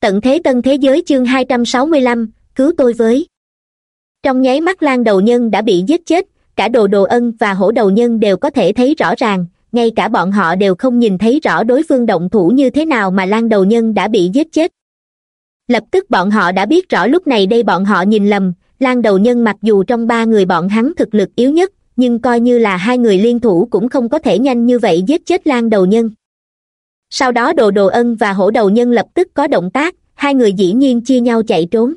tận thế tân thế giới chương hai trăm sáu mươi lăm, cứu tôi với. Trong nháy mắt lan đầu nhân đã bị giết chết, cả đồ đồ ân và hổ đầu nhân đều có thể thấy rõ ràng, ngay cả bọn họ đều không nhìn thấy rõ đối phương động thủ như thế nào mà lan đầu nhân đã bị giết chết. Lập tức bọn họ đã biết rõ lúc này đây bọn họ nhìn lầm, lan đầu nhân mặc dù trong ba người bọn hắn thực lực yếu nhất, nhưng coi như là hai người liên thủ cũng không có thể nhanh như vậy giết chết lan đầu nhân sau đó đồ đồ ân và hổ đầu nhân lập tức có động tác, hai người dĩ nhiên chia nhau chạy trốn.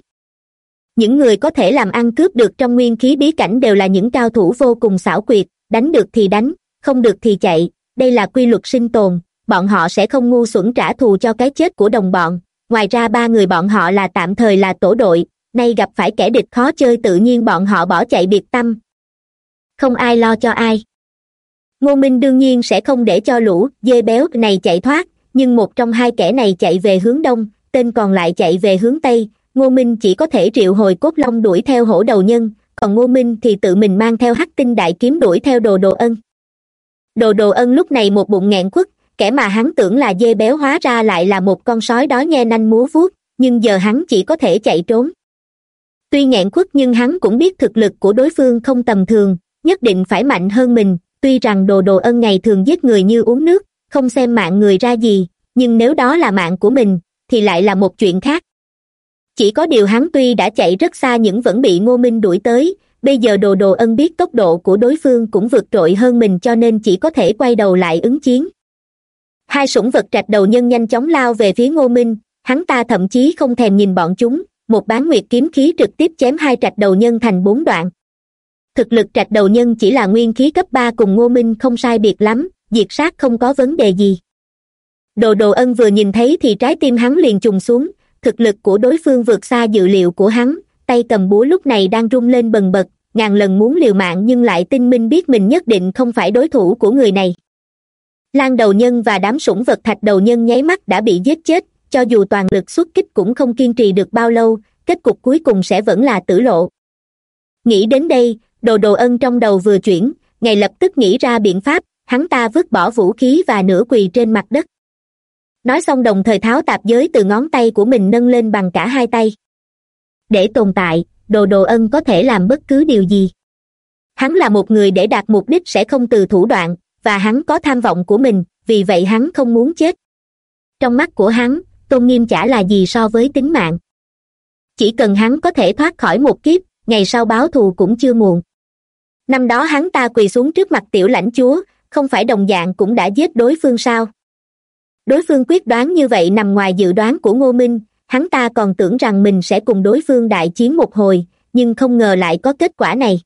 Những người có thể làm ăn cướp được trong nguyên khí bí cảnh đều là những cao thủ vô cùng xảo quyệt, đánh được thì đánh, không được thì chạy, đây là quy luật sinh tồn, bọn họ sẽ không ngu xuẩn trả thù cho cái chết của đồng bọn. Ngoài ra ba người bọn họ là tạm thời là tổ đội, nay gặp phải kẻ địch khó chơi tự nhiên bọn họ bỏ chạy biệt tâm. Không ai lo cho ai. Ngô minh đương nhiên sẽ không để cho lũ, dê béo này chạy thoát nhưng một trong hai kẻ này chạy về hướng đông, tên còn lại chạy về hướng tây. Ngô minh chỉ có thể triệu hồi cốt long đuổi theo hổ đầu nhân, còn ngô minh thì tự mình mang theo hắc tinh đại kiếm đuổi theo đồ đồ ân. Đồ đồ ân lúc này một bụng nghẹn quất, kẻ mà hắn tưởng là dê béo hóa ra lại là một con sói đó nghe nanh múa vuốt, nhưng giờ hắn chỉ có thể chạy trốn. Tuy nghẹn quất nhưng hắn cũng biết thực lực của đối phương không tầm thường, nhất định phải mạnh hơn mình, tuy rằng đồ đồ ân ngày thường giết người như uống nước không xem mạng người ra gì, nhưng nếu đó là mạng của mình, thì lại là một chuyện khác. Chỉ có điều hắn tuy đã chạy rất xa nhưng vẫn bị ngô minh đuổi tới, bây giờ đồ đồ ân biết tốc độ của đối phương cũng vượt trội hơn mình cho nên chỉ có thể quay đầu lại ứng chiến. Hai sủng vật trạch đầu nhân nhanh chóng lao về phía ngô minh, hắn ta thậm chí không thèm nhìn bọn chúng, một bán nguyệt kiếm khí trực tiếp chém hai trạch đầu nhân thành bốn đoạn. Thực lực trạch đầu nhân chỉ là nguyên khí cấp ba cùng ngô minh không sai biệt lắm diệt sát không có vấn đề gì. Đồ đồ ân vừa nhìn thấy thì trái tim hắn liền trùng xuống, thực lực của đối phương vượt xa dự liệu của hắn, tay cầm búa lúc này đang rung lên bần bật, ngàn lần muốn liều mạng nhưng lại tinh minh biết mình nhất định không phải đối thủ của người này. Lan đầu nhân và đám sủng vật thạch đầu nhân nháy mắt đã bị giết chết, cho dù toàn lực xuất kích cũng không kiên trì được bao lâu, kết cục cuối cùng sẽ vẫn là tử lộ. Nghĩ đến đây, đồ đồ ân trong đầu vừa chuyển, ngay lập tức nghĩ ra biện pháp hắn ta vứt bỏ vũ khí và nửa quỳ trên mặt đất. Nói xong đồng thời tháo tạp giới từ ngón tay của mình nâng lên bằng cả hai tay. Để tồn tại, đồ đồ ân có thể làm bất cứ điều gì. Hắn là một người để đạt mục đích sẽ không từ thủ đoạn, và hắn có tham vọng của mình, vì vậy hắn không muốn chết. Trong mắt của hắn, tôn nghiêm chả là gì so với tính mạng. Chỉ cần hắn có thể thoát khỏi một kiếp, ngày sau báo thù cũng chưa muộn. Năm đó hắn ta quỳ xuống trước mặt tiểu lãnh chúa không phải đồng dạng cũng đã giết đối phương sao? Đối phương quyết đoán như vậy nằm ngoài dự đoán của ngô minh, hắn ta còn tưởng rằng mình sẽ cùng đối phương đại chiến một hồi, nhưng không ngờ lại có kết quả này.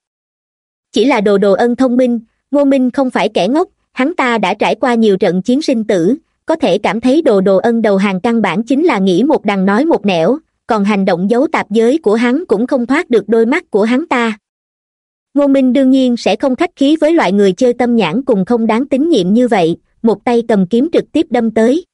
Chỉ là đồ đồ ân thông minh, ngô minh không phải kẻ ngốc, hắn ta đã trải qua nhiều trận chiến sinh tử, có thể cảm thấy đồ đồ ân đầu hàng căn bản chính là nghĩ một đằng nói một nẻo, còn hành động giấu tạp giới của hắn cũng không thoát được đôi mắt của hắn ta ngô minh đương nhiên sẽ không khách khí với loại người chơi tâm nhãn cùng không đáng tín nhiệm như vậy, một tay cầm kiếm trực tiếp đâm tới.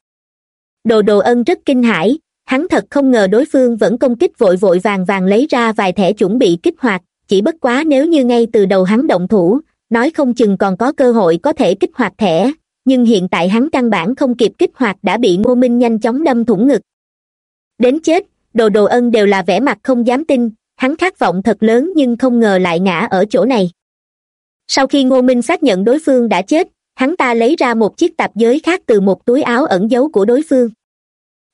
Đồ đồ ân rất kinh hãi, hắn thật không ngờ đối phương vẫn công kích vội vội vàng vàng lấy ra vài thẻ chuẩn bị kích hoạt, chỉ bất quá nếu như ngay từ đầu hắn động thủ, nói không chừng còn có cơ hội có thể kích hoạt thẻ, nhưng hiện tại hắn căn bản không kịp kích hoạt đã bị ngô minh nhanh chóng đâm thủng ngực. Đến chết, đồ đồ ân đều là vẻ mặt không dám tin hắn khát vọng thật lớn nhưng không ngờ lại ngã ở chỗ này. Sau khi ngô minh xác nhận đối phương đã chết, hắn ta lấy ra một chiếc tạp giới khác từ một túi áo ẩn giấu của đối phương.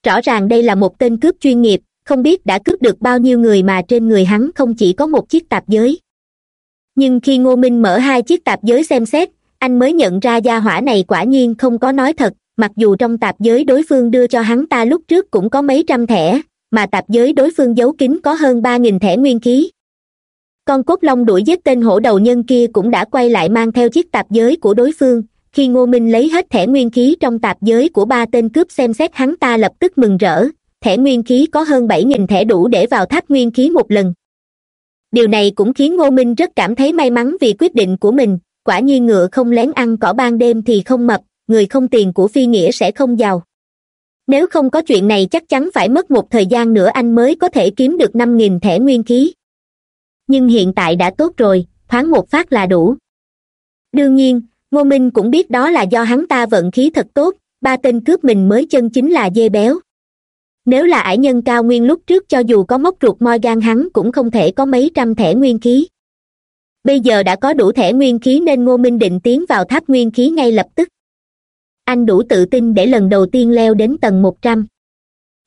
Rõ ràng đây là một tên cướp chuyên nghiệp, không biết đã cướp được bao nhiêu người mà trên người hắn không chỉ có một chiếc tạp giới. Nhưng khi ngô minh mở hai chiếc tạp giới xem xét, anh mới nhận ra gia hỏa này quả nhiên không có nói thật, mặc dù trong tạp giới đối phương đưa cho hắn ta lúc trước cũng có mấy trăm thẻ mà tạp giới đối phương giấu kín có hơn ba nghìn thẻ nguyên khí. Con cốt long đuổi giết tên hổ đầu nhân kia cũng đã quay lại mang theo chiếc tạp giới của đối phương. Khi ngô minh lấy hết thẻ nguyên khí trong tạp giới của ba tên cướp xem xét hắn ta lập tức mừng rỡ. Thẻ nguyên khí có hơn bảy nghìn thẻ đủ để vào tháp nguyên khí một lần. Điều này cũng khiến ngô minh rất cảm thấy may mắn vì quyết định của mình. Quả nhiên ngựa không lén ăn cỏ ban đêm thì không mập, người không tiền của phi nghĩa sẽ không giàu nếu không có chuyện này chắc chắn phải mất một thời gian nữa anh mới có thể kiếm được năm nghìn thẻ nguyên khí. Nhưng hiện tại đã tốt rồi, thoáng một phát là đủ. Đương nhiên, ngô minh cũng biết đó là do hắn ta vận khí thật tốt, ba tên cướp mình mới chân chính là dê béo. Nếu là ải nhân cao nguyên lúc trước cho dù có móc ruột moi gan hắn cũng không thể có mấy trăm thẻ nguyên khí. Bây giờ đã có đủ thẻ nguyên khí nên ngô minh định tiến vào tháp nguyên khí ngay lập tức anh đủ tự tin để lần đầu tiên leo đến tầng một trăm.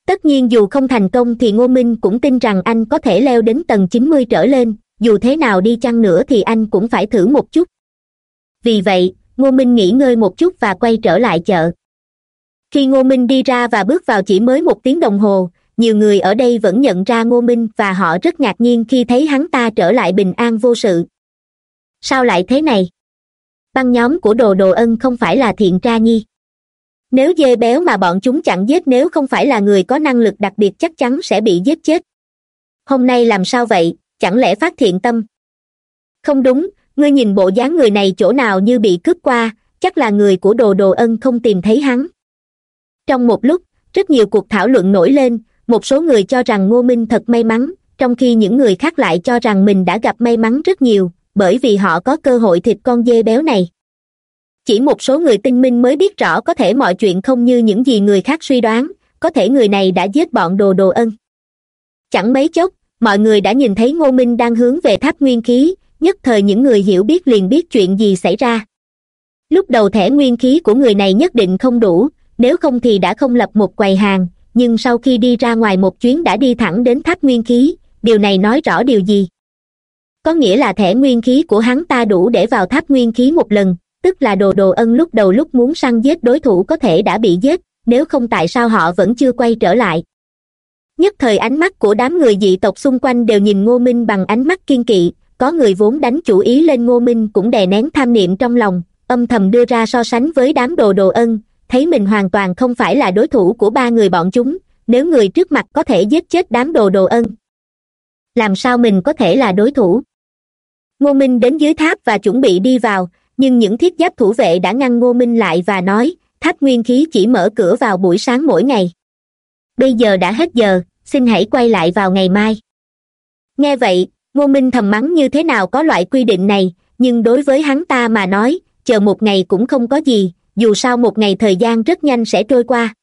Tất nhiên dù không thành công thì ngô minh cũng tin rằng anh có thể leo đến tầng chín mươi trở lên, dù thế nào đi chăng nữa thì anh cũng phải thử một chút. Vì vậy, ngô minh nghỉ ngơi một chút và quay trở lại chợ. Khi ngô minh đi ra và bước vào chỉ mới một tiếng đồng hồ, nhiều người ở đây vẫn nhận ra ngô minh và họ rất ngạc nhiên khi thấy hắn ta trở lại bình an vô sự. Sao lại thế này? Băng nhóm của đồ đồ ân không phải là thiện tra nhi nếu dê béo mà bọn chúng chặn giết nếu không phải là người có năng lực đặc biệt chắc chắn sẽ bị giết chết. Hôm nay làm sao vậy? Chẳng lẽ phát thiện tâm? Không đúng, ngươi nhìn bộ dáng người này chỗ nào như bị cướp qua, chắc là người của đồ đồ ân không tìm thấy hắn. Trong một lúc, rất nhiều cuộc thảo luận nổi lên, một số người cho rằng ngô minh thật may mắn, trong khi những người khác lại cho rằng mình đã gặp may mắn rất nhiều, bởi vì họ có cơ hội thịt con dê béo này chỉ một số người tinh minh mới biết rõ có thể mọi chuyện không như những gì người khác suy đoán, có thể người này đã giết bọn đồ đồ ân. Chẳng mấy chốc, mọi người đã nhìn thấy ngô minh đang hướng về tháp nguyên khí, nhất thời những người hiểu biết liền biết chuyện gì xảy ra. Lúc đầu thẻ nguyên khí của người này nhất định không đủ, nếu không thì đã không lập một quầy hàng, nhưng sau khi đi ra ngoài một chuyến đã đi thẳng đến tháp nguyên khí, điều này nói rõ điều gì? Có nghĩa là thẻ nguyên khí của hắn ta đủ để vào tháp nguyên khí một lần tức là đồ đồ ân lúc đầu lúc muốn săn giết đối thủ có thể đã bị giết, nếu không tại sao họ vẫn chưa quay trở lại. Nhất thời ánh mắt của đám người dị tộc xung quanh đều nhìn ngô minh bằng ánh mắt kiên kỵ, có người vốn đánh chủ ý lên ngô minh cũng đè nén tham niệm trong lòng, âm thầm đưa ra so sánh với đám đồ đồ ân, thấy mình hoàn toàn không phải là đối thủ của ba người bọn chúng, nếu người trước mặt có thể giết chết đám đồ đồ ân, làm sao mình có thể là đối thủ? Ngô minh đến dưới tháp và chuẩn bị đi vào nhưng những thiết giáp thủ vệ đã ngăn ngô minh lại và nói, tháp nguyên khí chỉ mở cửa vào buổi sáng mỗi ngày. Bây giờ đã hết giờ, xin hãy quay lại vào ngày mai. Nghe vậy, ngô minh thầm mắng như thế nào có loại quy định này, nhưng đối với hắn ta mà nói, chờ một ngày cũng không có gì, dù sao một ngày thời gian rất nhanh sẽ trôi qua.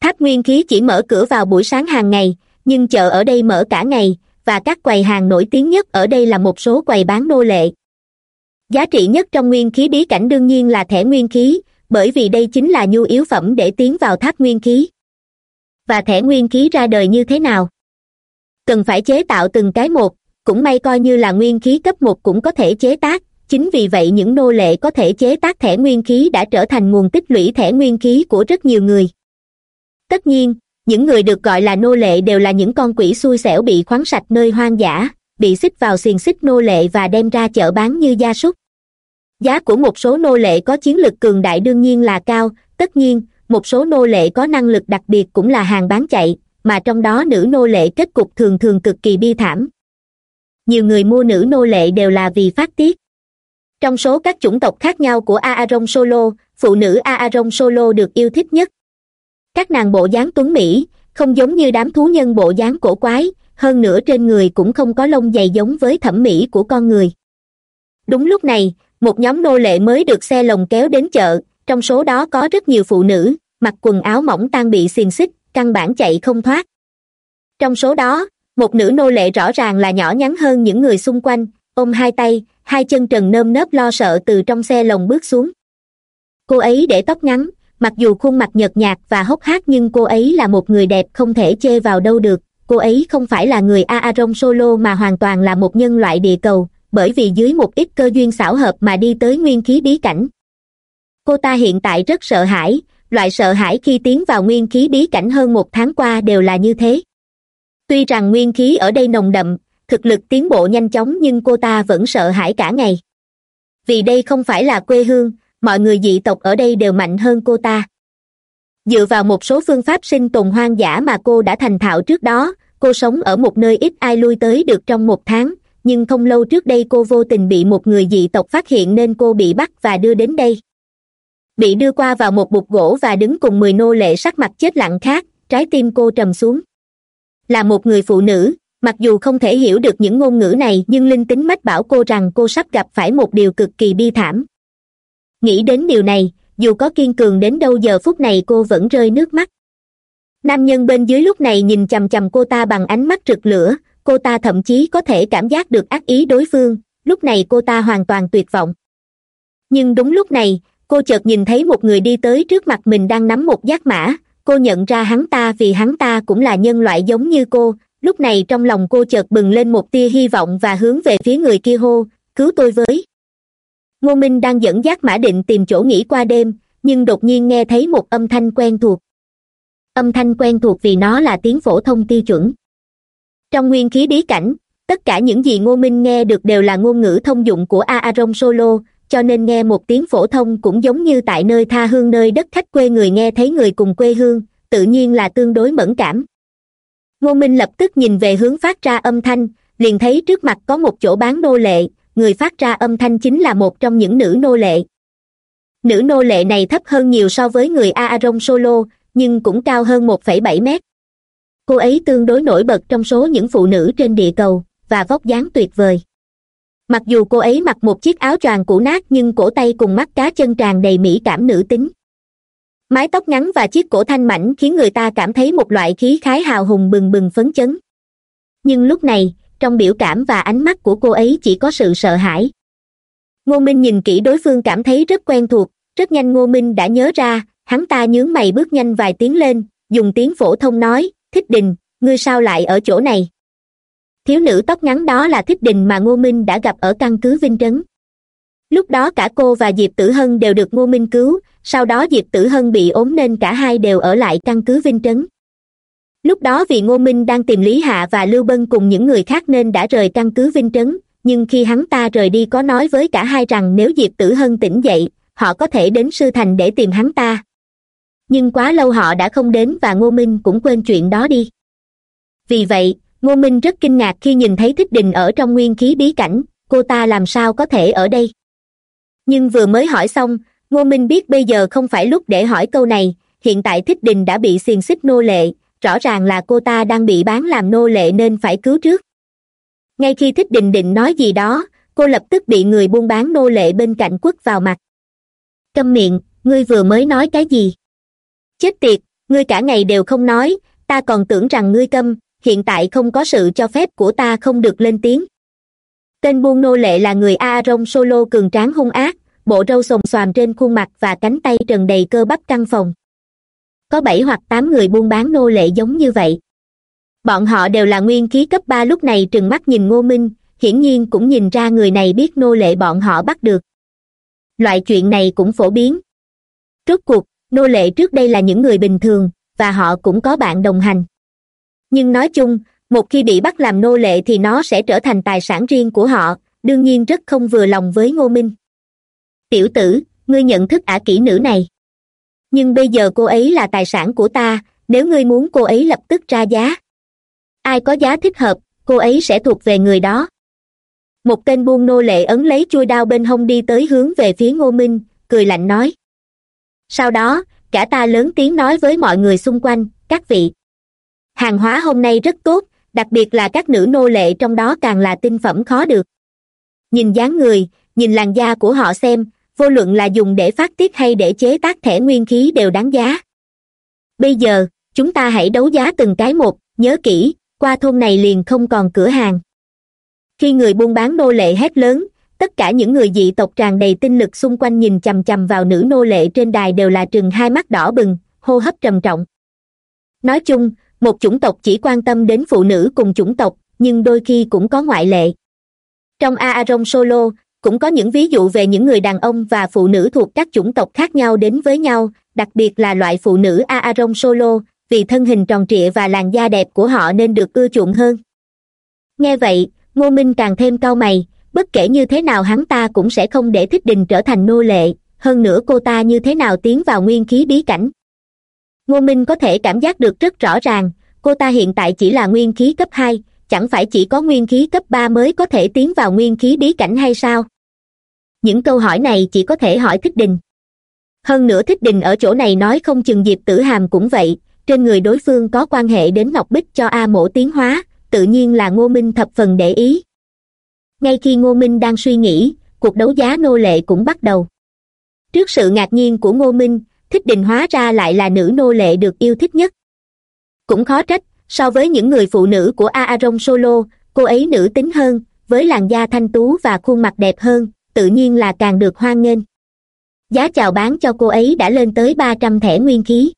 Tháp nguyên khí chỉ mở cửa vào buổi sáng hàng ngày, nhưng chợ ở đây mở cả ngày, và các quầy hàng nổi tiếng nhất ở đây là một số quầy bán nô lệ giá trị nhất trong nguyên khí bí cảnh đương nhiên là thẻ nguyên khí, bởi vì đây chính là nhu yếu phẩm để tiến vào tháp nguyên khí. Và thẻ nguyên khí ra đời như thế nào? Cần phải chế tạo từng cái một, cũng may coi như là nguyên khí cấp một cũng có thể chế tác, chính vì vậy những nô lệ có thể chế tác thẻ nguyên khí đã trở thành nguồn tích lũy thẻ nguyên khí của rất nhiều người. Tất nhiên, những người được gọi là nô lệ đều là những con quỷ xui xẻo bị khoáng sạch nơi hoang dã, bị xích vào xiềng xích nô lệ và đem ra chợ bán như gia súc giá của một số nô lệ có chiến lực cường đại đương nhiên là cao, tất nhiên, một số nô lệ có năng lực đặc biệt cũng là hàng bán chạy, mà trong đó nữ nô lệ kết cục thường thường cực kỳ bi thảm. Nhiều người mua nữ nô lệ đều là vì phát tiết. Trong số các chủng tộc khác nhau của aaron solo, phụ nữ aaron solo được yêu thích nhất. Các nàng bộ dáng tuấn mỹ, không giống như đám thú nhân bộ dáng cổ quái, hơn nữa trên người cũng không có lông dày giống với thẩm mỹ của con người. Đúng lúc này một nhóm nô lệ mới được xe lồng kéo đến chợ, trong số đó có rất nhiều phụ nữ, mặc quần áo mỏng tan bị xiềng xích, căn bản chạy không thoát. Trong số đó, một nữ nô lệ rõ ràng là nhỏ nhắn hơn những người xung quanh, ôm hai tay, hai chân trần nơm nớp lo sợ từ trong xe lồng bước xuống. Cô ấy để tóc ngắn, mặc dù khuôn mặt nhợt nhạt và hốc hác nhưng cô ấy là một người đẹp không thể chê vào đâu được. Cô ấy không phải là người aaron solo mà hoàn toàn là một nhân loại địa cầu bởi vì dưới một ít cơ duyên xảo hợp mà đi tới nguyên khí bí cảnh. Cô ta hiện tại rất sợ hãi, loại sợ hãi khi tiến vào nguyên khí bí cảnh hơn một tháng qua đều là như thế. Tuy rằng nguyên khí ở đây nồng đậm, thực lực tiến bộ nhanh chóng nhưng cô ta vẫn sợ hãi cả ngày. Vì đây không phải là quê hương, mọi người dị tộc ở đây đều mạnh hơn cô ta. Dựa vào một số phương pháp sinh tồn hoang dã mà cô đã thành thạo trước đó, cô sống ở một nơi ít ai lui tới được trong một tháng nhưng không lâu trước đây cô vô tình bị một người dị tộc phát hiện nên cô bị bắt và đưa đến đây. Bị đưa qua vào một bục gỗ và đứng cùng mười nô lệ sắc mặt chết lặng khác, trái tim cô trầm xuống. Là một người phụ nữ, mặc dù không thể hiểu được những ngôn ngữ này nhưng linh tính mách bảo cô rằng cô sắp gặp phải một điều cực kỳ bi thảm. Nghĩ đến điều này, dù có kiên cường đến đâu giờ phút này cô vẫn rơi nước mắt. Nam nhân bên dưới lúc này nhìn chằm chằm cô ta bằng ánh mắt rực lửa cô ta thậm chí có thể cảm giác được ác ý đối phương. Lúc này cô ta hoàn toàn tuyệt vọng. Nhưng đúng lúc này, cô chợt nhìn thấy một người đi tới trước mặt mình đang nắm một giác mã. Cô nhận ra hắn ta vì hắn ta cũng là nhân loại giống như cô. Lúc này trong lòng cô chợt bừng lên một tia hy vọng và hướng về phía người kia hô, cứu tôi với. Ngô minh đang dẫn giác mã định tìm chỗ nghỉ qua đêm, nhưng đột nhiên nghe thấy một âm thanh quen thuộc. Âm thanh quen thuộc vì nó là tiếng phổ thông tiêu chuẩn trong nguyên khí bí cảnh, tất cả những gì ngô minh nghe được đều là ngôn ngữ thông dụng của aaron solo, cho nên nghe một tiếng phổ thông cũng giống như tại nơi tha hương nơi đất khách quê người nghe thấy người cùng quê hương, tự nhiên là tương đối mẫn cảm. Ngô minh lập tức nhìn về hướng phát ra âm thanh, liền thấy trước mặt có một chỗ bán nô lệ, người phát ra âm thanh chính là một trong những nữ nô lệ. Nữ nô lệ này thấp hơn nhiều so với người aaron solo, nhưng cũng cao hơn một phẩy bảy mét cô ấy tương đối nổi bật trong số những phụ nữ trên địa cầu, và vóc dáng tuyệt vời. Mặc dù cô ấy mặc một chiếc áo choàng cũ nát nhưng cổ tay cùng mắt cá chân tràn đầy mỹ cảm nữ tính. Mái tóc ngắn và chiếc cổ thanh mảnh khiến người ta cảm thấy một loại khí khái hào hùng bừng bừng phấn chấn. Nhưng lúc này, trong biểu cảm và ánh mắt của cô ấy chỉ có sự sợ hãi. Ngô minh nhìn kỹ đối phương cảm thấy rất quen thuộc, rất nhanh ngô minh đã nhớ ra, hắn ta nhướng mày bước nhanh vài tiếng lên, dùng tiếng phổ thông nói thích đình, ngươi sao lại ở chỗ này? Thiếu nữ tóc ngắn đó là thích đình mà ngô minh đã gặp ở căn cứ vinh trấn. Lúc đó cả cô và diệp tử hân đều được ngô minh cứu, sau đó diệp tử hân bị ốm nên cả hai đều ở lại căn cứ vinh trấn. Lúc đó vì ngô minh đang tìm lý hạ và lưu bân cùng những người khác nên đã rời căn cứ vinh trấn, nhưng khi hắn ta rời đi có nói với cả hai rằng nếu diệp tử hân tỉnh dậy, họ có thể đến sư thành để tìm hắn ta nhưng quá lâu họ đã không đến và ngô minh cũng quên chuyện đó đi. Vì vậy, ngô minh rất kinh ngạc khi nhìn thấy thích đình ở trong nguyên khí bí cảnh, cô ta làm sao có thể ở đây? Nhưng vừa mới hỏi xong, ngô minh biết bây giờ không phải lúc để hỏi câu này, hiện tại thích đình đã bị xiềng xích nô lệ, rõ ràng là cô ta đang bị bán làm nô lệ nên phải cứu trước. Ngay khi thích đình định nói gì đó, cô lập tức bị người buôn bán nô lệ bên cạnh quất vào mặt. Câm miệng, ngươi vừa mới nói cái gì? Chết tiệt, ngươi cả ngày đều không nói, ta còn tưởng rằng ngươi câm, hiện tại không có sự cho phép của ta không được lên tiếng. Tên buôn nô lệ là người a rong solo cường tráng hung ác, bộ râu xồm xoàm trên khuôn mặt và cánh tay trần đầy cơ bắp căng phòng. Có bảy hoặc tám người buôn bán nô lệ giống như vậy. Bọn họ đều là nguyên khí cấp ba lúc này trừng mắt nhìn ngô minh, hiển nhiên cũng nhìn ra người này biết nô lệ bọn họ bắt được. Loại chuyện này cũng phổ biến. Rốt cuộc nô lệ trước đây là những người bình thường, và họ cũng có bạn đồng hành. Nhưng nói chung, một khi bị bắt làm nô lệ thì nó sẽ trở thành tài sản riêng của họ, đương nhiên rất không vừa lòng với ngô minh. Tiểu tử, ngươi nhận thức ả kỹ nữ này. Nhưng bây giờ cô ấy là tài sản của ta, nếu ngươi muốn cô ấy lập tức ra giá. Ai có giá thích hợp, cô ấy sẽ thuộc về người đó. Một tên buôn nô lệ ấn lấy chui đao bên hông đi tới hướng về phía ngô minh, cười lạnh nói sau đó, cả ta lớn tiếng nói với mọi người xung quanh, các vị, hàng hóa hôm nay rất tốt, đặc biệt là các nữ nô lệ trong đó càng là tinh phẩm khó được. Nhìn dáng người, nhìn làn da của họ xem, vô luận là dùng để phát tiết hay để chế tác thẻ nguyên khí đều đáng giá. Bây giờ, chúng ta hãy đấu giá từng cái một, nhớ kỹ, qua thôn này liền không còn cửa hàng. Khi người buôn bán nô lệ hét lớn tất cả những người dị tộc tràn đầy tinh lực xung quanh nhìn chằm chằm vào nữ nô lệ trên đài đều là trừng hai mắt đỏ bừng, hô hấp trầm trọng. Nói chung, một chủng tộc chỉ quan tâm đến phụ nữ cùng chủng tộc, nhưng đôi khi cũng có ngoại lệ. Trong aaron solo, cũng có những ví dụ về những người đàn ông và phụ nữ thuộc các chủng tộc khác nhau đến với nhau, đặc biệt là loại phụ nữ aaron solo, vì thân hình tròn trịa và làn da đẹp của họ nên được ưa chuộng hơn. Nghe vậy, ngô minh càng thêm cau mày bất kể như thế nào hắn ta cũng sẽ không để thích đình trở thành nô lệ, hơn nữa cô ta như thế nào tiến vào nguyên khí bí cảnh. Ngô minh có thể cảm giác được rất rõ ràng, cô ta hiện tại chỉ là nguyên khí cấp hai, chẳng phải chỉ có nguyên khí cấp ba mới có thể tiến vào nguyên khí bí cảnh hay sao? Những câu hỏi này chỉ có thể hỏi thích đình. Hơn nữa thích đình ở chỗ này nói không chừng diệp tử hàm cũng vậy, trên người đối phương có quan hệ đến ngọc bích cho a mổ tiến hóa, tự nhiên là ngô minh thập phần để ý ngay khi ngô minh đang suy nghĩ, cuộc đấu giá nô lệ cũng bắt đầu. Trước sự ngạc nhiên của ngô minh, thích đình hóa ra lại là nữ nô lệ được yêu thích nhất. Cũng khó trách, so với những người phụ nữ của aaron solo, cô ấy nữ tính hơn, với làn da thanh tú và khuôn mặt đẹp hơn, tự nhiên là càng được hoan nghênh. Giá chào bán cho cô ấy đã lên tới ba trăm thẻ nguyên khí.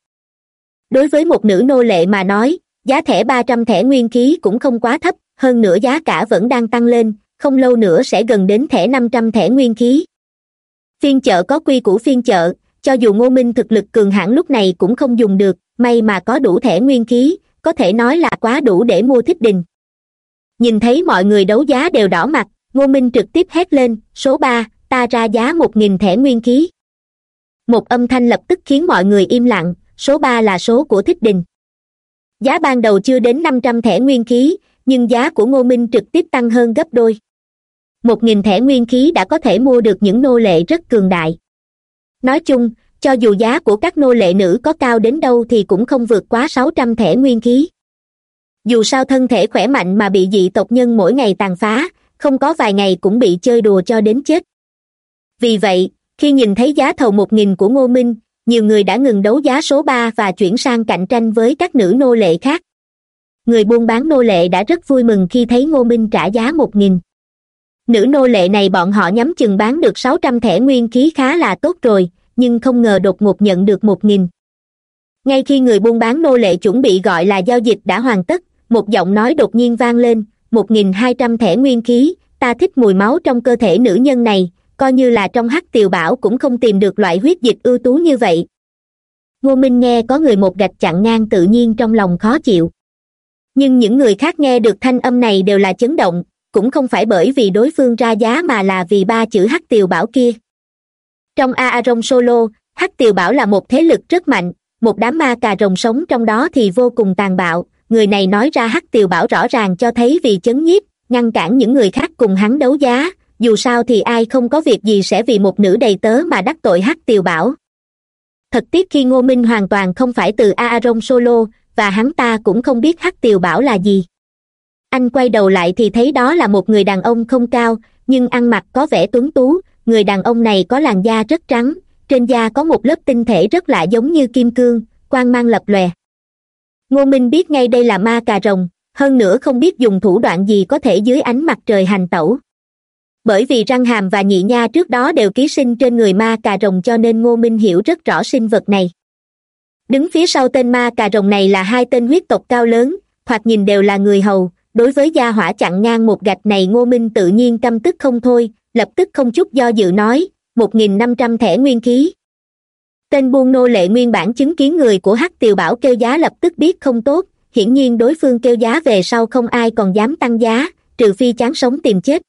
Đối với một nữ nô lệ mà nói, giá thẻ ba trăm thẻ nguyên khí cũng không quá thấp, hơn nữa giá cả vẫn đang tăng lên không lâu nữa sẽ gần đến thẻ năm trăm thẻ nguyên khí. Phiên chợ có quy củ phiên chợ, cho dù ngô minh thực lực cường hãn lúc này cũng không dùng được, may mà có đủ thẻ nguyên khí, có thể nói là quá đủ để mua thích đình. Nhìn thấy mọi người đấu giá đều đỏ mặt, ngô minh trực tiếp hét lên, số ba, ta ra giá một nghìn thẻ nguyên khí. Một âm thanh lập tức khiến mọi người im lặng, số ba là số của thích đình. Giá ban đầu chưa đến năm trăm thẻ nguyên khí nhưng giá của ngô minh trực tiếp tăng hơn gấp đôi. Một nghìn thẻ nguyên khí đã có thể mua được những nô lệ rất cường đại. Nói chung, cho dù giá của các nô lệ nữ có cao đến đâu thì cũng không vượt quá sáu trăm thẻ nguyên khí. Dù sao thân thể khỏe mạnh mà bị dị tộc nhân mỗi ngày tàn phá, không có vài ngày cũng bị chơi đùa cho đến chết. Vì vậy, khi nhìn thấy giá thầu một nghìn của ngô minh, nhiều người đã ngừng đấu giá số ba và chuyển sang cạnh tranh với các nữ nô lệ khác người buôn bán nô lệ đã rất vui mừng khi thấy ngô minh trả giá một nghìn. Nữ nô lệ này bọn họ nhắm chừng bán được sáu trăm thẻ nguyên khí khá là tốt rồi, nhưng không ngờ đột ngột nhận được một nghìn. Ngay khi người buôn bán nô lệ chuẩn bị gọi là giao dịch đã hoàn tất, một giọng nói đột nhiên vang lên, một nghìn hai trăm thẻ nguyên khí, ta thích mùi máu trong cơ thể nữ nhân này, coi như là trong hắc tiều bảo cũng không tìm được loại huyết dịch ưu tú như vậy. Ngô minh nghe có người một gạch chặn ngang tự nhiên trong lòng khó chịu nhưng những người khác nghe được thanh âm này đều là chấn động, cũng không phải bởi vì đối phương ra giá mà là vì ba chữ hắc tiều bảo kia. Trong a solo, hắc tiều bảo là một thế lực rất mạnh, một đám ma cà rồng sống trong đó thì vô cùng tàn bạo, người này nói ra hắc tiều bảo rõ ràng cho thấy vì chấn nhiếp, ngăn cản những người khác cùng hắn đấu giá, dù sao thì ai không có việc gì sẽ vì một nữ đầy tớ mà đắc tội hắc tiều bảo. Thật tiếc khi ngô minh hoàn toàn không phải từ aaron solo và hắn ta cũng không biết hắc tiều bảo là gì. Anh quay đầu lại thì thấy đó là một người đàn ông không cao, nhưng ăn mặc có vẻ tuấn tú. Người đàn ông này có làn da rất trắng, trên da có một lớp tinh thể rất lạ giống như kim cương, quang mang lập lòe. Ngô minh biết ngay đây là ma cà rồng, hơn nữa không biết dùng thủ đoạn gì có thể dưới ánh mặt trời hành tẩu. Bởi vì răng hàm và nhị nha trước đó đều ký sinh trên người ma cà rồng cho nên ngô minh hiểu rất rõ sinh vật này đứng phía sau tên ma cà rồng này là hai tên huyết tộc cao lớn, thoạt nhìn đều là người hầu, đối với gia hỏa chặn ngang một gạch này ngô minh tự nhiên căm tức không thôi, lập tức không chút do dự nói, một nghìn năm trăm thẻ nguyên khí. Tên buôn nô lệ nguyên bản chứng kiến người của hắc tiều bảo kêu giá lập tức biết không tốt, hiển nhiên đối phương kêu giá về sau không ai còn dám tăng giá, trừ phi chán sống tìm chết.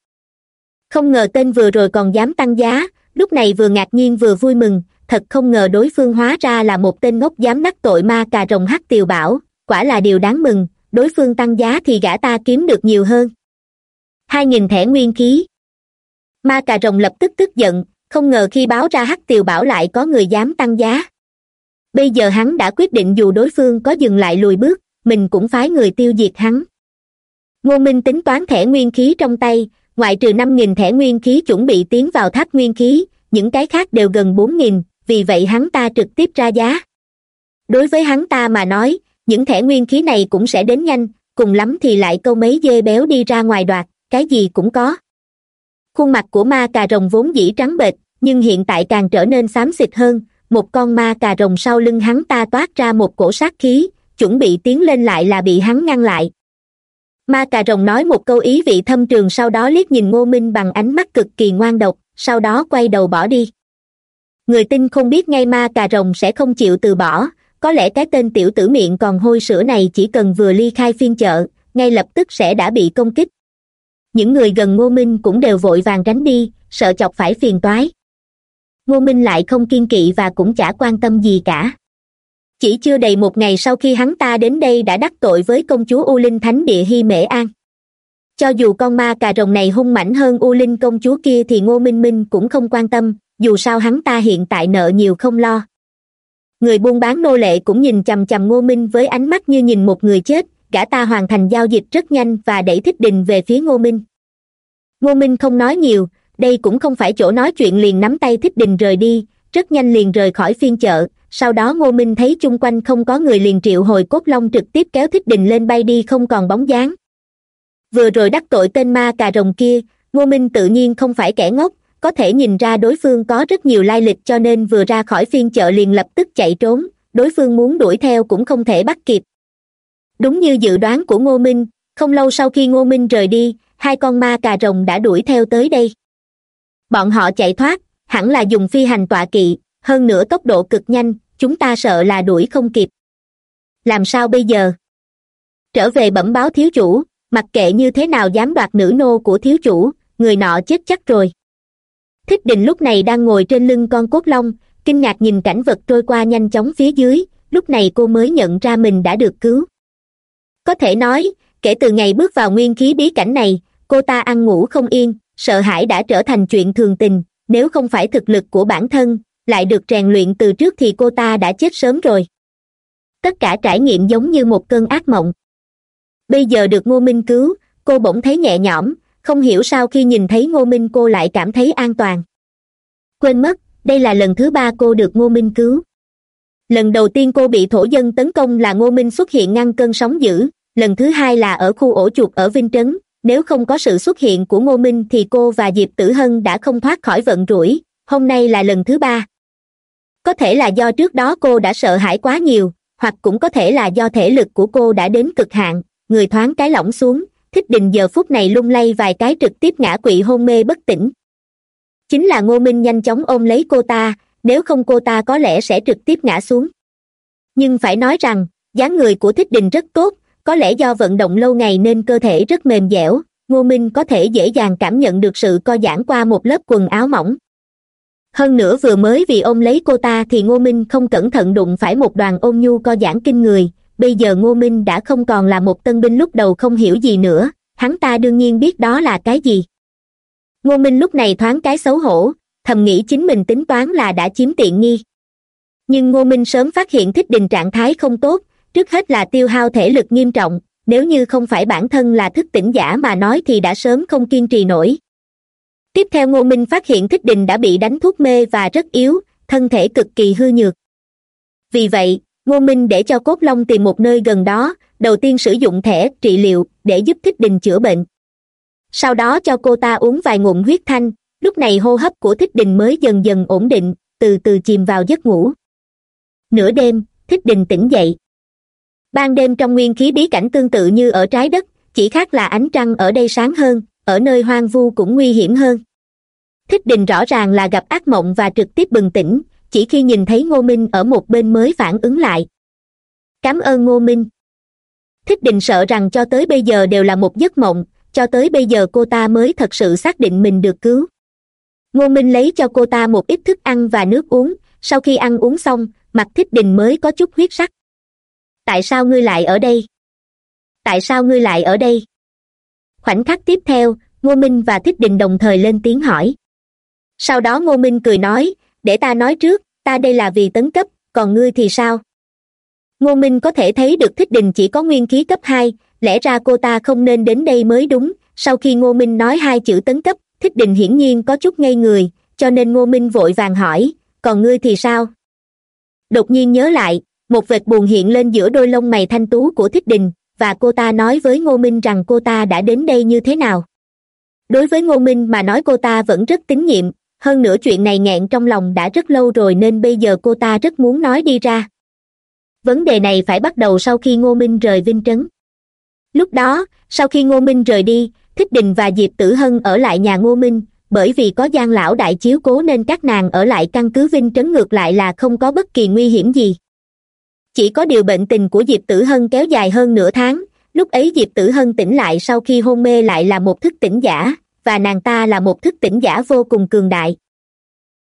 Không ngờ tên vừa rồi còn dám tăng giá, lúc này vừa ngạc nhiên vừa vui mừng thật không ngờ đối phương hóa ra là một tên ngốc dám đắc tội ma cà rồng hắc tiều bảo, quả là điều đáng mừng, đối phương tăng giá thì gã ta kiếm được nhiều hơn. Hai nghìn thẻ nguyên khí. Ma cà rồng lập tức tức giận, không ngờ khi báo ra hắc tiều bảo lại có người dám tăng giá. Bây giờ hắn đã quyết định dù đối phương có dừng lại lùi bước, mình cũng phái người tiêu diệt hắn. Ngô minh tính toán thẻ nguyên khí trong tay, ngoại trừ năm nghìn thẻ nguyên khí chuẩn bị tiến vào tháp nguyên khí, những cái khác đều gần bốn nghìn vì vậy hắn ta trực tiếp ra giá. Đối với hắn ta mà nói, những thẻ nguyên khí này cũng sẽ đến nhanh, cùng lắm thì lại câu mấy dê béo đi ra ngoài đoạt, cái gì cũng có. Khuôn mặt của ma cà rồng vốn dĩ trắng bệch, nhưng hiện tại càng trở nên xám xịt hơn, một con ma cà rồng sau lưng hắn ta toát ra một cổ sát khí, chuẩn bị tiến lên lại là bị hắn ngăn lại. Ma cà rồng nói một câu ý vị thâm trường sau đó liếc nhìn ngô minh bằng ánh mắt cực kỳ ngoan độc, sau đó quay đầu bỏ đi người tin không biết ngay ma cà rồng sẽ không chịu từ bỏ. Có lẽ cái tên tiểu tử miệng còn hôi sữa này chỉ cần vừa ly khai phiên chợ, ngay lập tức sẽ đã bị công kích. Những người gần ngô minh cũng đều vội vàng tránh đi, sợ chọc phải phiền toái. Ngô minh lại không kiên kỵ và cũng chả quan tâm gì cả. Chỉ chưa đầy một ngày sau khi hắn ta đến đây đã đắc tội với công chúa u linh thánh địa hy mễ an. Cho dù con ma cà rồng này hung mãnh hơn u linh công chúa kia thì ngô minh minh cũng không quan tâm dù sao hắn ta hiện tại nợ nhiều không lo. Người buôn bán nô lệ cũng nhìn chằm chằm ngô minh với ánh mắt như nhìn một người chết, gã ta hoàn thành giao dịch rất nhanh và đẩy thích đình về phía ngô minh. Ngô minh không nói nhiều, đây cũng không phải chỗ nói chuyện liền nắm tay thích đình rời đi, rất nhanh liền rời khỏi phiên chợ, sau đó ngô minh thấy chung quanh không có người liền triệu hồi cốt long trực tiếp kéo thích đình lên bay đi không còn bóng dáng. Vừa rồi đắc tội tên ma cà rồng kia, ngô minh tự nhiên không phải kẻ ngốc có thể nhìn ra đối phương có rất nhiều lai lịch cho nên vừa ra khỏi phiên chợ liền lập tức chạy trốn, đối phương muốn đuổi theo cũng không thể bắt kịp. Đúng như dự đoán của ngô minh, không lâu sau khi ngô minh rời đi, hai con ma cà rồng đã đuổi theo tới đây. Bọn họ chạy thoát, hẳn là dùng phi hành tọa kỵ, hơn nữa tốc độ cực nhanh, chúng ta sợ là đuổi không kịp. Làm sao bây giờ? Trở về bẩm báo thiếu chủ, mặc kệ như thế nào dám đoạt nữ nô của thiếu chủ, người nọ chết chắc rồi thích đình lúc này đang ngồi trên lưng con cốt long, kinh ngạc nhìn cảnh vật trôi qua nhanh chóng phía dưới, lúc này cô mới nhận ra mình đã được cứu. Có thể nói, kể từ ngày bước vào nguyên khí bí cảnh này, cô ta ăn ngủ không yên, sợ hãi đã trở thành chuyện thường tình, nếu không phải thực lực của bản thân, lại được rèn luyện từ trước thì cô ta đã chết sớm rồi. Tất cả trải nghiệm giống như một cơn ác mộng. Bây giờ được ngô minh cứu, cô bỗng thấy nhẹ nhõm không hiểu sao khi nhìn thấy ngô minh cô lại cảm thấy an toàn. Quên mất, đây là lần thứ ba cô được ngô minh cứu. Lần đầu tiên cô bị thổ dân tấn công là ngô minh xuất hiện ngăn cơn sóng dữ, lần thứ hai là ở khu ổ chuột ở vinh trấn. Nếu không có sự xuất hiện của ngô minh thì cô và diệp tử hân đã không thoát khỏi vận rủi, hôm nay là lần thứ ba. Có thể là do trước đó cô đã sợ hãi quá nhiều, hoặc cũng có thể là do thể lực của cô đã đến cực hạn, người thoáng cái lỏng xuống thích đình giờ phút này lung lay vài cái trực tiếp ngã quỵ hôn mê bất tỉnh. Chính là ngô minh nhanh chóng ôm lấy cô ta, nếu không cô ta có lẽ sẽ trực tiếp ngã xuống. Nhưng phải nói rằng, dáng người của thích đình rất tốt, có lẽ do vận động lâu ngày nên cơ thể rất mềm dẻo, ngô minh có thể dễ dàng cảm nhận được sự co giãn qua một lớp quần áo mỏng. Hơn nữa vừa mới vì ôm lấy cô ta thì ngô minh không cẩn thận đụng phải một đoàn ôn nhu co giãn kinh người bây giờ ngô minh đã không còn là một tân binh lúc đầu không hiểu gì nữa, hắn ta đương nhiên biết đó là cái gì. Ngô minh lúc này thoáng cái xấu hổ, thầm nghĩ chính mình tính toán là đã chiếm tiện nghi. Nhưng ngô minh sớm phát hiện thích đình trạng thái không tốt, trước hết là tiêu hao thể lực nghiêm trọng, nếu như không phải bản thân là thức tỉnh giả mà nói thì đã sớm không kiên trì nổi. Tiếp theo ngô minh phát hiện thích đình đã bị đánh thuốc mê và rất yếu, thân thể cực kỳ hư nhược. Vì vậy ngô minh để cho cốt long tìm một nơi gần đó, đầu tiên sử dụng thẻ trị liệu để giúp thích đình chữa bệnh. Sau đó cho cô ta uống vài ngụm huyết thanh, lúc này hô hấp của thích đình mới dần dần ổn định, từ từ chìm vào giấc ngủ. Nửa đêm, thích đình tỉnh dậy. Ban đêm trong nguyên khí bí cảnh tương tự như ở trái đất, chỉ khác là ánh trăng ở đây sáng hơn, ở nơi hoang vu cũng nguy hiểm hơn. Thích đình rõ ràng là gặp ác mộng và trực tiếp bừng tỉnh chỉ khi nhìn thấy ngô minh ở một bên mới phản ứng lại. Cảm ơn ngô minh. Thích đình sợ rằng cho tới bây giờ đều là một giấc mộng, cho tới bây giờ cô ta mới thật sự xác định mình được cứu. Ngô minh lấy cho cô ta một ít thức ăn và nước uống, sau khi ăn uống xong, mặt thích đình mới có chút huyết sắc. Tại sao ngươi lại ở đây? Tại sao ngươi lại ở đây? Khoảnh khắc tiếp theo, ngô minh và thích đình đồng thời lên tiếng hỏi. Sau đó ngô minh cười nói để ta nói trước, ta đây là vì tấn cấp, còn ngươi thì sao? Ngô minh có thể thấy được thích đình chỉ có nguyên khí cấp hai, lẽ ra cô ta không nên đến đây mới đúng. Sau khi ngô minh nói hai chữ tấn cấp, thích đình hiển nhiên có chút ngây người, cho nên ngô minh vội vàng hỏi, còn ngươi thì sao? Đột nhiên nhớ lại, một vệt buồn hiện lên giữa đôi lông mày thanh tú của thích đình, và cô ta nói với ngô minh rằng cô ta đã đến đây như thế nào. Đối với ngô minh mà nói cô ta vẫn rất tín nhiệm hơn nữa chuyện này nghẹn trong lòng đã rất lâu rồi nên bây giờ cô ta rất muốn nói đi ra. Vấn đề này phải bắt đầu sau khi ngô minh rời vinh trấn. Lúc đó, sau khi ngô minh rời đi, thích đình và diệp tử hân ở lại nhà ngô minh, bởi vì có giang lão đại chiếu cố nên các nàng ở lại căn cứ vinh trấn ngược lại là không có bất kỳ nguy hiểm gì. Chỉ có điều bệnh tình của diệp tử hân kéo dài hơn nửa tháng, lúc ấy diệp tử hân tỉnh lại sau khi hôn mê lại là một thức tỉnh giả và nàng ta là một thức tỉnh giả vô cùng cường đại.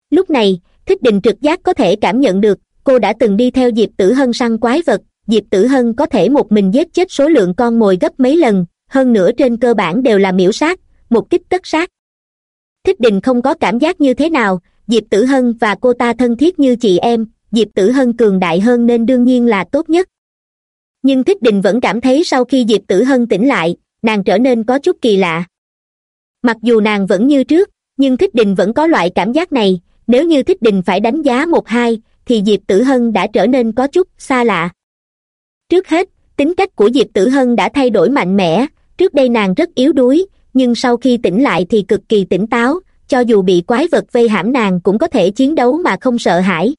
Lúc này, thích đình trực giác có thể cảm nhận được, cô đã từng đi theo diệp tử hân săn quái vật. Diệp tử hân có thể một mình giết chết số lượng con mồi gấp mấy lần, hơn nữa trên cơ bản đều là miễu sát, một kích tất sát. Thích đình không có cảm giác như thế nào, diệp tử hân và cô ta thân thiết như chị em, diệp tử hân cường đại hơn nên đương nhiên là tốt nhất. Nhưng thích đình vẫn cảm thấy sau khi diệp tử hân tỉnh lại, nàng trở nên có chút kỳ lạ mặc dù nàng vẫn như trước, nhưng thích đình vẫn có loại cảm giác này, nếu như thích đình phải đánh giá một hai, thì diệp tử hân đã trở nên có chút xa lạ. Trước hết, tính cách của diệp tử hân đã thay đổi mạnh mẽ, trước đây nàng rất yếu đuối, nhưng sau khi tỉnh lại thì cực kỳ tỉnh táo, cho dù bị quái vật vây hãm nàng cũng có thể chiến đấu mà không sợ hãi.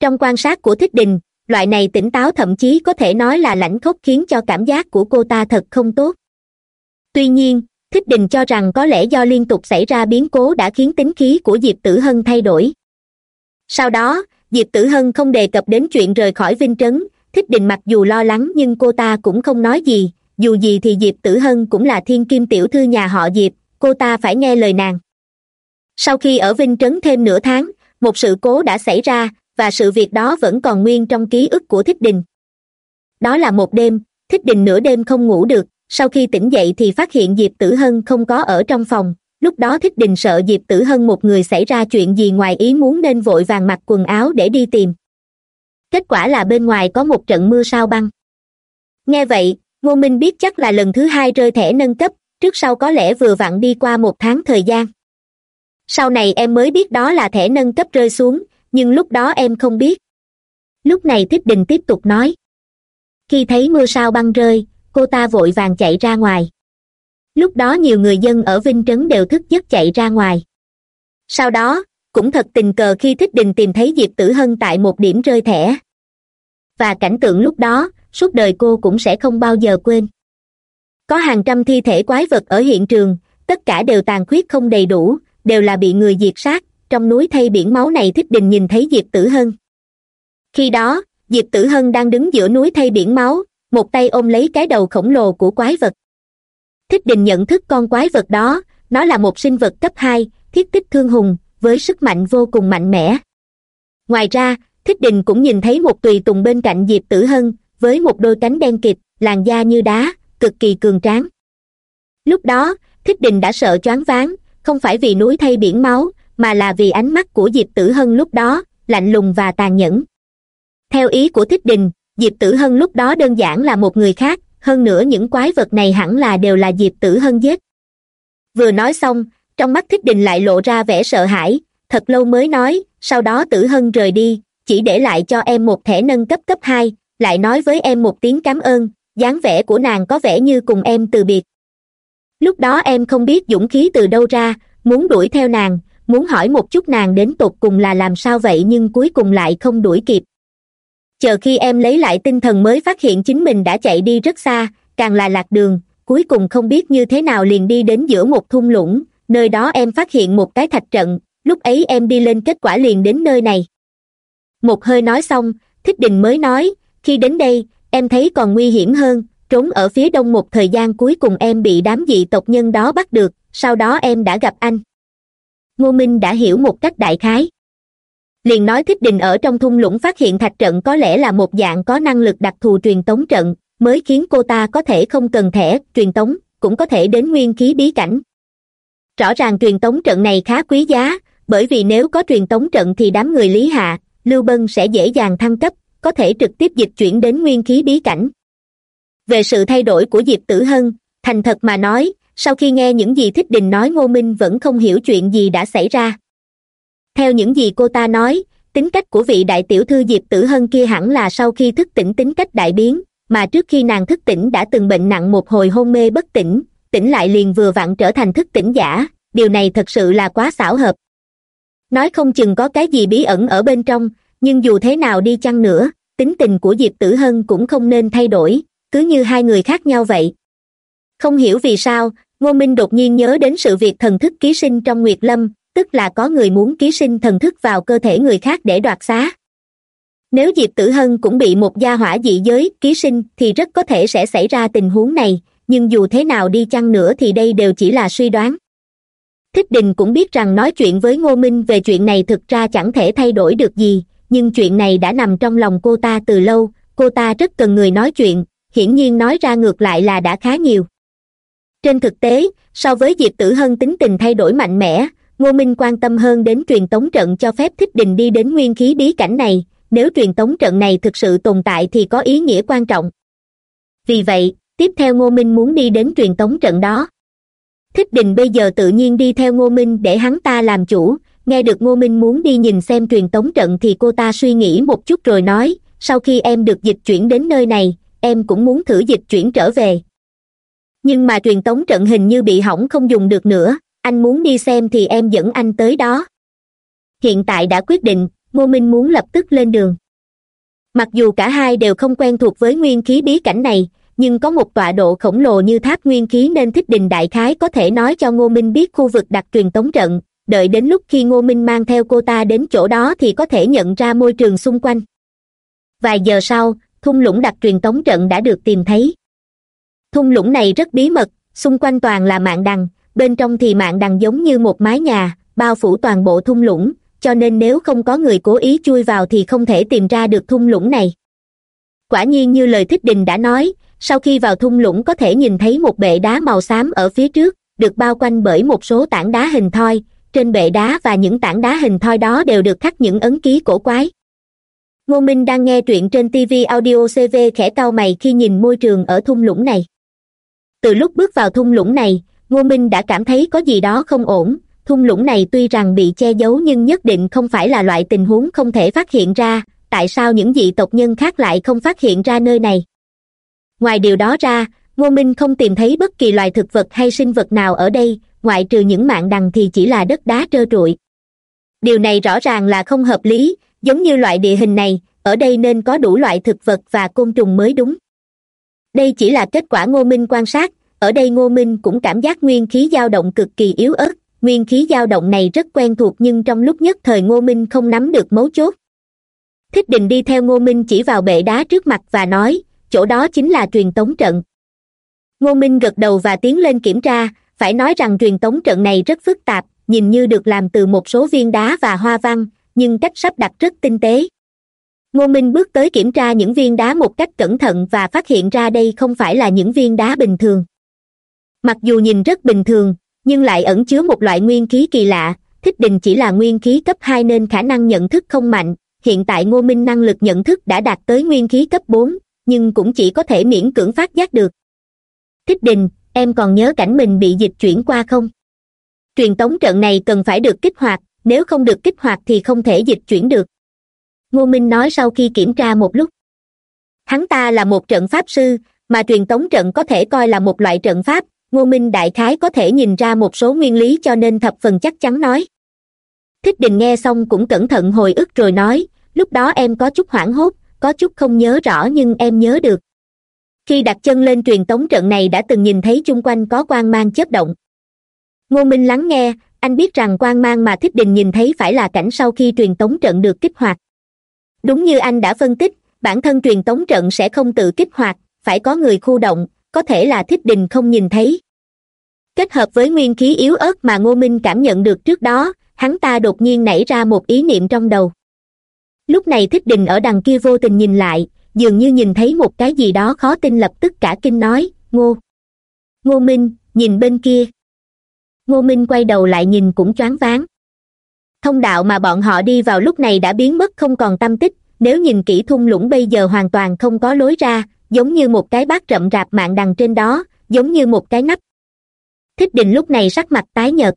Trong quan sát của thích đình, loại này tỉnh táo thậm chí có thể nói là lãnh khốc khiến cho cảm giác của cô ta thật không tốt. Tuy nhiên thích đình cho rằng có lẽ do liên tục xảy ra biến cố đã khiến tính khí của diệp tử hân thay đổi. Sau đó, diệp tử hân không đề cập đến chuyện rời khỏi vinh trấn. Thích đình mặc dù lo lắng nhưng cô ta cũng không nói gì. Dù gì thì diệp tử hân cũng là thiên kim tiểu thư nhà họ diệp, cô ta phải nghe lời nàng. Sau khi ở vinh trấn thêm nửa tháng, một sự cố đã xảy ra và sự việc đó vẫn còn nguyên trong ký ức của thích đình. Đó là một đêm, thích đình nửa đêm không ngủ được sau khi tỉnh dậy thì phát hiện diệp tử hân không có ở trong phòng. Lúc đó thích đình sợ diệp tử hân một người xảy ra chuyện gì ngoài ý muốn nên vội vàng mặc quần áo để đi tìm. Kết quả là bên ngoài có một trận mưa sao băng. Nghe vậy, ngô minh biết chắc là lần thứ hai rơi thẻ nâng cấp, trước sau có lẽ vừa vặn đi qua một tháng thời gian. Sau này em mới biết đó là thẻ nâng cấp rơi xuống, nhưng lúc đó em không biết. Lúc này thích đình tiếp tục nói. Khi thấy mưa sao băng rơi cô ta vội vàng chạy ra ngoài. Lúc đó nhiều người dân ở vinh trấn đều thức giấc chạy ra ngoài. Sau đó, cũng thật tình cờ khi thích đình tìm thấy diệp tử hân tại một điểm rơi thẻ. Và cảnh tượng lúc đó, suốt đời cô cũng sẽ không bao giờ quên. Có hàng trăm thi thể quái vật ở hiện trường, tất cả đều tàn khuyết không đầy đủ, đều là bị người diệt sát, trong núi thay biển máu này thích đình nhìn thấy diệp tử hân. Khi đó, diệp tử hân đang đứng giữa núi thay biển máu một tay ôm lấy cái đầu khổng lồ của quái vật. Thích đình nhận thức con quái vật đó, nó là một sinh vật cấp hai, thiết kích thương hùng, với sức mạnh vô cùng mạnh mẽ. Ngoài ra, thích đình cũng nhìn thấy một tùy tùng bên cạnh diệp tử hân, với một đôi cánh đen kịt, làn da như đá, cực kỳ cường tráng. Lúc đó, thích đình đã sợ choáng váng, không phải vì núi thay biển máu, mà là vì ánh mắt của diệp tử hân lúc đó, lạnh lùng và tàn nhẫn. Theo ý của thích đình diệp tử hân lúc đó đơn giản là một người khác, hơn nữa những quái vật này hẳn là đều là diệp tử hân giết. Vừa nói xong, trong mắt thích đình lại lộ ra vẻ sợ hãi, thật lâu mới nói, sau đó tử hân rời đi, chỉ để lại cho em một thẻ nâng cấp cấp hai, lại nói với em một tiếng cảm ơn, dáng vẻ của nàng có vẻ như cùng em từ biệt. Lúc đó em không biết dũng khí từ đâu ra, muốn đuổi theo nàng, muốn hỏi một chút nàng đến tột cùng là làm sao vậy nhưng cuối cùng lại không đuổi kịp chờ khi em lấy lại tinh thần mới phát hiện chính mình đã chạy đi rất xa, càng là lạc đường, cuối cùng không biết như thế nào liền đi đến giữa một thung lũng, nơi đó em phát hiện một cái thạch trận, lúc ấy em đi lên kết quả liền đến nơi này. Một hơi nói xong, thích đình mới nói, khi đến đây, em thấy còn nguy hiểm hơn, trốn ở phía đông một thời gian cuối cùng em bị đám dị tộc nhân đó bắt được, sau đó em đã gặp anh. Ngô minh đã hiểu một cách đại khái liền nói thích đình ở trong thung lũng phát hiện thạch trận có lẽ là một dạng có năng lực đặc thù truyền tống trận, mới khiến cô ta có thể không cần thẻ, truyền tống, cũng có thể đến nguyên khí bí cảnh. Rõ ràng truyền tống trận này khá quý giá, bởi vì nếu có truyền tống trận thì đám người lý hạ, lưu bân sẽ dễ dàng thăng cấp, có thể trực tiếp dịch chuyển đến nguyên khí bí cảnh. Về sự thay đổi của diệp tử hân, thành thật mà nói, sau khi nghe những gì thích đình nói ngô minh vẫn không hiểu chuyện gì đã xảy ra theo những gì cô ta nói, tính cách của vị đại tiểu thư diệp tử hân kia hẳn là sau khi thức tỉnh tính cách đại biến, mà trước khi nàng thức tỉnh đã từng bệnh nặng một hồi hôn mê bất tỉnh tỉnh lại liền vừa vặn trở thành thức tỉnh giả, điều này thật sự là quá xảo hợp. Nói không chừng có cái gì bí ẩn ở bên trong, nhưng dù thế nào đi chăng nữa, tính tình của diệp tử hân cũng không nên thay đổi, cứ như hai người khác nhau vậy. Không hiểu vì sao, ngô minh đột nhiên nhớ đến sự việc thần thức ký sinh trong nguyệt lâm tức là có người muốn ký sinh thần thức vào cơ thể người khác để đoạt xá. Nếu diệp tử hân cũng bị một gia hỏa dị giới ký sinh thì rất có thể sẽ xảy ra tình huống này, nhưng dù thế nào đi chăng nữa thì đây đều chỉ là suy đoán. Thích đình cũng biết rằng nói chuyện với ngô minh về chuyện này thực ra chẳng thể thay đổi được gì, nhưng chuyện này đã nằm trong lòng cô ta từ lâu, cô ta rất cần người nói chuyện, hiển nhiên nói ra ngược lại là đã khá nhiều. Trên thực tế, so với diệp tử hân tính tình thay đổi mạnh mẽ ngô minh quan tâm hơn đến truyền tống trận cho phép thích đình đi đến nguyên khí bí cảnh này. Nếu truyền tống trận này thực sự tồn tại thì có ý nghĩa quan trọng. Vì vậy, tiếp theo ngô minh muốn đi đến truyền tống trận đó. Thích đình bây giờ tự nhiên đi theo ngô minh để hắn ta làm chủ. Nghe được ngô minh muốn đi nhìn xem truyền tống trận thì cô ta suy nghĩ một chút rồi nói, sau khi em được dịch chuyển đến nơi này, em cũng muốn thử dịch chuyển trở về. Nhưng mà truyền tống trận hình như bị hỏng không dùng được nữa anh muốn đi xem thì em dẫn anh tới đó. Hiện tại đã quyết định, ngô minh muốn lập tức lên đường. Mặc dù cả hai đều không quen thuộc với nguyên khí bí cảnh này, nhưng có một tọa độ khổng lồ như tháp nguyên khí nên thích đình đại khái có thể nói cho ngô minh biết khu vực đặc truyền tống trận. Đợi đến lúc khi ngô minh mang theo cô ta đến chỗ đó thì có thể nhận ra môi trường xung quanh. Vài giờ sau, thung lũng đặc truyền tống trận đã được tìm thấy. Thung lũng này rất bí mật, xung quanh toàn là mạng đằng bên trong thì mạng đằng giống như một mái nhà, bao phủ toàn bộ thung lũng, cho nên nếu không có người cố ý chui vào thì không thể tìm ra được thung lũng này. Quả nhiên như lời thích đình đã nói, sau khi vào thung lũng có thể nhìn thấy một bệ đá màu xám ở phía trước, được bao quanh bởi một số tảng đá hình thoi. Trên bệ đá và những tảng đá hình thoi đó đều được khắc những ấn ký cổ quái. Ngô minh đang nghe truyện trên tv audio cv khẽ cau mày khi nhìn môi trường ở thung lũng này. Từ lúc bước vào thung lũng này ngô minh đã cảm thấy có gì đó không ổn. Thung lũng này tuy rằng bị che giấu nhưng nhất định không phải là loại tình huống không thể phát hiện ra. Tại sao những dị tộc nhân khác lại không phát hiện ra nơi này? Ngoài điều đó ra, ngô minh không tìm thấy bất kỳ loài thực vật hay sinh vật nào ở đây, ngoại trừ những mạng đằng thì chỉ là đất đá trơ trụi. Điều này rõ ràng là không hợp lý, giống như loại địa hình này, ở đây nên có đủ loại thực vật và côn trùng mới đúng. Đây chỉ là kết quả ngô minh quan sát ở đây ngô minh cũng cảm giác nguyên khí dao động cực kỳ yếu ớt. Nguyên khí dao động này rất quen thuộc nhưng trong lúc nhất thời ngô minh không nắm được mấu chốt. Thích Đình đi theo ngô minh chỉ vào bệ đá trước mặt và nói, chỗ đó chính là truyền tống trận. Ngô minh gật đầu và tiến lên kiểm tra, phải nói rằng truyền tống trận này rất phức tạp, nhìn như được làm từ một số viên đá và hoa văn, nhưng cách sắp đặt rất tinh tế. Ngô minh bước tới kiểm tra những viên đá một cách cẩn thận và phát hiện ra đây không phải là những viên đá bình thường mặc dù nhìn rất bình thường, nhưng lại ẩn chứa một loại nguyên khí kỳ lạ. Thích đình chỉ là nguyên khí cấp hai nên khả năng nhận thức không mạnh. Hiện tại ngô minh năng lực nhận thức đã đạt tới nguyên khí cấp bốn, nhưng cũng chỉ có thể miễn cưỡng phát giác được. Thích đình, em còn nhớ cảnh mình bị dịch chuyển qua không? Truyền tống trận này cần phải được kích hoạt, nếu không được kích hoạt thì không thể dịch chuyển được. Ngô minh nói sau khi kiểm tra một lúc. Hắn ta là một trận pháp sư, mà truyền tống trận có thể coi là một loại trận pháp ngô minh đại khái có thể nhìn ra một số nguyên lý cho nên thập phần chắc chắn nói. Thích đình nghe xong cũng cẩn thận hồi ức rồi nói, lúc đó em có chút hoảng hốt, có chút không nhớ rõ nhưng em nhớ được. Khi đặt chân lên truyền tống trận này đã từng nhìn thấy chung quanh có quang mang chớp động. Ngô minh lắng nghe, anh biết rằng quang mang mà thích đình nhìn thấy phải là cảnh sau khi truyền tống trận được kích hoạt. Đúng như anh đã phân tích, bản thân truyền tống trận sẽ không tự kích hoạt, phải có người khu động có thể là thích đình không nhìn thấy. Kết hợp với nguyên khí yếu ớt mà ngô minh cảm nhận được trước đó, hắn ta đột nhiên nảy ra một ý niệm trong đầu. Lúc này thích đình ở đằng kia vô tình nhìn lại, dường như nhìn thấy một cái gì đó khó tin lập tức cả kinh nói, ngô ngô minh, nhìn bên kia. Ngô minh quay đầu lại nhìn cũng choáng váng. Thông đạo mà bọn họ đi vào lúc này đã biến mất không còn tâm tích, nếu nhìn kỹ thung lũng bây giờ hoàn toàn không có lối ra giống như một cái bát rậm rạp mạng đằng trên đó, giống như một cái nắp. Thích đình lúc này sắc mặt tái nhợt.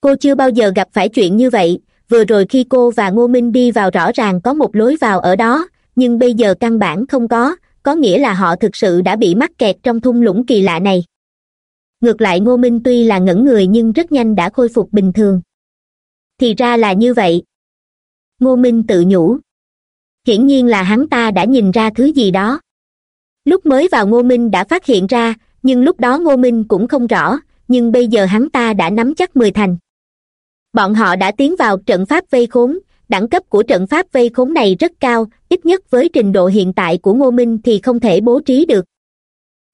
Cô chưa bao giờ gặp phải chuyện như vậy, vừa rồi khi cô và ngô minh đi vào rõ ràng có một lối vào ở đó, nhưng bây giờ căn bản không có có nghĩa là họ thực sự đã bị mắc kẹt trong thung lũng kỳ lạ này. Ngược lại ngô minh tuy là ngẩn người nhưng rất nhanh đã khôi phục bình thường. Thì ra là như vậy. Ngô minh tự nhủ. Hiển nhiên là hắn ta đã nhìn ra thứ gì đó lúc mới vào ngô minh đã phát hiện ra, nhưng lúc đó ngô minh cũng không rõ, nhưng bây giờ hắn ta đã nắm chắc mười thành. Bọn họ đã tiến vào trận pháp vây khốn, đẳng cấp của trận pháp vây khốn này rất cao, ít nhất với trình độ hiện tại của ngô minh thì không thể bố trí được.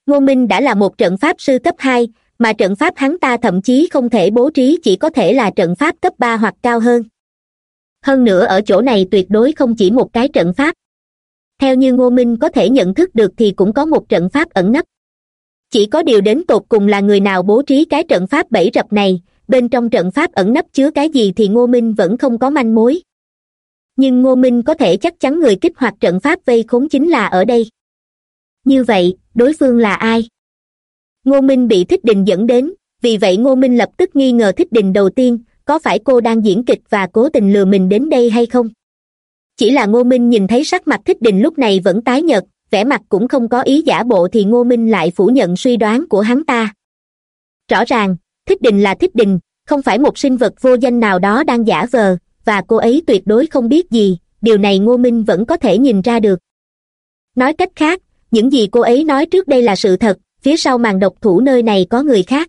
Ngô minh đã là một trận pháp sư cấp hai, mà trận pháp hắn ta thậm chí không thể bố trí chỉ có thể là trận pháp cấp ba hoặc cao hơn. Hơn nữa ở chỗ này tuyệt đối không chỉ một cái trận pháp theo như ngô minh có thể nhận thức được thì cũng có một trận pháp ẩn nấp. Chỉ có điều đến tột cùng là người nào bố trí cái trận pháp bẫy rập này, bên trong trận pháp ẩn nấp chứa cái gì thì ngô minh vẫn không có manh mối. Nhưng ngô minh có thể chắc chắn người kích hoạt trận pháp vây khốn chính là ở đây. Như vậy, đối phương là ai? Ngô minh bị thích đình dẫn đến, vì vậy ngô minh lập tức nghi ngờ thích đình đầu tiên, có phải cô đang diễn kịch và cố tình lừa mình đến đây hay không? Chỉ là ngô minh nhìn thấy sắc mặt thích đình lúc này vẫn tái nhợt, vẻ mặt cũng không có ý giả bộ thì ngô minh lại phủ nhận suy đoán của hắn ta. Rõ ràng, thích đình là thích đình, không phải một sinh vật vô danh nào đó đang giả vờ, và cô ấy tuyệt đối không biết gì, điều này ngô minh vẫn có thể nhìn ra được. Nói cách khác, những gì cô ấy nói trước đây là sự thật, phía sau màn độc thủ nơi này có người khác.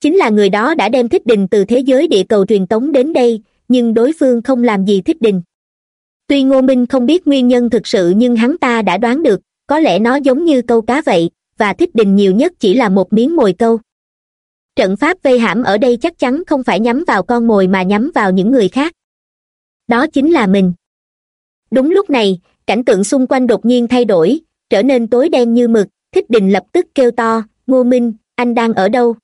Chính là người đó đã đem thích đình từ thế giới địa cầu truyền tống đến đây, nhưng đối phương không làm gì thích đình tuy ngô minh không biết nguyên nhân thực sự nhưng hắn ta đã đoán được, có lẽ nó giống như câu cá vậy, và thích đình nhiều nhất chỉ là một miếng mồi câu. Trận pháp vây hãm ở đây chắc chắn không phải nhắm vào con mồi mà nhắm vào những người khác. Đó chính là mình. Đúng lúc này, cảnh tượng xung quanh đột nhiên thay đổi, trở nên tối đen như mực, thích đình lập tức kêu to, ngô minh, anh đang ở đâu?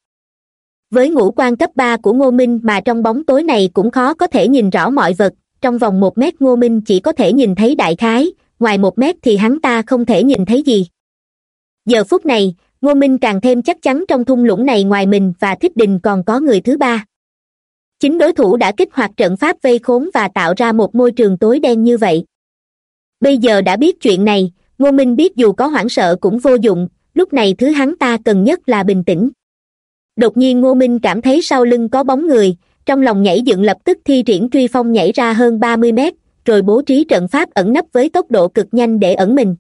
Với ngũ quan cấp ba của ngô minh mà trong bóng tối này cũng khó có thể nhìn rõ mọi vật trong vòng một mét ngô minh chỉ có thể nhìn thấy đại khái, ngoài một mét thì hắn ta không thể nhìn thấy gì. Giờ phút này, ngô minh càng thêm chắc chắn trong thung lũng này ngoài mình và thích đình còn có người thứ ba. Chính đối thủ đã kích hoạt trận pháp vây khốn và tạo ra một môi trường tối đen như vậy. Bây giờ đã biết chuyện này, ngô minh biết dù có hoảng sợ cũng vô dụng, lúc này thứ hắn ta cần nhất là bình tĩnh. Đột nhiên ngô minh cảm thấy sau lưng có bóng người trong lòng nhảy dựng lập tức thi triển truy phong nhảy ra hơn ba mươi mét, rồi bố trí trận pháp ẩn nấp với tốc độ cực nhanh để ẩn mình.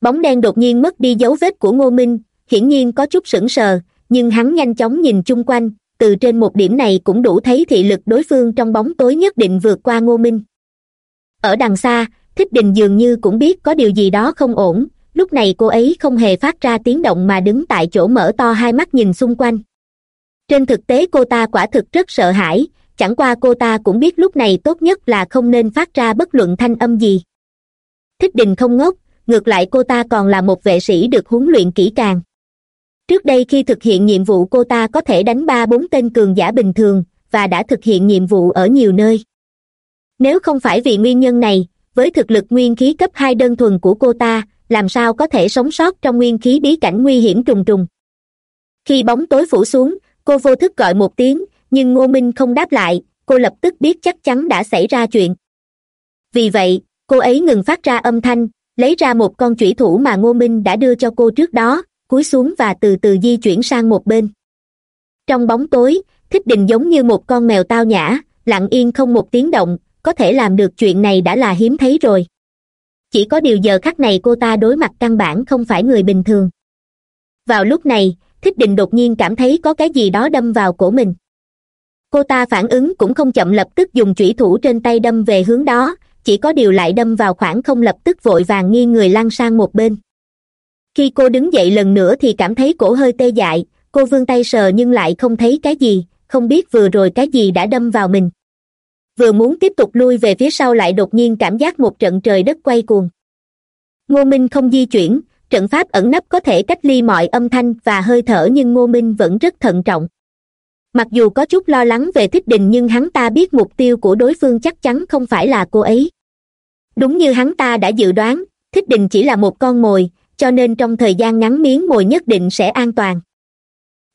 Bóng đen đột nhiên mất đi dấu vết của ngô minh, hiển nhiên có chút sững sờ, nhưng hắn nhanh chóng nhìn chung quanh, từ trên một điểm này cũng đủ thấy thị lực đối phương trong bóng tối nhất định vượt qua ngô minh. Ở đằng xa, thích đình dường như cũng biết có điều gì đó không ổn, lúc này cô ấy không hề phát ra tiếng động mà đứng tại chỗ mở to hai mắt nhìn xung quanh trên thực tế cô ta quả thực rất sợ hãi, chẳng qua cô ta cũng biết lúc này tốt nhất là không nên phát ra bất luận thanh âm gì. Thích đình không ngốc, ngược lại cô ta còn là một vệ sĩ được huấn luyện kỹ càng. Trước đây khi thực hiện nhiệm vụ cô ta có thể đánh ba bốn tên cường giả bình thường, và đã thực hiện nhiệm vụ ở nhiều nơi. Nếu không phải vì nguyên nhân này, với thực lực nguyên khí cấp hai đơn thuần của cô ta, làm sao có thể sống sót trong nguyên khí bí cảnh nguy hiểm trùng trùng. Khi bóng tối phủ xuống cô vô thức gọi một tiếng, nhưng ngô minh không đáp lại, cô lập tức biết chắc chắn đã xảy ra chuyện. Vì vậy, cô ấy ngừng phát ra âm thanh, lấy ra một con chủy thủ mà ngô minh đã đưa cho cô trước đó, cúi xuống và từ từ di chuyển sang một bên. Trong bóng tối, thích đình giống như một con mèo tao nhã, lặng yên không một tiếng động, có thể làm được chuyện này đã là hiếm thấy rồi. Chỉ có điều giờ khắc này cô ta đối mặt căn bản không phải người bình thường. Vào lúc này thích đình đột nhiên cảm thấy có cái gì đó đâm vào cổ mình. Cô ta phản ứng cũng không chậm lập tức dùng chủy thủ trên tay đâm về hướng đó, chỉ có điều lại đâm vào khoảng không lập tức vội vàng nghiêng người lăn sang một bên. Khi cô đứng dậy lần nữa thì cảm thấy cổ hơi tê dại, cô vươn tay sờ nhưng lại không thấy cái gì, không biết vừa rồi cái gì đã đâm vào mình. Vừa muốn tiếp tục lui về phía sau lại đột nhiên cảm giác một trận trời đất quay cuồng. Ngô minh không di chuyển trận pháp ẩn nấp có thể cách ly mọi âm thanh và hơi thở nhưng ngô minh vẫn rất thận trọng. Mặc dù có chút lo lắng về thích đình nhưng hắn ta biết mục tiêu của đối phương chắc chắn không phải là cô ấy. Đúng như hắn ta đã dự đoán, thích đình chỉ là một con mồi, cho nên trong thời gian ngắn miếng mồi nhất định sẽ an toàn.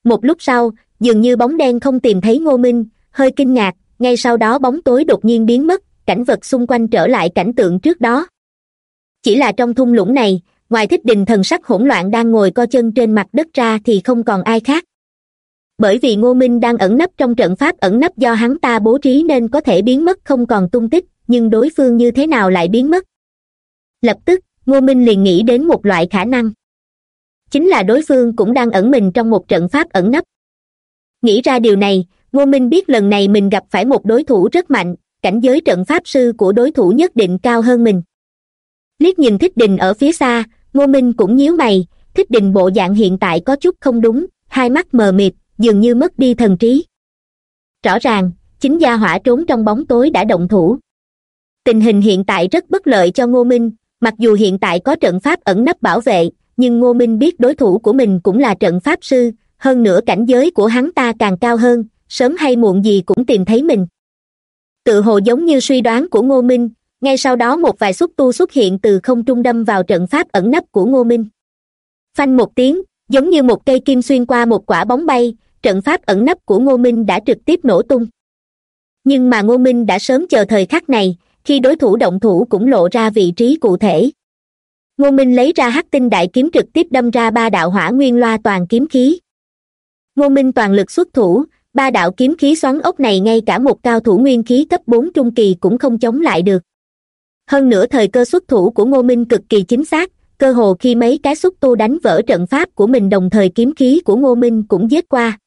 Một lúc sau, dường như bóng đen không tìm thấy ngô minh, hơi kinh ngạc, ngay sau đó bóng tối đột nhiên biến mất, cảnh vật xung quanh trở lại cảnh tượng trước đó. Chỉ là trong thung lũng này ngoài thích đình thần sắc hỗn loạn đang ngồi co chân trên mặt đất ra thì không còn ai khác. Bởi vì ngô minh đang ẩn nấp trong trận pháp ẩn nấp do hắn ta bố trí nên có thể biến mất không còn tung tích, nhưng đối phương như thế nào lại biến mất? Lập tức, ngô minh liền nghĩ đến một loại khả năng. Chính là đối phương cũng đang ẩn mình trong một trận pháp ẩn nấp. Nghĩ ra điều này, ngô minh biết lần này mình gặp phải một đối thủ rất mạnh, cảnh giới trận pháp sư của đối thủ nhất định cao hơn mình. Liếc nhìn thích đình ở phía xa ngô minh cũng nhíu mày, thích đình bộ dạng hiện tại có chút không đúng, hai mắt mờ mịt, dường như mất đi thần trí. Rõ ràng, chính gia hỏa trốn trong bóng tối đã động thủ. Tình hình hiện tại rất bất lợi cho ngô minh, mặc dù hiện tại có trận pháp ẩn nấp bảo vệ, nhưng ngô minh biết đối thủ của mình cũng là trận pháp sư, hơn nữa cảnh giới của hắn ta càng cao hơn, sớm hay muộn gì cũng tìm thấy mình. Tự hồ giống như suy đoán của ngô minh ngay sau đó một vài xúc tu xuất hiện từ không trung đâm vào trận pháp ẩn nấp của ngô minh. Phanh một tiếng, giống như một cây kim xuyên qua một quả bóng bay, trận pháp ẩn nấp của ngô minh đã trực tiếp nổ tung. Nhưng mà ngô minh đã sớm chờ thời khắc này, khi đối thủ động thủ cũng lộ ra vị trí cụ thể. Ngô minh lấy ra hắc tinh đại kiếm trực tiếp đâm ra ba đạo hỏa nguyên loa toàn kiếm khí. Ngô minh toàn lực xuất thủ, ba đạo kiếm khí xoắn ốc này ngay cả một cao thủ nguyên khí cấp bốn trung kỳ cũng không chống lại được hơn nữa thời cơ xuất thủ của ngô minh cực kỳ chính xác, cơ hồ khi mấy cái xúc tu đánh vỡ trận pháp của mình đồng thời kiếm khí của ngô minh cũng giết qua.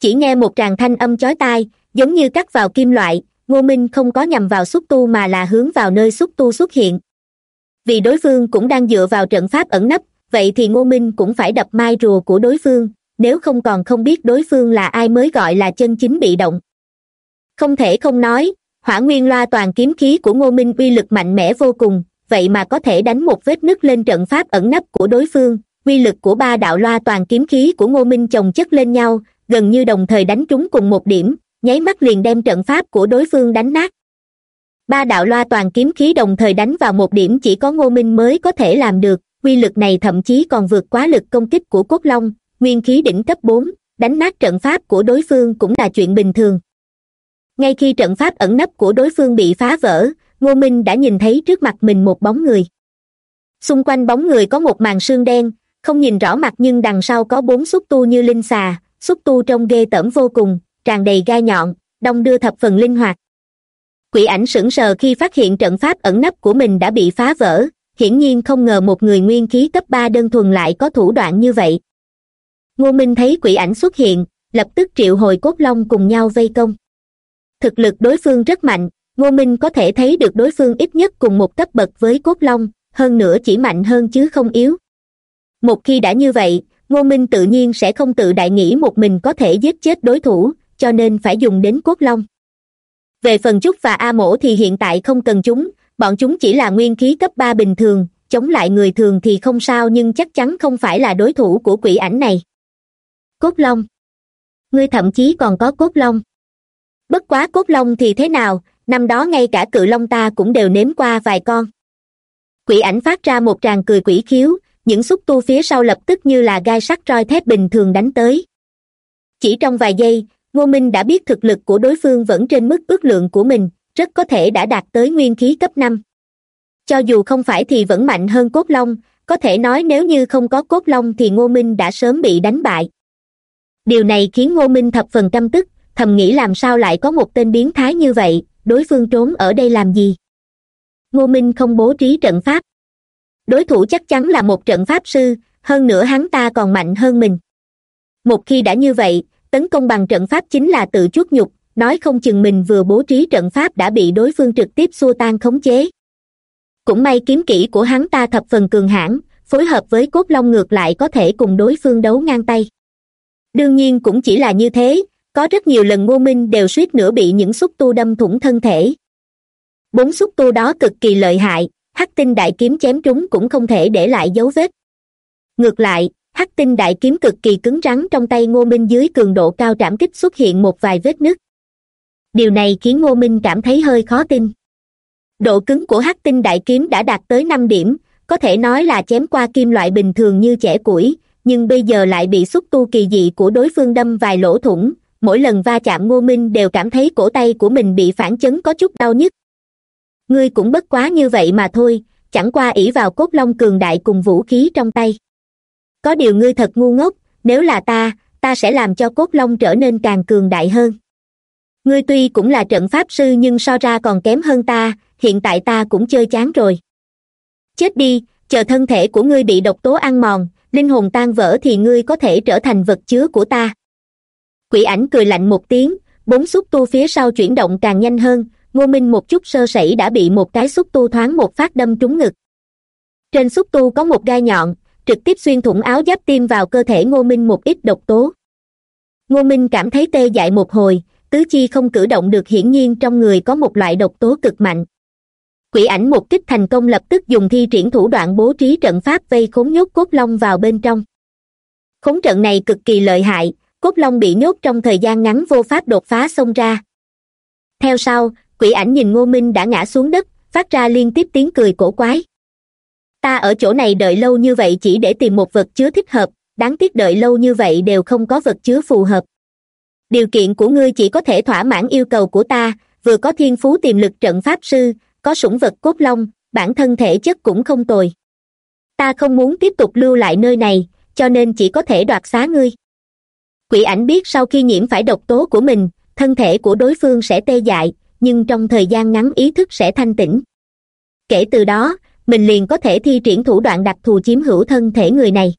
Chỉ nghe một tràng thanh âm chói tai, giống như cắt vào kim loại, ngô minh không có nhằm vào xúc tu mà là hướng vào nơi xúc tu xuất hiện. Vì đối phương cũng đang dựa vào trận pháp ẩn nấp, vậy thì ngô minh cũng phải đập mai rùa của đối phương, nếu không còn không biết đối phương là ai mới gọi là chân chính bị động. Không thể không nói hỏa nguyên loa toàn kiếm khí của ngô minh uy lực mạnh mẽ vô cùng, vậy mà có thể đánh một vết nứt lên trận pháp ẩn nấp của đối phương. Uy lực của ba đạo loa toàn kiếm khí của ngô minh chồng chất lên nhau, gần như đồng thời đánh trúng cùng một điểm, nháy mắt liền đem trận pháp của đối phương đánh nát. Ba đạo loa toàn kiếm khí đồng thời đánh vào một điểm chỉ có ngô minh mới có thể làm được, uy lực này thậm chí còn vượt quá lực công kích của cốt long, nguyên khí đỉnh cấp bốn, đánh nát trận pháp của đối phương cũng là chuyện bình thường ngay khi trận pháp ẩn nấp của đối phương bị phá vỡ, ngô minh đã nhìn thấy trước mặt mình một bóng người. Xung quanh bóng người có một màn sương đen, không nhìn rõ mặt nhưng đằng sau có bốn xúc tu như linh xà, xúc tu trông ghê tởm vô cùng, tràn đầy gai nhọn đong đưa thập phần linh hoạt. Quỷ ảnh sững sờ khi phát hiện trận pháp ẩn nấp của mình đã bị phá vỡ, hiển nhiên không ngờ một người nguyên khí cấp ba đơn thuần lại có thủ đoạn như vậy. Ngô minh thấy quỷ ảnh xuất hiện, lập tức triệu hồi cốt long cùng nhau vây công thực lực đối phương rất mạnh, ngô minh có thể thấy được đối phương ít nhất cùng một cấp bậc với cốt long, hơn nữa chỉ mạnh hơn chứ không yếu. Một khi đã như vậy, ngô minh tự nhiên sẽ không tự đại nghĩ một mình có thể giết chết đối thủ, cho nên phải dùng đến cốt long. Về phần trúc và a mổ thì hiện tại không cần chúng, bọn chúng chỉ là nguyên khí cấp ba bình thường, chống lại người thường thì không sao nhưng chắc chắn không phải là đối thủ của quỷ ảnh này. Cốt long. Ngươi thậm chí còn có cốt long bất quá cốt long thì thế nào, năm đó ngay cả cự long ta cũng đều nếm qua vài con. Quỷ ảnh phát ra một tràng cười quỷ khiếu, những xúc tu phía sau lập tức như là gai sắt roi thép bình thường đánh tới. Chỉ trong vài giây, ngô minh đã biết thực lực của đối phương vẫn trên mức ước lượng của mình, rất có thể đã đạt tới nguyên khí cấp năm. Cho dù không phải thì vẫn mạnh hơn cốt long, có thể nói nếu như không có cốt long thì ngô minh đã sớm bị đánh bại. Điều này khiến ngô minh thập phần căm tức thầm nghĩ làm sao lại có một tên biến thái như vậy, đối phương trốn ở đây làm gì? Ngô minh không bố trí trận pháp. Đối thủ chắc chắn là một trận pháp sư, hơn nữa hắn ta còn mạnh hơn mình. Một khi đã như vậy, tấn công bằng trận pháp chính là tự chuốc nhục, nói không chừng mình vừa bố trí trận pháp đã bị đối phương trực tiếp xua tan khống chế. Cũng may kiếm kỹ của hắn ta thập phần cường hãn, phối hợp với cốt long ngược lại có thể cùng đối phương đấu ngang tay. Đương nhiên cũng chỉ là như thế có rất nhiều lần ngô minh đều suýt nữa bị những xúc tu đâm thủng thân thể. Bốn xúc tu đó cực kỳ lợi hại, hắc tinh đại kiếm chém trúng cũng không thể để lại dấu vết. Ngược lại, hắc tinh đại kiếm cực kỳ cứng rắn trong tay ngô minh dưới cường độ cao trảm kích xuất hiện một vài vết nứt. Điều này khiến ngô minh cảm thấy hơi khó tin. Độ cứng của hắc tinh đại kiếm đã đạt tới năm điểm, có thể nói là chém qua kim loại bình thường như chẻ củi, nhưng bây giờ lại bị xúc tu kỳ dị của đối phương đâm vài lỗ thủng mỗi lần va chạm ngô minh đều cảm thấy cổ tay của mình bị phản chấn có chút đau nhức. Ngươi cũng bất quá như vậy mà thôi, chẳng qua ỷ vào cốt long cường đại cùng vũ khí trong tay. Có điều ngươi thật ngu ngốc, nếu là ta ta sẽ làm cho cốt long trở nên càng cường đại hơn. Ngươi tuy cũng là trận pháp sư nhưng so ra còn kém hơn ta, hiện tại ta cũng chơi chán rồi. Chết đi, chờ thân thể của ngươi bị độc tố ăn mòn, linh hồn tan vỡ thì ngươi có thể trở thành vật chứa của ta quỷ ảnh cười lạnh một tiếng, bốn xúc tu phía sau chuyển động càng nhanh hơn, ngô minh một chút sơ sẩy đã bị một cái xúc tu thoáng một phát đâm trúng ngực. Trên xúc tu có một gai nhọn, trực tiếp xuyên thủng áo giáp tim vào cơ thể ngô minh một ít độc tố. Ngô minh cảm thấy tê dại một hồi, tứ chi không cử động được hiển nhiên trong người có một loại độc tố cực mạnh. Quỷ ảnh một kích thành công lập tức dùng thi triển thủ đoạn bố trí trận pháp vây khốn nhốt cốt long vào bên trong. Khốn trận này cực kỳ lợi hại cốt long bị nhốt trong thời gian ngắn vô pháp đột phá xông ra. Theo sau, quỷ ảnh nhìn ngô minh đã ngã xuống đất, phát ra liên tiếp tiếng cười cổ quái. Ta ở chỗ này đợi lâu như vậy chỉ để tìm một vật chứa thích hợp, đáng tiếc đợi lâu như vậy đều không có vật chứa phù hợp. Điều kiện của ngươi chỉ có thể thỏa mãn yêu cầu của ta, vừa có thiên phú tiềm lực trận pháp sư, có sủng vật cốt long, bản thân thể chất cũng không tồi. Ta không muốn tiếp tục lưu lại nơi này, cho nên chỉ có thể đoạt xá ngươi quỷ ảnh biết sau khi nhiễm phải độc tố của mình, thân thể của đối phương sẽ tê dại, nhưng trong thời gian ngắn ý thức sẽ thanh tĩnh. Kể từ đó, mình liền có thể thi triển thủ đoạn đặc thù chiếm hữu thân thể người này.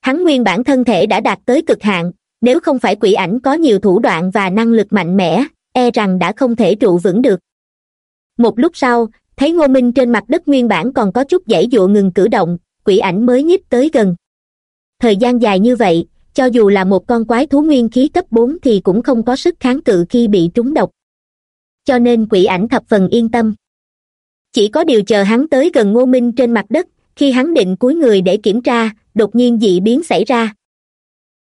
Hắn nguyên bản thân thể đã đạt tới cực hạn, nếu không phải quỷ ảnh có nhiều thủ đoạn và năng lực mạnh mẽ e rằng đã không thể trụ vững được. Một lúc sau, thấy ngô minh trên mặt đất nguyên bản còn có chút dãy dụa ngừng cử động, quỷ ảnh mới nhích tới gần. Thời gian dài như vậy cho dù là một con quái thú nguyên khí cấp bốn thì cũng không có sức kháng cự khi bị trúng độc. Cho nên quỷ ảnh thập phần yên tâm. Chỉ có điều chờ hắn tới gần ngô minh trên mặt đất, khi hắn định cúi người để kiểm tra, đột nhiên dị biến xảy ra.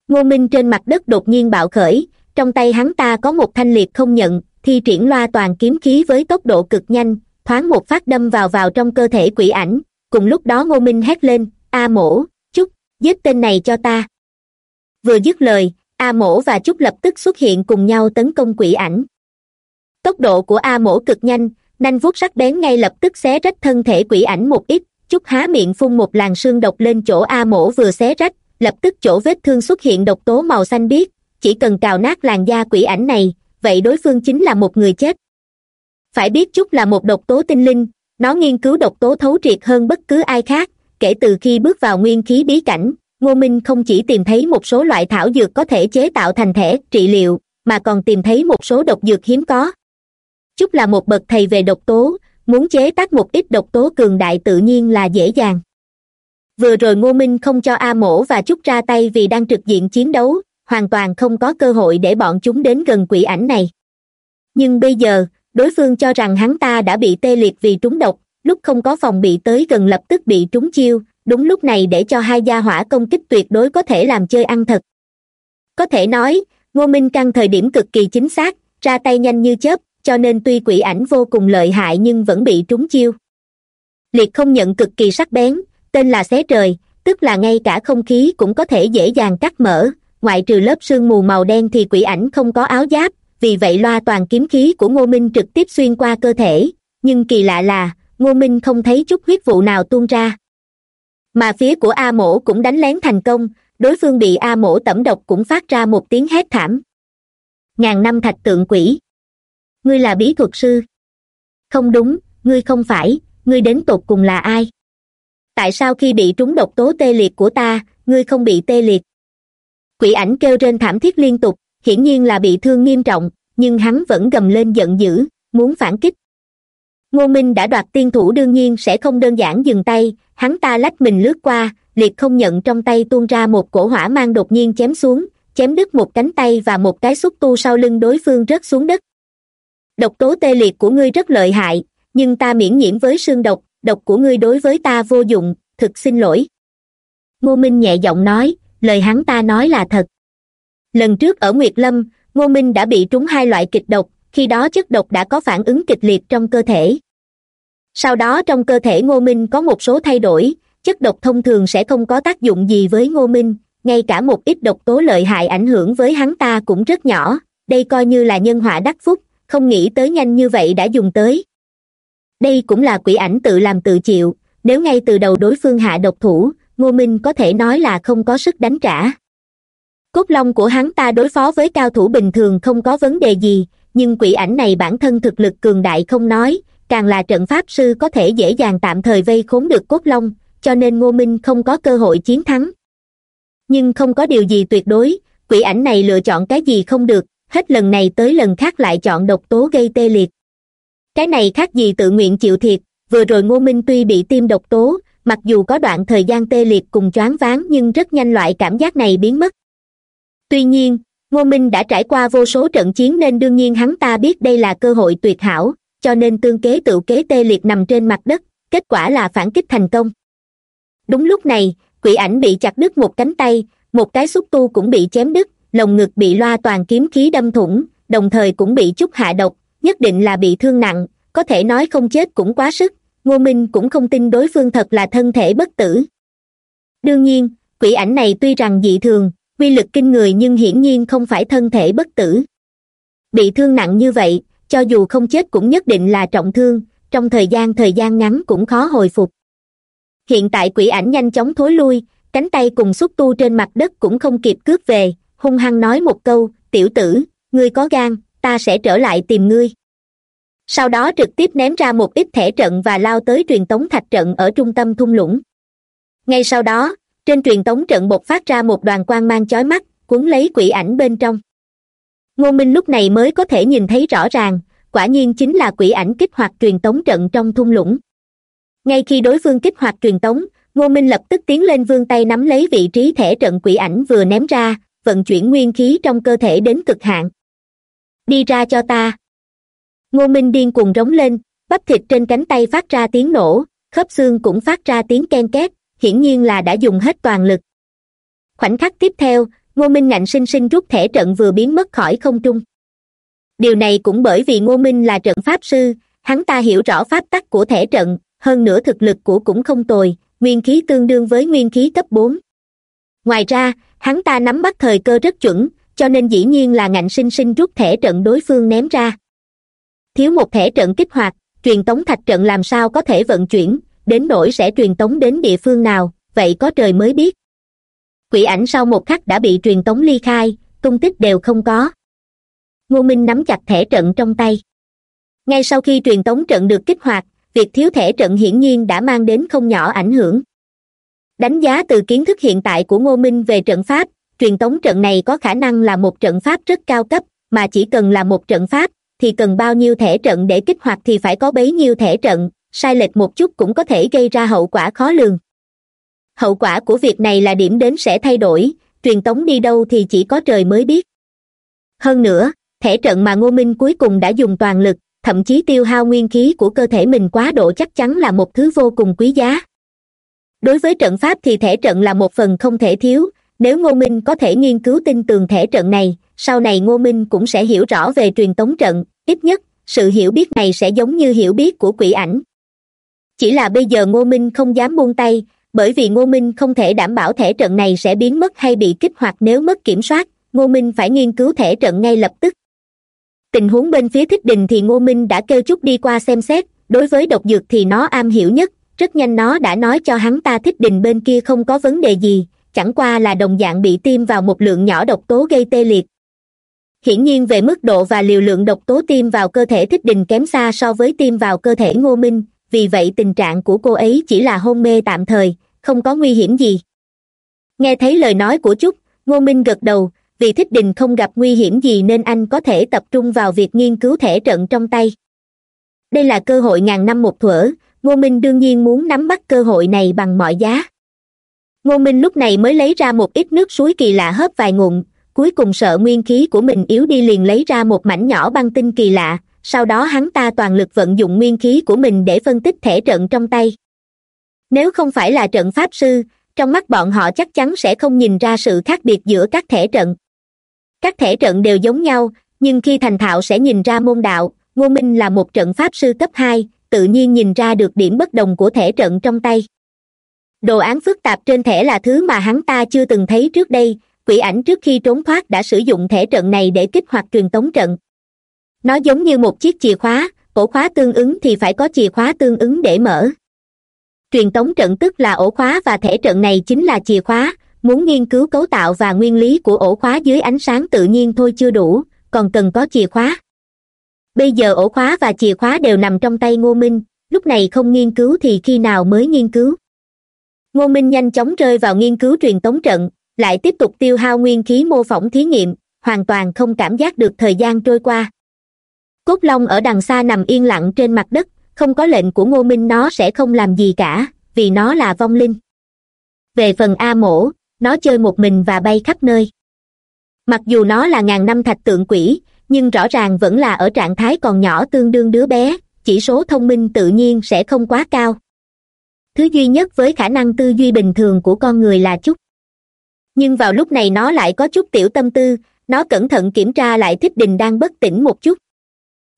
Ngô minh trên mặt đất đột nhiên bạo khởi, trong tay hắn ta có một thanh liệt không nhận, thi triển loa toàn kiếm khí với tốc độ cực nhanh, thoáng một phát đâm vào vào trong cơ thể quỷ ảnh, cùng lúc đó ngô minh hét lên, a mổ, chúc, giết tên này cho ta vừa dứt lời, a mổ và trúc lập tức xuất hiện cùng nhau tấn công quỷ ảnh. Tốc độ của a mổ cực nhanh, nanh vuốt sắc bén ngay lập tức xé rách thân thể quỷ ảnh một ít, trúc há miệng phun một làn sương độc lên chỗ a mổ vừa xé rách, lập tức chỗ vết thương xuất hiện độc tố màu xanh biếc, chỉ cần cào nát làn da quỷ ảnh này, vậy đối phương chính là một người chết. Phải biết trúc là một độc tố tinh linh, nó nghiên cứu độc tố thấu triệt hơn bất cứ ai khác, kể từ khi bước vào nguyên khí bí cảnh ngô minh không chỉ tìm thấy một số loại thảo dược có thể chế tạo thành thẻ, trị liệu, mà còn tìm thấy một số độc dược hiếm có. Chúc là một bậc thầy về độc tố, muốn chế tác một ít độc tố cường đại tự nhiên là dễ dàng. Vừa rồi ngô minh không cho a mổ và chúc ra tay vì đang trực diện chiến đấu, hoàn toàn không có cơ hội để bọn chúng đến gần quỷ ảnh này. Nhưng bây giờ, đối phương cho rằng hắn ta đã bị tê liệt vì trúng độc, lúc không có phòng bị tới gần lập tức bị trúng chiêu đúng lúc này để cho hai gia hỏa công kích tuyệt đối có thể làm chơi ăn thật. Có thể nói, ngô minh căn thời điểm cực kỳ chính xác, ra tay nhanh như chớp, cho nên tuy quỷ ảnh vô cùng lợi hại nhưng vẫn bị trúng chiêu. Liệt không nhận cực kỳ sắc bén, tên là xé trời, tức là ngay cả không khí cũng có thể dễ dàng cắt mở, ngoại trừ lớp sương mù màu đen thì quỷ ảnh không có áo giáp, vì vậy loa toàn kiếm khí của ngô minh trực tiếp xuyên qua cơ thể, nhưng kỳ lạ là, ngô minh không thấy chút huyết vụ nào tuôn ra mà phía của a mổ cũng đánh lén thành công, đối phương bị a mổ tẩm độc cũng phát ra một tiếng hét thảm. Ngàn năm thạch tượng quỷ. Ngươi là bí thuật sư. Không đúng, ngươi không phải, ngươi đến tột cùng là ai? Tại sao khi bị trúng độc tố tê liệt của ta, ngươi không bị tê liệt? Quỷ ảnh kêu trên thảm thiết liên tục, hiển nhiên là bị thương nghiêm trọng, nhưng hắn vẫn gầm lên giận dữ, muốn phản kích ngô minh đã đoạt tiên thủ đương nhiên sẽ không đơn giản dừng tay, hắn ta lách mình lướt qua, liệt không nhận trong tay tuôn ra một cổ hỏa mang đột nhiên chém xuống, chém đứt một cánh tay và một cái xúc tu sau lưng đối phương rớt xuống đất. Độc tố tê liệt của ngươi rất lợi hại, nhưng ta miễn nhiễm với xương độc độc của ngươi đối với ta vô dụng, thực xin lỗi. Ngô minh nhẹ giọng nói, lời hắn ta nói là thật. Lần trước ở nguyệt lâm, ngô minh đã bị trúng hai loại kịch độc, khi đó chất độc đã có phản ứng kịch liệt trong cơ thể sau đó trong cơ thể ngô minh có một số thay đổi, chất độc thông thường sẽ không có tác dụng gì với ngô minh, ngay cả một ít độc tố lợi hại ảnh hưởng với hắn ta cũng rất nhỏ. Đây coi như là nhân họa đắc phúc, không nghĩ tới nhanh như vậy đã dùng tới. Đây cũng là quỷ ảnh tự làm tự chịu, nếu ngay từ đầu đối phương hạ độc thủ, ngô minh có thể nói là không có sức đánh trả. Cốt long của hắn ta đối phó với cao thủ bình thường không có vấn đề gì, nhưng quỷ ảnh này bản thân thực lực cường đại không nói càng là trận pháp sư có thể dễ dàng tạm thời vây khốn được cốt long, cho nên ngô minh không có cơ hội chiến thắng. Nhưng không có điều gì tuyệt đối, quỷ ảnh này lựa chọn cái gì không được, hết lần này tới lần khác lại chọn độc tố gây tê liệt. Cái này khác gì tự nguyện chịu thiệt, vừa rồi ngô minh tuy bị tiêm độc tố, mặc dù có đoạn thời gian tê liệt cùng choáng váng nhưng rất nhanh loại cảm giác này biến mất. Tuy nhiên, ngô minh đã trải qua vô số trận chiến nên đương nhiên hắn ta biết đây là cơ hội tuyệt hảo cho nên tương kế tự kế tê liệt nằm trên mặt đất, kết quả là phản kích thành công. Đúng lúc này, quỷ ảnh bị chặt đứt một cánh tay, một cái xúc tu cũng bị chém đứt, lồng ngực bị loa toàn kiếm khí đâm thủng, đồng thời cũng bị chút hạ độc, nhất định là bị thương nặng, có thể nói không chết cũng quá sức, ngô minh cũng không tin đối phương thật là thân thể bất tử. Đương nhiên, quỷ ảnh này tuy rằng dị thường, quy lực kinh người nhưng hiển nhiên không phải thân thể bất tử. Bị thương nặng như vậy cho dù không chết cũng nhất định là trọng thương, trong thời gian thời gian ngắn cũng khó hồi phục. Hiện tại quỷ ảnh nhanh chóng thối lui, cánh tay cùng xúc tu trên mặt đất cũng không kịp cướp về, hung hăng nói một câu, tiểu tử, ngươi có gan, ta sẽ trở lại tìm ngươi. Sau đó trực tiếp ném ra một ít thẻ trận và lao tới truyền tống thạch trận ở trung tâm thung lũng. Ngay sau đó, trên truyền tống trận bộc phát ra một đoàn quang mang chói mắt, cuốn lấy quỷ ảnh bên trong ngô minh lúc này mới có thể nhìn thấy rõ ràng, quả nhiên chính là quỷ ảnh kích hoạt truyền tống trận trong thung lũng. Ngay khi đối phương kích hoạt truyền tống, ngô minh lập tức tiến lên vương tay nắm lấy vị trí thể trận quỷ ảnh vừa ném ra, vận chuyển nguyên khí trong cơ thể đến cực hạn. Đi ra cho ta. Ngô minh điên cuồng rống lên, bắp thịt trên cánh tay phát ra tiếng nổ, khớp xương cũng phát ra tiếng ken két, hiển nhiên là đã dùng hết toàn lực. Khoảnh khắc tiếp theo ngô minh ngạnh sinh sinh rút thẻ trận vừa biến mất khỏi không trung. Điều này cũng bởi vì ngô minh là trận pháp sư, hắn ta hiểu rõ pháp tắc của thẻ trận, hơn nữa thực lực của cũng không tồi, nguyên khí tương đương với nguyên khí cấp bốn. Ngoài ra, hắn ta nắm bắt thời cơ rất chuẩn, cho nên dĩ nhiên là ngạnh sinh sinh rút thẻ trận đối phương ném ra. Thiếu một thẻ trận kích hoạt, truyền tống thạch trận làm sao có thể vận chuyển, đến nỗi sẽ truyền tống đến địa phương nào, vậy có trời mới biết quỷ ảnh sau một khắc đã bị truyền tống ly khai, tung tích đều không có. Ngô minh nắm chặt thẻ trận trong tay. Ngay sau khi truyền tống trận được kích hoạt, việc thiếu thẻ trận hiển nhiên đã mang đến không nhỏ ảnh hưởng. Đánh giá từ kiến thức hiện tại của ngô minh về trận pháp, truyền tống trận này có khả năng là một trận pháp rất cao cấp, mà chỉ cần là một trận pháp, thì cần bao nhiêu thẻ trận để kích hoạt thì phải có bấy nhiêu thẻ trận, sai lệch một chút cũng có thể gây ra hậu quả khó lường hậu quả của việc này là điểm đến sẽ thay đổi, truyền tống đi đâu thì chỉ có trời mới biết. Hơn nữa thẻ trận mà ngô minh cuối cùng đã dùng toàn lực, thậm chí tiêu hao nguyên khí của cơ thể mình quá độ chắc chắn là một thứ vô cùng quý giá. Đối với trận pháp thì thẻ trận là một phần không thể thiếu, nếu ngô minh có thể nghiên cứu tin tường thẻ trận này, sau này ngô minh cũng sẽ hiểu rõ về truyền tống trận, ít nhất, sự hiểu biết này sẽ giống như hiểu biết của quỷ ảnh. Chỉ là bây giờ ngô minh không dám buông tay bởi vì ngô minh không thể đảm bảo thể trận này sẽ biến mất hay bị kích hoạt nếu mất kiểm soát, ngô minh phải nghiên cứu thể trận ngay lập tức. Tình huống bên phía thích đình thì ngô minh đã kêu chút đi qua xem xét, đối với độc dược thì nó am hiểu nhất, rất nhanh nó đã nói cho hắn ta thích đình bên kia không có vấn đề gì, chẳng qua là đồng dạng bị tiêm vào một lượng nhỏ độc tố gây tê liệt. Hiển nhiên về mức độ và liều lượng độc tố tiêm vào cơ thể thích đình kém xa so với tiêm vào cơ thể ngô minh, vì vậy tình trạng của cô ấy chỉ là hôn mê tạm thời không có nguy hiểm gì. Nghe thấy lời nói của trúc, ngô minh gật đầu, vì thích đình không gặp nguy hiểm gì nên anh có thể tập trung vào việc nghiên cứu thể trận trong tay. Đây là cơ hội ngàn năm một thuở, ngô minh đương nhiên muốn nắm bắt cơ hội này bằng mọi giá. Ngô minh lúc này mới lấy ra một ít nước suối kỳ lạ hớp vài ngụm, cuối cùng sợ nguyên khí của mình yếu đi liền lấy ra một mảnh nhỏ băng tinh kỳ lạ, sau đó hắn ta toàn lực vận dụng nguyên khí của mình để phân tích thể trận trong tay nếu không phải là trận pháp sư, trong mắt bọn họ chắc chắn sẽ không nhìn ra sự khác biệt giữa các thể trận. Các thể trận đều giống nhau, nhưng khi thành thạo sẽ nhìn ra môn đạo, ngô minh là một trận pháp sư cấp hai, tự nhiên nhìn ra được điểm bất đồng của thể trận trong tay. Đồ án phức tạp trên thẻ là thứ mà hắn ta chưa từng thấy trước đây, quỷ ảnh trước khi trốn thoát đã sử dụng thẻ trận này để kích hoạt truyền tống trận. Nó giống như một chiếc chìa khóa ổ khóa tương ứng thì phải có chìa khóa tương ứng để mở truyền tống trận tức là ổ khóa và thẻ trận này chính là chìa khóa. Muốn nghiên cứu cấu tạo và nguyên lý của ổ khóa dưới ánh sáng tự nhiên thôi chưa đủ, còn cần có chìa khóa. Bây giờ ổ khóa và chìa khóa đều nằm trong tay ngô minh, lúc này không nghiên cứu thì khi nào mới nghiên cứu? Ngô minh nhanh chóng rơi vào nghiên cứu truyền tống trận, lại tiếp tục tiêu hao nguyên khí mô phỏng thí nghiệm, hoàn toàn không cảm giác được thời gian trôi qua. Cốt long ở đằng xa nằm yên lặng trên mặt đất không có lệnh của ngô minh nó sẽ không làm gì cả, vì nó là vong linh. Về phần a mổ, nó chơi một mình và bay khắp nơi. Mặc dù nó là ngàn năm thạch tượng quỷ, nhưng rõ ràng vẫn là ở trạng thái còn nhỏ tương đương đứa bé, chỉ số thông minh tự nhiên sẽ không quá cao. Thứ duy nhất với khả năng tư duy bình thường của con người là chút. Nhưng vào lúc này nó lại có chút tiểu tâm tư, nó cẩn thận kiểm tra lại thích đình đang bất tỉnh một chút.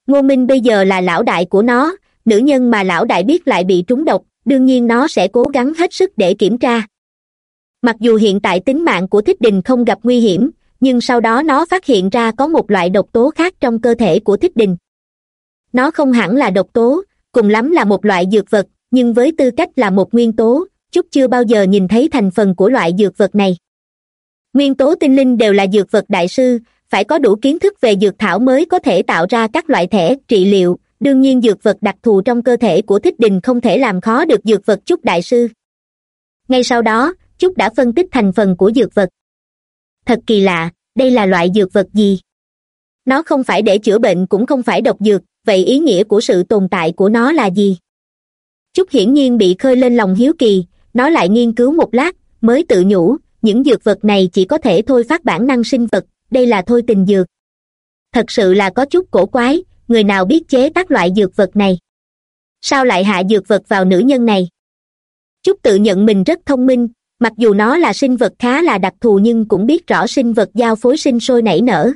Ngô minh bây giờ là lão đại của nó nữ nhân mà lão đại biết lại bị trúng độc, đương nhiên nó sẽ cố gắng hết sức để kiểm tra. Mặc dù hiện tại tính mạng của thích đình không gặp nguy hiểm, nhưng sau đó nó phát hiện ra có một loại độc tố khác trong cơ thể của thích đình. Nó không hẳn là độc tố, cùng lắm là một loại dược vật, nhưng với tư cách là một nguyên tố chúc chưa bao giờ nhìn thấy thành phần của loại dược vật này. Nguyên tố tinh linh đều là dược vật đại sư, phải có đủ kiến thức về dược thảo mới có thể tạo ra các loại thẻ, trị liệu đương nhiên dược vật đặc thù trong cơ thể của thích đình không thể làm khó được dược vật chúc đại sư. Ngay sau đó chúc đã phân tích thành phần của dược vật. Thật kỳ lạ, đây là loại dược vật gì? Nó không phải để chữa bệnh cũng không phải độc dược, vậy ý nghĩa của sự tồn tại của nó là gì? Chúc hiển nhiên bị khơi lên lòng hiếu kỳ, nó lại nghiên cứu một lát, mới tự nhủ, những dược vật này chỉ có thể thôi phát bản năng sinh vật, đây là thôi tình dược. Thật sự là có chút cổ quái người nào biết chế tác loại dược vật này? Sao lại hạ dược vật vào nữ nhân này? Chúc tự nhận mình rất thông minh, mặc dù nó là sinh vật khá là đặc thù nhưng cũng biết rõ sinh vật giao phối sinh sôi nảy nở.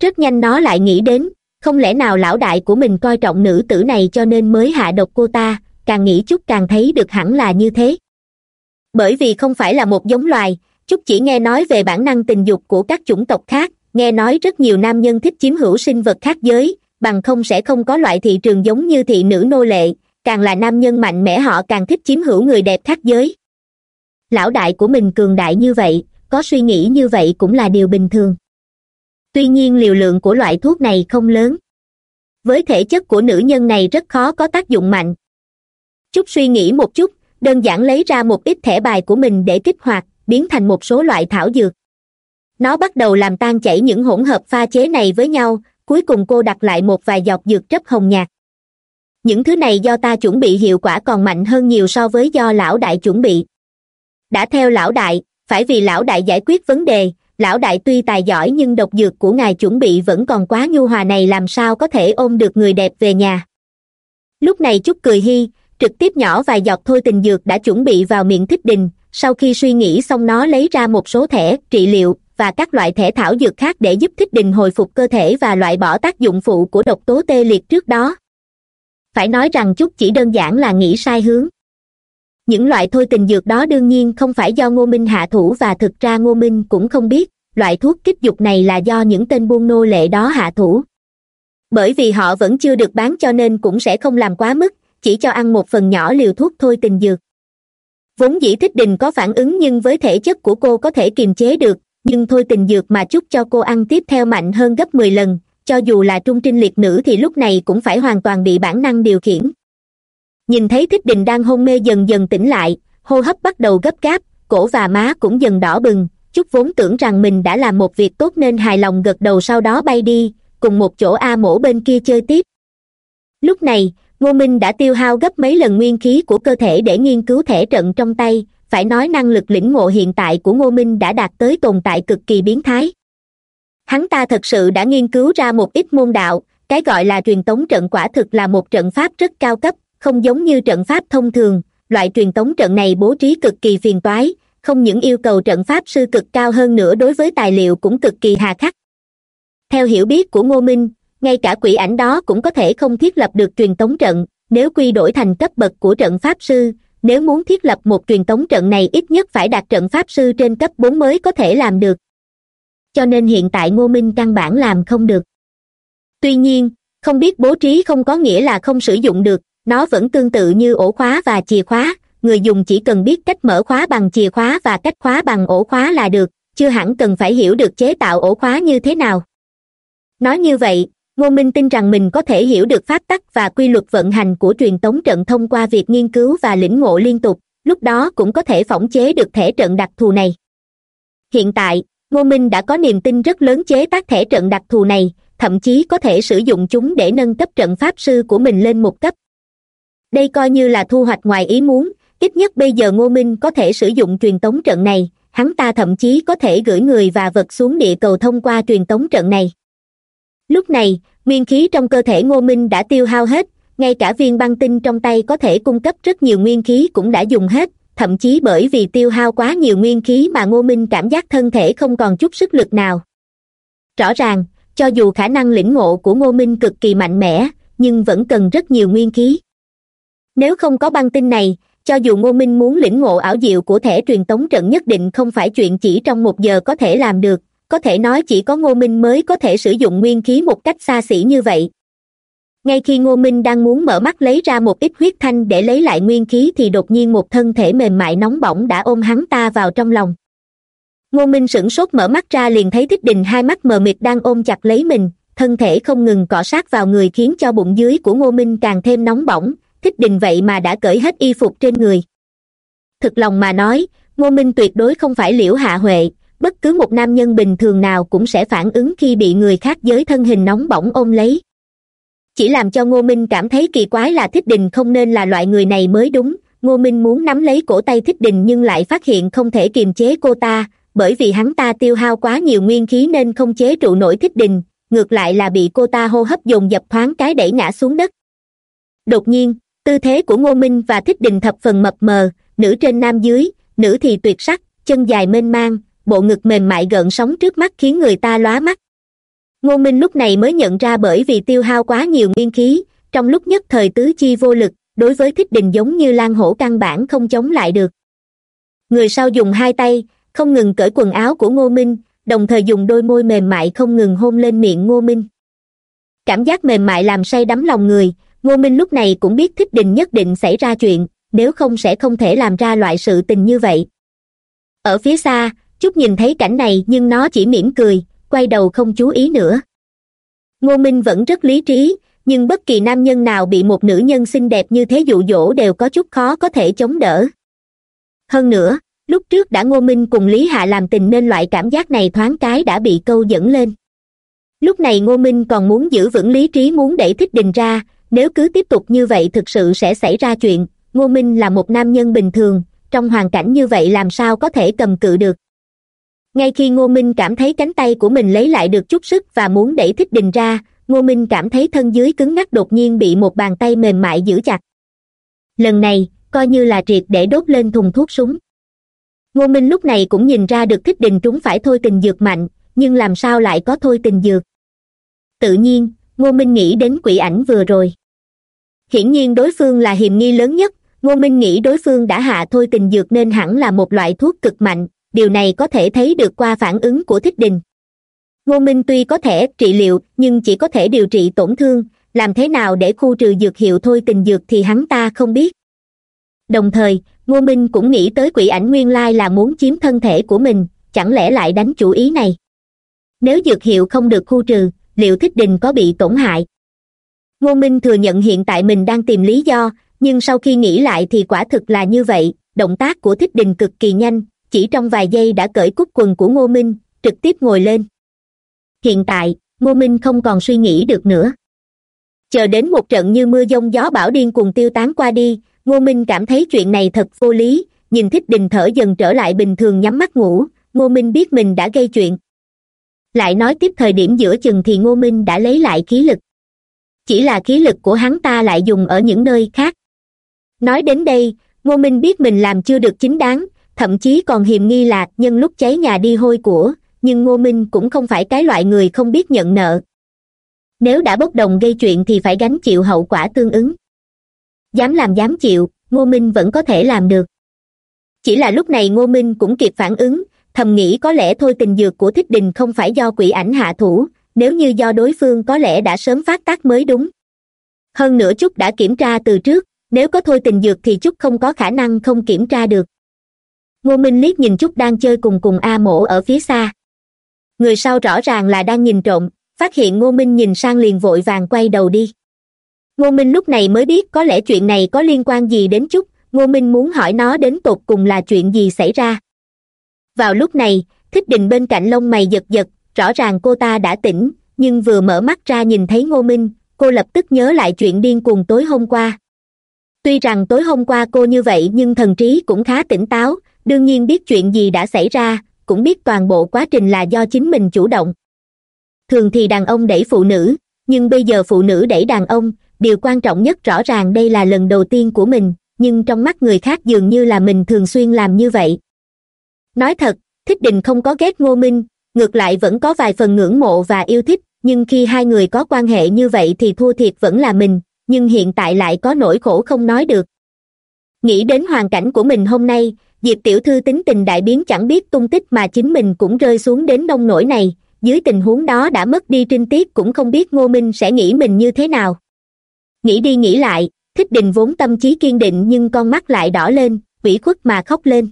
Rất nhanh nó lại nghĩ đến, không lẽ nào lão đại của mình coi trọng nữ tử này cho nên mới hạ độc cô ta, càng nghĩ chút càng thấy được hẳn là như thế. Bởi vì không phải là một giống loài chút chỉ nghe nói về bản năng tình dục của các chủng tộc khác, nghe nói rất nhiều nam nhân thích chiếm hữu sinh vật khác giới bằng không sẽ không có loại thị trường giống như thị nữ nô lệ, càng là nam nhân mạnh mẽ họ càng thích chiếm hữu người đẹp khác giới. Lão đại của mình cường đại như vậy, có suy nghĩ như vậy cũng là điều bình thường. Tuy nhiên liều lượng của loại thuốc này không lớn. Với thể chất của nữ nhân này rất khó có tác dụng mạnh. Chút suy nghĩ một chút, đơn giản lấy ra một ít thẻ bài của mình để kích hoạt, biến thành một số loại thảo dược. Nó bắt đầu làm tan chảy những hỗn hợp pha chế này với nhau cuối cùng cô đặt lại một vài giọt dược chất hồng nhạt. Những thứ này do ta chuẩn bị hiệu quả còn mạnh hơn nhiều so với do lão đại chuẩn bị. Đã theo lão đại, phải vì lão đại giải quyết vấn đề, lão đại tuy tài giỏi nhưng độc dược của ngài chuẩn bị vẫn còn quá nhu hòa này làm sao có thể ôm được người đẹp về nhà. Lúc này chúc cười hi, trực tiếp nhỏ vài giọt thôi tình dược đã chuẩn bị vào miệng thích đình, sau khi suy nghĩ xong nó lấy ra một số thẻ, trị liệu và các loại thẻ thảo dược khác để giúp thích đình hồi phục cơ thể và loại bỏ tác dụng phụ của độc tố tê liệt trước đó. Phải nói rằng chút chỉ đơn giản là nghĩ sai hướng. Những loại thôi tình dược đó đương nhiên không phải do ngô minh hạ thủ và thực ra ngô minh cũng không biết, loại thuốc kích dục này là do những tên buôn nô lệ đó hạ thủ. Bởi vì họ vẫn chưa được bán cho nên cũng sẽ không làm quá mức, chỉ cho ăn một phần nhỏ liều thuốc thôi tình dược. Vốn dĩ thích đình có phản ứng nhưng với thể chất của cô có thể kiềm chế được nhưng thôi tình dược mà chúc cho cô ăn tiếp theo mạnh hơn gấp mười lần, cho dù là trung trinh liệt nữ thì lúc này cũng phải hoàn toàn bị bản năng điều khiển. Nhìn thấy thích đình đang hôn mê dần dần tỉnh lại, hô hấp bắt đầu gấp gáp, cổ và má cũng dần đỏ bừng chúc vốn tưởng rằng mình đã làm một việc tốt nên hài lòng gật đầu sau đó bay đi, cùng một chỗ a mổ bên kia chơi tiếp. Lúc này, ngô minh đã tiêu hao gấp mấy lần nguyên khí của cơ thể để nghiên cứu thể trận trong tay phải nói năng lực lĩnh ngộ hiện tại của ngô minh đã đạt tới tồn tại cực kỳ biến thái. Hắn ta thật sự đã nghiên cứu ra một ít môn đạo, cái gọi là truyền tống trận quả thực là một trận pháp rất cao cấp, không giống như trận pháp thông thường. Loại truyền tống trận này bố trí cực kỳ phiền toái, không những yêu cầu trận pháp sư cực cao hơn nữa đối với tài liệu cũng cực kỳ hà khắc. Theo hiểu biết của ngô minh, ngay cả quỷ ảnh đó cũng có thể không thiết lập được truyền tống trận, nếu quy đổi thành cấp bậc của trận pháp sư nếu muốn thiết lập một truyền tống trận này ít nhất phải đạt trận pháp sư trên cấp bốn mới có thể làm được. Cho nên hiện tại ngô minh căn bản làm không được. Tuy nhiên, không biết bố trí không có nghĩa là không sử dụng được, nó vẫn tương tự như ổ khóa và chìa khóa, người dùng chỉ cần biết cách mở khóa bằng chìa khóa và cách khóa bằng ổ khóa là được, chưa hẳn cần phải hiểu được chế tạo ổ khóa như thế nào. Nói như vậy ngô minh tin rằng mình có thể hiểu được pháp tắc và quy luật vận hành của truyền tống trận thông qua việc nghiên cứu và lĩnh ngộ liên tục, lúc đó cũng có thể phỏng chế được thể trận đặc thù này. Hiện tại, ngô minh đã có niềm tin rất lớn chế tác thể trận đặc thù này, thậm chí có thể sử dụng chúng để nâng cấp trận pháp sư của mình lên một cấp. Đây coi như là thu hoạch ngoài ý muốn, ít nhất bây giờ ngô minh có thể sử dụng truyền tống trận này, hắn ta thậm chí có thể gửi người và vật xuống địa cầu thông qua truyền tống trận này lúc này, nguyên khí trong cơ thể ngô minh đã tiêu hao hết, ngay cả viên băng tinh trong tay có thể cung cấp rất nhiều nguyên khí cũng đã dùng hết, thậm chí bởi vì tiêu hao quá nhiều nguyên khí mà ngô minh cảm giác thân thể không còn chút sức lực nào. Rõ ràng, cho dù khả năng lĩnh ngộ của ngô minh cực kỳ mạnh mẽ, nhưng vẫn cần rất nhiều nguyên khí. Nếu không có băng tinh này, cho dù ngô minh muốn lĩnh ngộ ảo diệu của thẻ truyền tống trận nhất định không phải chuyện chỉ trong một giờ có thể làm được có thể nói chỉ có ngô minh mới có thể sử dụng nguyên khí một cách xa xỉ như vậy. Ngay khi ngô minh đang muốn mở mắt lấy ra một ít huyết thanh để lấy lại nguyên khí thì đột nhiên một thân thể mềm mại nóng bỏng đã ôm hắn ta vào trong lòng. Ngô minh sửng sốt mở mắt ra liền thấy thích đình hai mắt mờ mịt đang ôm chặt lấy mình, thân thể không ngừng cọ sát vào người khiến cho bụng dưới của ngô minh càng thêm nóng bỏng, thích đình vậy mà đã cởi hết y phục trên người. Thực lòng mà nói, ngô minh tuyệt đối không phải liễu hạ huệ bất cứ một nam nhân bình thường nào cũng sẽ phản ứng khi bị người khác giới thân hình nóng bỏng ôm lấy. Chỉ làm cho ngô minh cảm thấy kỳ quái là thích đình không nên là loại người này mới đúng. Ngô minh muốn nắm lấy cổ tay thích đình nhưng lại phát hiện không thể kiềm chế cô ta, bởi vì hắn ta tiêu hao quá nhiều nguyên khí nên không chế trụ nổi thích đình, ngược lại là bị cô ta hô hấp dồn dập thoáng cái đẩy ngã xuống đất. Đột nhiên, tư thế của ngô minh và thích đình thập phần mập mờ, nữ trên nam dưới, nữ thì tuyệt sắc, chân dài mênh mang bộ ngực mềm mại gợn sóng trước mắt khiến người ta lóa mắt. Ngô minh lúc này mới nhận ra bởi vì tiêu hao quá nhiều nguyên khí, trong lúc nhất thời tứ chi vô lực, đối với thích đình giống như lan hổ căn bản không chống lại được. Người sau dùng hai tay, không ngừng cởi quần áo của ngô minh, đồng thời dùng đôi môi mềm mại không ngừng hôn lên miệng ngô minh. Cảm giác mềm mại làm say đắm lòng người, ngô minh lúc này cũng biết thích đình nhất định xảy ra chuyện, nếu không sẽ không thể làm ra loại sự tình như vậy. Ở phía xa chút nhìn thấy cảnh này nhưng nó chỉ mỉm cười, quay đầu không chú ý nữa. Ngô minh vẫn rất lý trí, nhưng bất kỳ nam nhân nào bị một nữ nhân xinh đẹp như thế dụ dỗ đều có chút khó có thể chống đỡ. Hơn nữa, lúc trước đã ngô minh cùng lý hạ làm tình nên loại cảm giác này thoáng cái đã bị câu dẫn lên. Lúc này ngô minh còn muốn giữ vững lý trí muốn đẩy thích đình ra, nếu cứ tiếp tục như vậy thực sự sẽ xảy ra chuyện, ngô minh là một nam nhân bình thường, trong hoàn cảnh như vậy làm sao có thể cầm cự được ngay khi ngô minh cảm thấy cánh tay của mình lấy lại được chút sức và muốn đẩy thích đình ra, ngô minh cảm thấy thân dưới cứng ngắc đột nhiên bị một bàn tay mềm mại giữ chặt. Lần này, coi như là triệt để đốt lên thùng thuốc súng. Ngô minh lúc này cũng nhìn ra được thích đình trúng phải thôi tình dược mạnh, nhưng làm sao lại có thôi tình dược? Tự nhiên, ngô minh nghĩ đến quỷ ảnh vừa rồi. Hiển nhiên đối phương là hiềm nghi lớn nhất, ngô minh nghĩ đối phương đã hạ thôi tình dược nên hẳn là một loại thuốc cực mạnh điều này có thể thấy được qua phản ứng của thích đình. Ngô minh tuy có thể trị liệu, nhưng chỉ có thể điều trị tổn thương, làm thế nào để khu trừ dược hiệu thôi tình dược thì hắn ta không biết. Đồng thời, ngô minh cũng nghĩ tới quỷ ảnh nguyên lai là muốn chiếm thân thể của mình, chẳng lẽ lại đánh chủ ý này? Nếu dược hiệu không được khu trừ, liệu thích đình có bị tổn hại? Ngô minh thừa nhận hiện tại mình đang tìm lý do, nhưng sau khi nghĩ lại thì quả thực là như vậy, động tác của thích đình cực kỳ nhanh chỉ trong vài giây đã cởi cúc quần của ngô minh, trực tiếp ngồi lên. Hiện tại, ngô minh không còn suy nghĩ được nữa. Chờ đến một trận như mưa giông gió bão điên cùng tiêu tán qua đi, ngô minh cảm thấy chuyện này thật vô lý, nhìn thích đình thở dần trở lại bình thường nhắm mắt ngủ, ngô minh biết mình đã gây chuyện. Lại nói tiếp thời điểm giữa chừng thì ngô minh đã lấy lại khí lực. Chỉ là khí lực của hắn ta lại dùng ở những nơi khác. Nói đến đây, ngô minh biết mình làm chưa được chính đáng thậm chí còn hiềm nghi lạc nhân lúc cháy nhà đi hôi của, nhưng ngô minh cũng không phải cái loại người không biết nhận nợ. Nếu đã bốc đồng gây chuyện thì phải gánh chịu hậu quả tương ứng. Dám làm dám chịu, ngô minh vẫn có thể làm được. Chỉ là lúc này ngô minh cũng kịp phản ứng, thầm nghĩ có lẽ thôi tình dược của thích đình không phải do quỷ ảnh hạ thủ, nếu như do đối phương có lẽ đã sớm phát tác mới đúng. Hơn nữa chút đã kiểm tra từ trước, nếu có thôi tình dược thì chút không có khả năng không kiểm tra được ngô minh liếc nhìn chút đang chơi cùng cùng a mổ ở phía xa. Người sau rõ ràng là đang nhìn trộm, phát hiện ngô minh nhìn sang liền vội vàng quay đầu đi. Ngô minh lúc này mới biết có lẽ chuyện này có liên quan gì đến chút, ngô minh muốn hỏi nó đến tột cùng là chuyện gì xảy ra. Vào lúc này, thích đình bên cạnh lông mày giật giật, rõ ràng cô ta đã tỉnh, nhưng vừa mở mắt ra nhìn thấy ngô minh, cô lập tức nhớ lại chuyện điên cuồng tối hôm qua. Tuy rằng tối hôm qua cô như vậy nhưng thần trí cũng khá tỉnh táo đương nhiên biết chuyện gì đã xảy ra, cũng biết toàn bộ quá trình là do chính mình chủ động. Thường thì đàn ông đẩy phụ nữ, nhưng bây giờ phụ nữ đẩy đàn ông, điều quan trọng nhất rõ ràng đây là lần đầu tiên của mình, nhưng trong mắt người khác dường như là mình thường xuyên làm như vậy. Nói thật, thích đình không có ghét ngô minh, ngược lại vẫn có vài phần ngưỡng mộ và yêu thích, nhưng khi hai người có quan hệ như vậy thì thua thiệt vẫn là mình, nhưng hiện tại lại có nỗi khổ không nói được. Nghĩ đến hoàn cảnh của mình hôm nay diệp tiểu thư tính tình đại biến chẳng biết tung tích mà chính mình cũng rơi xuống đến nông nổi này, dưới tình huống đó đã mất đi trinh tiết cũng không biết ngô minh sẽ nghĩ mình như thế nào. Nghĩ đi nghĩ lại, thích đình vốn tâm trí kiên định nhưng con mắt lại đỏ lên ủy khuất mà khóc lên.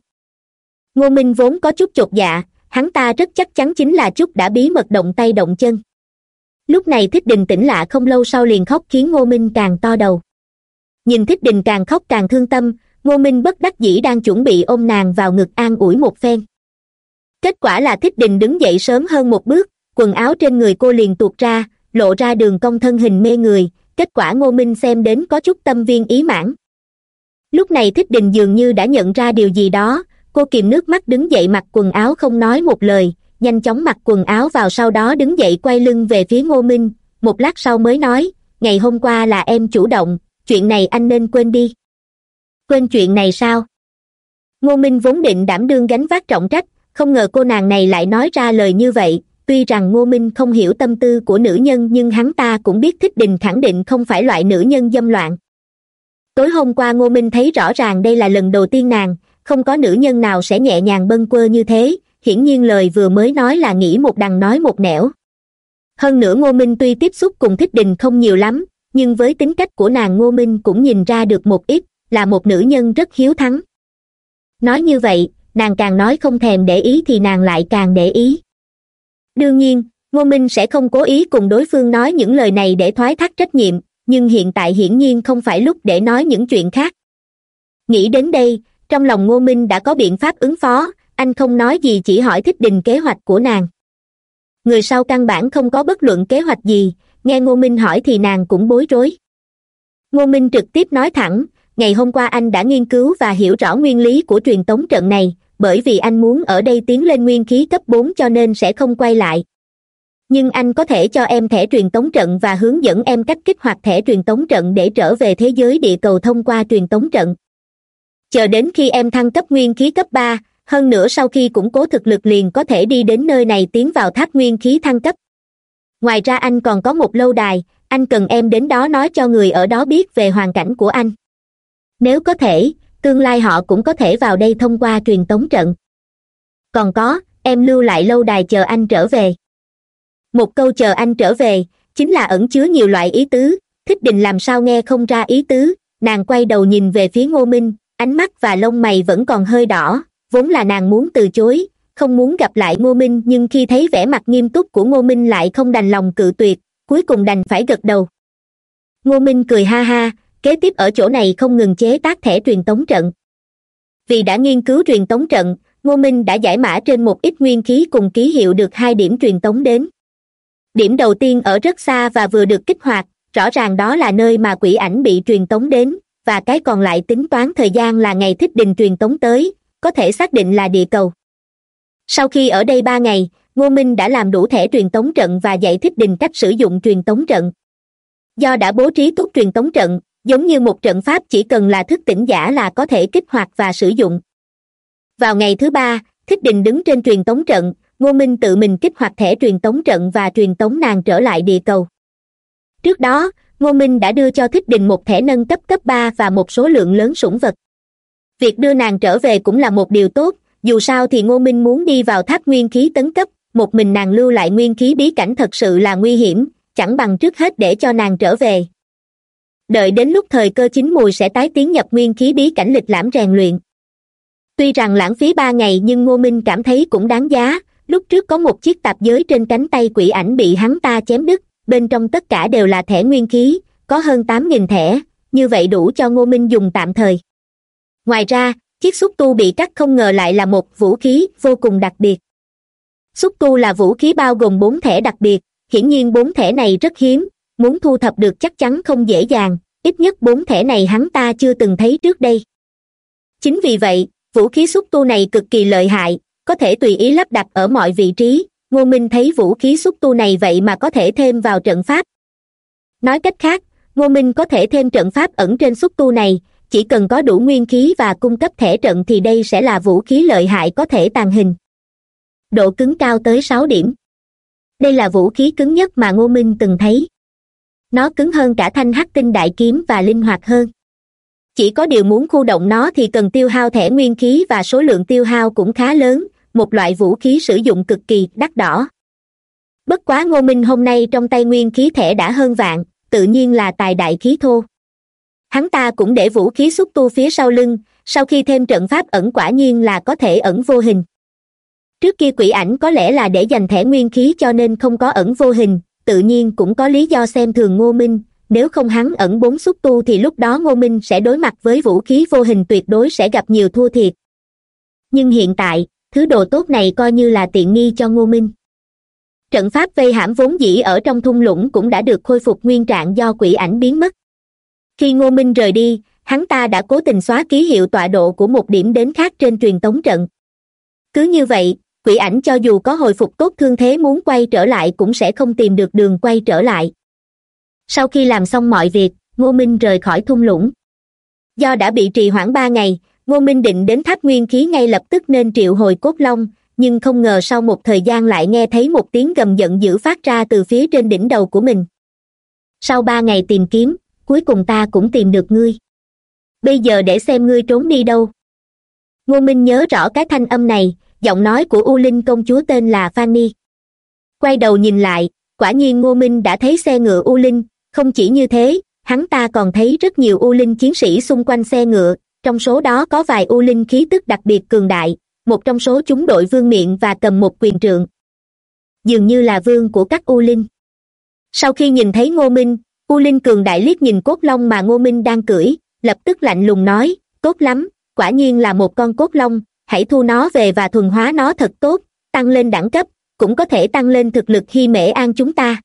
Ngô minh vốn có chút chột dạ hắn ta rất chắc chắn chính là chút đã bí mật động tay động chân. Lúc này thích đình tỉnh lạ không lâu sau liền khóc khiến ngô minh càng to đầu. Nhìn thích đình càng khóc càng thương tâm ngô minh bất đắc dĩ đang chuẩn bị ôm nàng vào ngực an ủi một phen. Kết quả là thích đình đứng dậy sớm hơn một bước, quần áo trên người cô liền tuột ra, lộ ra đường cong thân hình mê người, kết quả ngô minh xem đến có chút tâm viên ý mãn. Lúc này thích đình dường như đã nhận ra điều gì đó, cô kìm nước mắt đứng dậy mặc quần áo không nói một lời, nhanh chóng mặc quần áo vào sau đó đứng dậy quay lưng về phía ngô minh, một lát sau mới nói, ngày hôm qua là em chủ động, chuyện này anh nên quên đi quên chuyện này sao? Ngô minh vốn định đảm đương gánh vác trọng trách, không ngờ cô nàng này lại nói ra lời như vậy. Tuy rằng ngô minh không hiểu tâm tư của nữ nhân, nhưng hắn ta cũng biết thích đình khẳng định không phải loại nữ nhân dâm loạn. Tối hôm qua ngô minh thấy rõ ràng đây là lần đầu tiên nàng, không có nữ nhân nào sẽ nhẹ nhàng bâng quơ như thế. Hiển nhiên lời vừa mới nói là nghĩ một đằng nói một nẻo. Hơn nữa ngô minh tuy tiếp xúc cùng thích đình không nhiều lắm, nhưng với tính cách của nàng ngô minh cũng nhìn ra được một ít là một nữ nhân rất hiếu thắng. Nói như vậy, nàng càng nói không thèm để ý thì nàng lại càng để ý. Đương nhiên, ngô minh sẽ không cố ý cùng đối phương nói những lời này để thoái thác trách nhiệm, nhưng hiện tại hiển nhiên không phải lúc để nói những chuyện khác. Nghĩ đến đây, trong lòng ngô minh đã có biện pháp ứng phó, anh không nói gì chỉ hỏi thích đình kế hoạch của nàng. Người sau căn bản không có bất luận kế hoạch gì, nghe ngô minh hỏi thì nàng cũng bối rối. Ngô minh trực tiếp nói thẳng ngày hôm qua anh đã nghiên cứu và hiểu rõ nguyên lý của truyền tống trận này, bởi vì anh muốn ở đây tiến lên nguyên khí cấp bốn cho nên sẽ không quay lại. Nhưng anh có thể cho em thẻ truyền tống trận và hướng dẫn em cách kích hoạt thẻ truyền tống trận để trở về thế giới địa cầu thông qua truyền tống trận. Chờ đến khi em thăng cấp nguyên khí cấp ba, hơn nữa sau khi củng cố thực lực liền có thể đi đến nơi này tiến vào tháp nguyên khí thăng cấp. Ngoài ra anh còn có một lâu đài, anh cần em đến đó nói cho người ở đó biết về hoàn cảnh của anh nếu có thể, tương lai họ cũng có thể vào đây thông qua truyền tống trận. Còn có, em lưu lại lâu đài chờ anh trở về. Một câu chờ anh trở về, chính là ẩn chứa nhiều loại ý tứ. Thích đình làm sao nghe không ra ý tứ? Nàng quay đầu nhìn về phía ngô minh, ánh mắt và lông mày vẫn còn hơi đỏ, vốn là nàng muốn từ chối, không muốn gặp lại ngô minh, nhưng khi thấy vẻ mặt nghiêm túc của ngô minh lại không đành lòng cự tuyệt, cuối cùng đành phải gật đầu. Ngô minh cười ha ha kế tiếp ở chỗ này không ngừng chế tác thẻ truyền tống trận. Vì đã nghiên cứu truyền tống trận, ngô minh đã giải mã trên một ít nguyên khí cùng ký hiệu được hai điểm truyền tống đến. Điểm đầu tiên ở rất xa và vừa được kích hoạt, rõ ràng đó là nơi mà quỷ ảnh bị truyền tống đến, và cái còn lại tính toán thời gian là ngày thích đình truyền tống tới, có thể xác định là địa cầu. Sau khi ở đây ba ngày, ngô minh đã làm đủ thẻ truyền tống trận và dạy thích đình cách sử dụng truyền tống trận. Do đã bố trí tốt truyền tống trận giống như một trận pháp chỉ cần là thức tỉnh giả là có thể kích hoạt và sử dụng. Vào ngày thứ ba, thích đình đứng trên truyền tống trận, ngô minh tự mình kích hoạt thẻ truyền tống trận và truyền tống nàng trở lại địa cầu. Trước đó, ngô minh đã đưa cho thích đình một thẻ nâng cấp cấp ba và một số lượng lớn sủng vật. Việc đưa nàng trở về cũng là một điều tốt, dù sao thì ngô minh muốn đi vào tháp nguyên khí tấn cấp, một mình nàng lưu lại nguyên khí bí cảnh thật sự là nguy hiểm, chẳng bằng trước hết để cho nàng trở về đợi đến lúc thời cơ chín mùi sẽ tái tiến nhập nguyên khí bí cảnh lịch lãm rèn luyện. Tuy rằng lãng phí ba ngày nhưng ngô minh cảm thấy cũng đáng giá. Lúc trước có một chiếc tạp giới trên cánh tay quỷ ảnh bị hắn ta chém đứt, bên trong tất cả đều là thẻ nguyên khí, có hơn tám nghìn thẻ, như vậy đủ cho ngô minh dùng tạm thời. Ngoài ra, chiếc xúc tu bị cắt không ngờ lại là một vũ khí vô cùng đặc biệt. Xúc tu là vũ khí bao gồm bốn thẻ đặc biệt, hiển nhiên bốn thẻ này rất hiếm muốn thu thập được chắc chắn không dễ dàng, ít nhất bốn thẻ này hắn ta chưa từng thấy trước đây. Chính vì vậy, vũ khí xúc tu này cực kỳ lợi hại, có thể tùy ý lắp đặt ở mọi vị trí. Ngô minh thấy vũ khí xúc tu này vậy mà có thể thêm vào trận pháp. Nói cách khác, ngô minh có thể thêm trận pháp ẩn trên xúc tu này, chỉ cần có đủ nguyên khí và cung cấp thẻ trận thì đây sẽ là vũ khí lợi hại có thể tàn hình. Độ cứng cao tới sáu điểm. Đây là vũ khí cứng nhất mà ngô minh từng thấy nó cứng hơn cả thanh hắc tinh đại kiếm và linh hoạt hơn. Chỉ có điều muốn khu động nó thì cần tiêu hao thẻ nguyên khí và số lượng tiêu hao cũng khá lớn, một loại vũ khí sử dụng cực kỳ đắt đỏ. Bất quá ngô minh hôm nay trong tay nguyên khí thẻ đã hơn vạn, tự nhiên là tài đại khí thô. Hắn ta cũng để vũ khí xúc tu phía sau lưng, sau khi thêm trận pháp ẩn quả nhiên là có thể ẩn vô hình. Trước kia quỷ ảnh có lẽ là để dành thẻ nguyên khí cho nên không có ẩn vô hình tự nhiên cũng có lý do xem thường ngô minh, nếu không hắn ẩn bốn xúc tu thì lúc đó ngô minh sẽ đối mặt với vũ khí vô hình tuyệt đối sẽ gặp nhiều thua thiệt. Nhưng hiện tại, thứ đồ tốt này coi như là tiện nghi cho ngô minh. Trận pháp vây hãm vốn dĩ ở trong thung lũng cũng đã được khôi phục nguyên trạng do quỷ ảnh biến mất. Khi ngô minh rời đi, hắn ta đã cố tình xóa ký hiệu tọa độ của một điểm đến khác trên truyền tống trận. Cứ như vậy quỷ ảnh cho dù có hồi phục tốt thương thế muốn quay trở lại cũng sẽ không tìm được đường quay trở lại. Sau khi làm xong mọi việc, ngô minh rời khỏi thung lũng. Do đã bị trì hoãn ba ngày, ngô minh định đến tháp nguyên khí ngay lập tức nên triệu hồi cốt long, nhưng không ngờ sau một thời gian lại nghe thấy một tiếng gầm giận dữ phát ra từ phía trên đỉnh đầu của mình. Sau ba ngày tìm kiếm, cuối cùng ta cũng tìm được ngươi. Bây giờ để xem ngươi trốn đi đâu. Ngô minh nhớ rõ cái thanh âm này giọng nói của u linh công chúa tên là fanny. Quay đầu nhìn lại, quả nhiên ngô minh đã thấy xe ngựa u linh. Không chỉ như thế, hắn ta còn thấy rất nhiều u linh chiến sĩ xung quanh xe ngựa. Trong số đó có vài u linh khí tức đặc biệt cường đại, một trong số chúng đội vương miệng và cầm một quyền trượng. Dường như là vương của các u linh. Sau khi nhìn thấy ngô minh, u linh cường đại liếc nhìn cốt long mà ngô minh đang cưỡi, lập tức lạnh lùng nói, tốt lắm, quả nhiên là một con cốt long hãy thu nó về và thuần hóa nó thật tốt, tăng lên đẳng cấp, cũng có thể tăng lên thực lực khi mễ an chúng ta.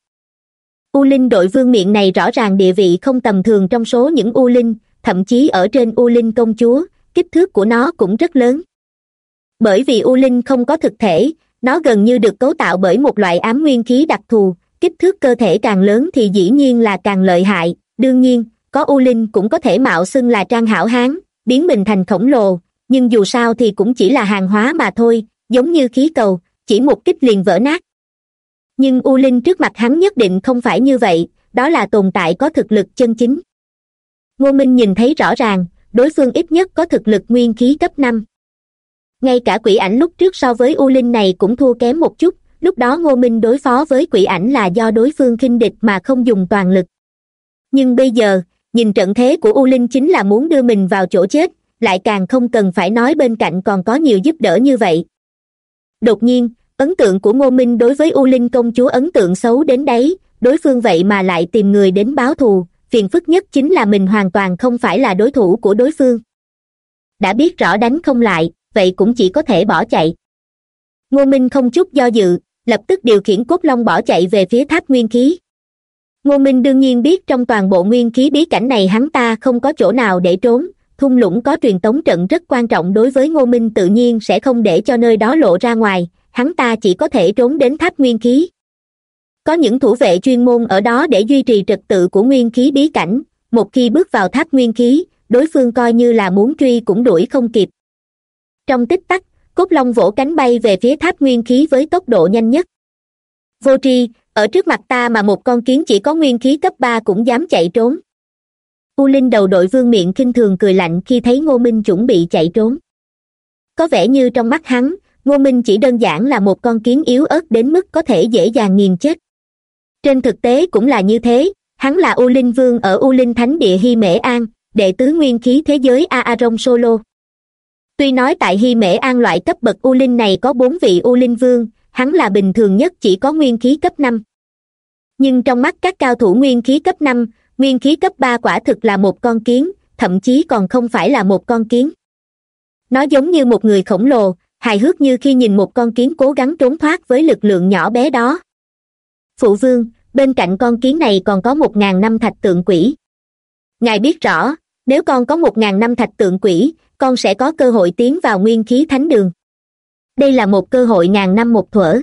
U linh đội vương miệng này rõ ràng địa vị không tầm thường trong số những u linh, thậm chí ở trên u linh công chúa, kích thước của nó cũng rất lớn. Bởi vì u linh không có thực thể, nó gần như được cấu tạo bởi một loại ám nguyên khí đặc thù, kích thước cơ thể càng lớn thì dĩ nhiên là càng lợi hại. Đương nhiên, có u linh cũng có thể mạo xưng là trang hảo hán, biến mình thành khổng lồ nhưng dù sao thì cũng chỉ là hàng hóa mà thôi, giống như khí cầu, chỉ một kích liền vỡ nát. Nhưng u linh trước mặt hắn nhất định không phải như vậy, đó là tồn tại có thực lực chân chính. Ngô minh nhìn thấy rõ ràng, đối phương ít nhất có thực lực nguyên khí cấp năm. Ngay cả quỷ ảnh lúc trước so với u linh này cũng thua kém một chút, lúc đó ngô minh đối phó với quỷ ảnh là do đối phương khinh địch mà không dùng toàn lực. Nhưng bây giờ, nhìn trận thế của u linh chính là muốn đưa mình vào chỗ chết lại càng không cần phải nói bên cạnh còn có nhiều giúp đỡ như vậy. Đột nhiên, ấn tượng của ngô minh đối với u linh công chúa ấn tượng xấu đến đấy. Đối phương vậy mà lại tìm người đến báo thù. Phiền phức nhất chính là mình hoàn toàn không phải là đối thủ của đối phương. Đã biết rõ đánh không lại, vậy cũng chỉ có thể bỏ chạy. Ngô minh không chút do dự, lập tức điều khiển cốt long bỏ chạy về phía tháp nguyên khí. Ngô minh đương nhiên biết trong toàn bộ nguyên khí bí cảnh này hắn ta không có chỗ nào để trốn thung lũng có truyền tống trận rất quan trọng đối với ngô minh tự nhiên sẽ không để cho nơi đó lộ ra ngoài, hắn ta chỉ có thể trốn đến tháp nguyên khí. Có những thủ vệ chuyên môn ở đó để duy trì trật tự của nguyên khí bí cảnh, một khi bước vào tháp nguyên khí, đối phương coi như là muốn truy cũng đuổi không kịp. Trong tích tắc, cốt long vỗ cánh bay về phía tháp nguyên khí với tốc độ nhanh nhất. Vô tri, ở trước mặt ta mà một con kiến chỉ có nguyên khí cấp ba cũng dám chạy trốn u linh đầu đội vương miệng khinh thường cười lạnh khi thấy ngô minh chuẩn bị chạy trốn. Có vẻ như trong mắt hắn, ngô minh chỉ đơn giản là một con kiến yếu ớt đến mức có thể dễ dàng nghiền chết. Trên thực tế cũng là như thế, hắn là u linh vương ở u linh thánh địa hy mễ an, đệ tứ nguyên khí thế giới A aaron solo. Tuy nói tại hy mễ an loại cấp bậc u linh này có bốn vị u linh vương, hắn là bình thường nhất chỉ có nguyên khí cấp năm. Nhưng trong mắt các cao thủ nguyên khí cấp năm nguyên khí cấp ba quả thực là một con kiến, thậm chí còn không phải là một con kiến. Nó giống như một người khổng lồ, hài hước như khi nhìn một con kiến cố gắng trốn thoát với lực lượng nhỏ bé đó. Phụ vương, bên cạnh con kiến này còn có một ngàn năm thạch tượng quỷ. Ngài biết rõ, nếu con có một ngàn năm thạch tượng quỷ, con sẽ có cơ hội tiến vào nguyên khí thánh đường. Đây là một cơ hội ngàn năm một thuở.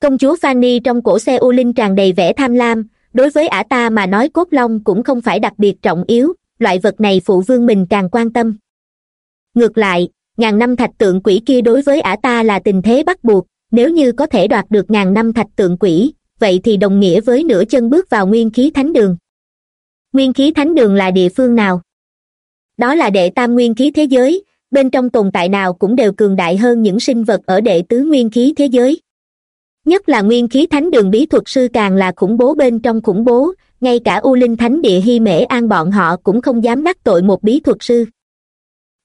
Công chúa fanny trong cổ xe u linh tràn đầy vẻ tham lam đối với ả ta mà nói cốt long cũng không phải đặc biệt trọng yếu, loại vật này phụ vương mình càng quan tâm. Ngược lại, ngàn năm thạch tượng quỷ kia đối với ả ta là tình thế bắt buộc, nếu như có thể đoạt được ngàn năm thạch tượng quỷ, vậy thì đồng nghĩa với nửa chân bước vào nguyên khí thánh đường. Nguyên khí thánh đường là địa phương nào? Đó là đệ tam nguyên khí thế giới, bên trong tồn tại nào cũng đều cường đại hơn những sinh vật ở đệ tứ nguyên khí thế giới nhất là nguyên khí thánh đường bí thuật sư càng là khủng bố bên trong khủng bố, ngay cả u linh thánh địa hy mễ an bọn họ cũng không dám đắc tội một bí thuật sư.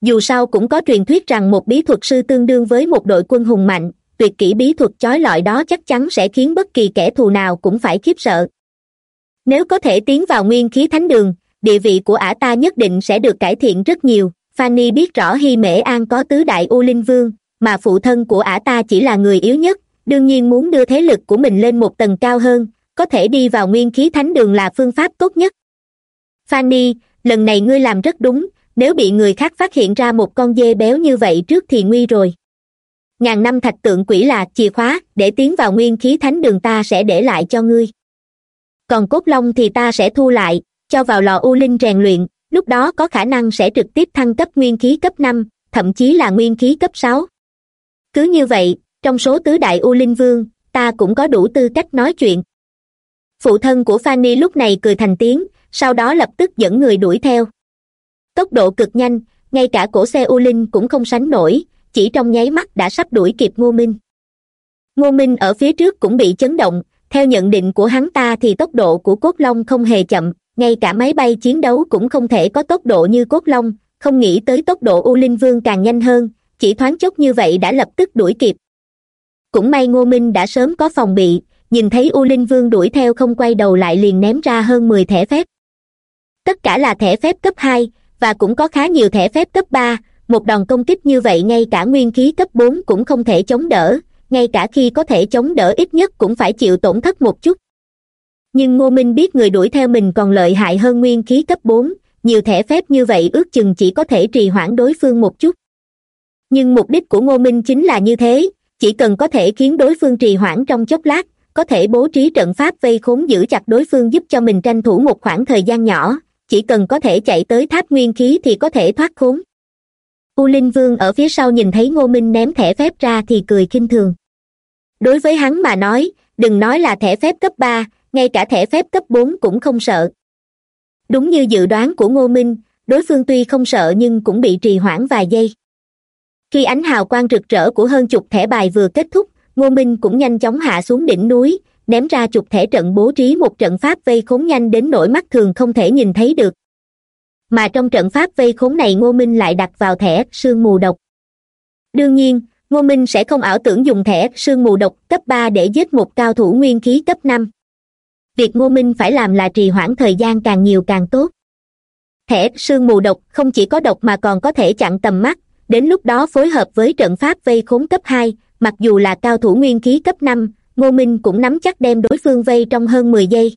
Dù sao cũng có truyền thuyết rằng một bí thuật sư tương đương với một đội quân hùng mạnh, tuyệt kỹ bí thuật chói lọi đó chắc chắn sẽ khiến bất kỳ kẻ thù nào cũng phải khiếp sợ. Nếu có thể tiến vào nguyên khí thánh đường, địa vị của ả ta nhất định sẽ được cải thiện rất nhiều. Fanny biết rõ hy mễ an có tứ đại u linh vương, mà phụ thân của ả ta chỉ là người yếu nhất đương nhiên muốn đưa thế lực của mình lên một tầng cao hơn, có thể đi vào nguyên khí thánh đường là phương pháp tốt nhất. Fanny, lần này ngươi làm rất đúng, nếu bị người khác phát hiện ra một con dê béo như vậy trước thì nguy rồi. Ngàn năm thạch tượng quỷ là chìa khóa để tiến vào nguyên khí thánh đường ta sẽ để lại cho ngươi. Còn cốt long thì ta sẽ thu lại, cho vào lò u linh rèn luyện, lúc đó có khả năng sẽ trực tiếp thăng cấp nguyên khí cấp năm, thậm chí là nguyên khí cấp sáu. Cứ như vậy trong số tứ đại u linh vương, ta cũng có đủ tư cách nói chuyện. Phụ thân của fanny lúc này cười thành tiếng, sau đó lập tức dẫn người đuổi theo. Tốc độ cực nhanh, ngay cả cổ xe u linh cũng không sánh nổi, chỉ trong nháy mắt đã sắp đuổi kịp ngô minh. Ngô minh ở phía trước cũng bị chấn động, theo nhận định của hắn ta thì tốc độ của cốt long không hề chậm, ngay cả máy bay chiến đấu cũng không thể có tốc độ như cốt long, không nghĩ tới tốc độ u linh vương càng nhanh hơn, chỉ thoáng chốc như vậy đã lập tức đuổi kịp cũng may ngô minh đã sớm có phòng bị, nhìn thấy u linh vương đuổi theo không quay đầu lại liền ném ra hơn mười thẻ phép. Tất cả là thẻ phép cấp hai, và cũng có khá nhiều thẻ phép cấp ba. Một đòn công kích như vậy ngay cả nguyên khí cấp bốn cũng không thể chống đỡ, ngay cả khi có thể chống đỡ ít nhất cũng phải chịu tổn thất một chút. Nhưng ngô minh biết người đuổi theo mình còn lợi hại hơn nguyên khí cấp bốn, nhiều thẻ phép như vậy ước chừng chỉ có thể trì hoãn đối phương một chút. Nhưng mục đích của ngô minh chính là như thế chỉ cần có thể khiến đối phương trì hoãn trong chốc lát, có thể bố trí trận pháp vây khốn giữ chặt đối phương giúp cho mình tranh thủ một khoảng thời gian nhỏ. Chỉ cần có thể chạy tới tháp nguyên khí thì có thể thoát khốn. U linh vương ở phía sau nhìn thấy ngô minh ném thẻ phép ra thì cười khinh thường. Đối với hắn mà nói, đừng nói là thẻ phép cấp ba, ngay cả thẻ phép cấp bốn cũng không sợ. Đúng như dự đoán của ngô minh, đối phương tuy không sợ nhưng cũng bị trì hoãn vài giây khi ánh hào quang rực rỡ của hơn chục thẻ bài vừa kết thúc, ngô minh cũng nhanh chóng hạ xuống đỉnh núi, ném ra chục thẻ trận bố trí một trận pháp vây khốn nhanh đến nỗi mắt thường không thể nhìn thấy được. Mà trong trận pháp vây khốn này ngô minh lại đặt vào thẻ sương mù độc. Đương nhiên, ngô minh sẽ không ảo tưởng dùng thẻ sương mù độc cấp ba để giết một cao thủ nguyên khí cấp năm. Việc ngô minh phải làm là trì hoãn thời gian càng nhiều càng tốt. Thẻ sương mù độc không chỉ có độc mà còn có thể chặn tầm mắt đến lúc đó phối hợp với trận pháp vây khốn cấp hai, mặc dù là cao thủ nguyên khí cấp năm, ngô minh cũng nắm chắc đem đối phương vây trong hơn mười giây.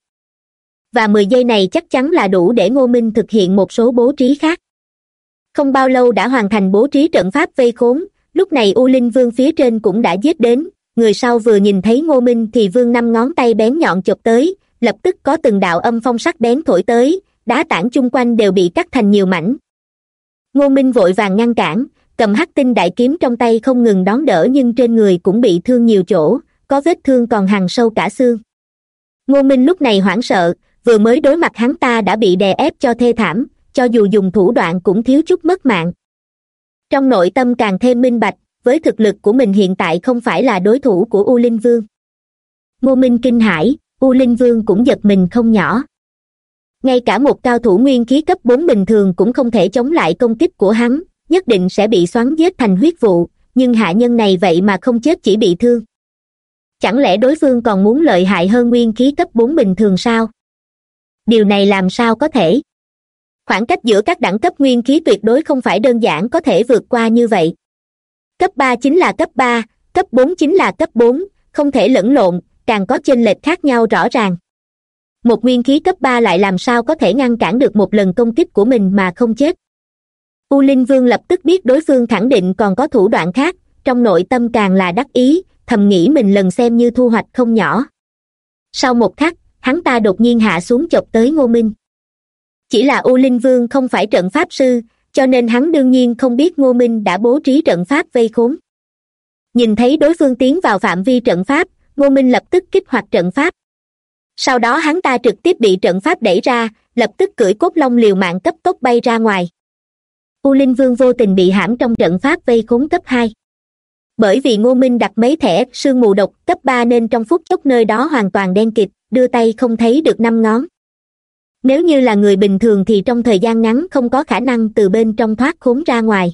Và mười giây này chắc chắn là đủ để ngô minh thực hiện một số bố trí khác. Không bao lâu đã hoàn thành bố trí trận pháp vây khốn, lúc này u linh vương phía trên cũng đã giết đến, người sau vừa nhìn thấy ngô minh thì vương năm ngón tay bén nhọn chụp tới, lập tức có từng đạo âm phong sắc bén thổi tới, đá tảng chung quanh đều bị cắt thành nhiều mảnh. Ngô minh vội vàng ngăn cản cầm hắc tinh đại kiếm trong tay không ngừng đón đỡ nhưng trên người cũng bị thương nhiều chỗ, có vết thương còn hằn sâu cả xương. Ngô minh lúc này hoảng sợ, vừa mới đối mặt hắn ta đã bị đè ép cho thê thảm, cho dù dùng thủ đoạn cũng thiếu chút mất mạng. Trong nội tâm càng thêm minh bạch, với thực lực của mình hiện tại không phải là đối thủ của u linh vương. Ngô minh kinh hãi, u linh vương cũng giật mình không nhỏ. Ngay cả một cao thủ nguyên khí cấp bốn bình thường cũng không thể chống lại công kích của hắn nhất định sẽ bị xoắn giết thành huyết vụ, nhưng hạ nhân này vậy mà không chết chỉ bị thương. Chẳng lẽ đối phương còn muốn lợi hại hơn nguyên khí cấp bốn bình thường sao? Điều này làm sao có thể? Khoảng cách giữa các đẳng cấp nguyên khí tuyệt đối không phải đơn giản có thể vượt qua như vậy. Cấp ba chính là cấp ba, cấp bốn chính là cấp bốn, không thể lẫn lộn, càng có chênh lệch khác nhau rõ ràng. Một nguyên khí cấp ba lại làm sao có thể ngăn cản được một lần công kích của mình mà không chết? U linh vương lập tức biết đối phương khẳng định còn có thủ đoạn khác, trong nội tâm càng là đắc ý, thầm nghĩ mình lần xem như thu hoạch không nhỏ. Sau một khắc, hắn ta đột nhiên hạ xuống chọc tới ngô minh. Chỉ là u linh vương không phải trận pháp sư, cho nên hắn đương nhiên không biết ngô minh đã bố trí trận pháp vây khốn. Nhìn thấy đối phương tiến vào phạm vi trận pháp, ngô minh lập tức kích hoạt trận pháp. Sau đó hắn ta trực tiếp bị trận pháp đẩy ra, lập tức cưỡi cốt long liều mạng cấp tốc bay ra ngoài u linh vương vô tình bị hãm trong trận pháp vây khốn cấp hai. Bởi vì ngô minh đặt mấy thẻ sương mù độc cấp ba nên trong phút chốc nơi đó hoàn toàn đen kịt, đưa tay không thấy được năm ngón. Nếu như là người bình thường thì trong thời gian ngắn không có khả năng từ bên trong thoát khốn ra ngoài.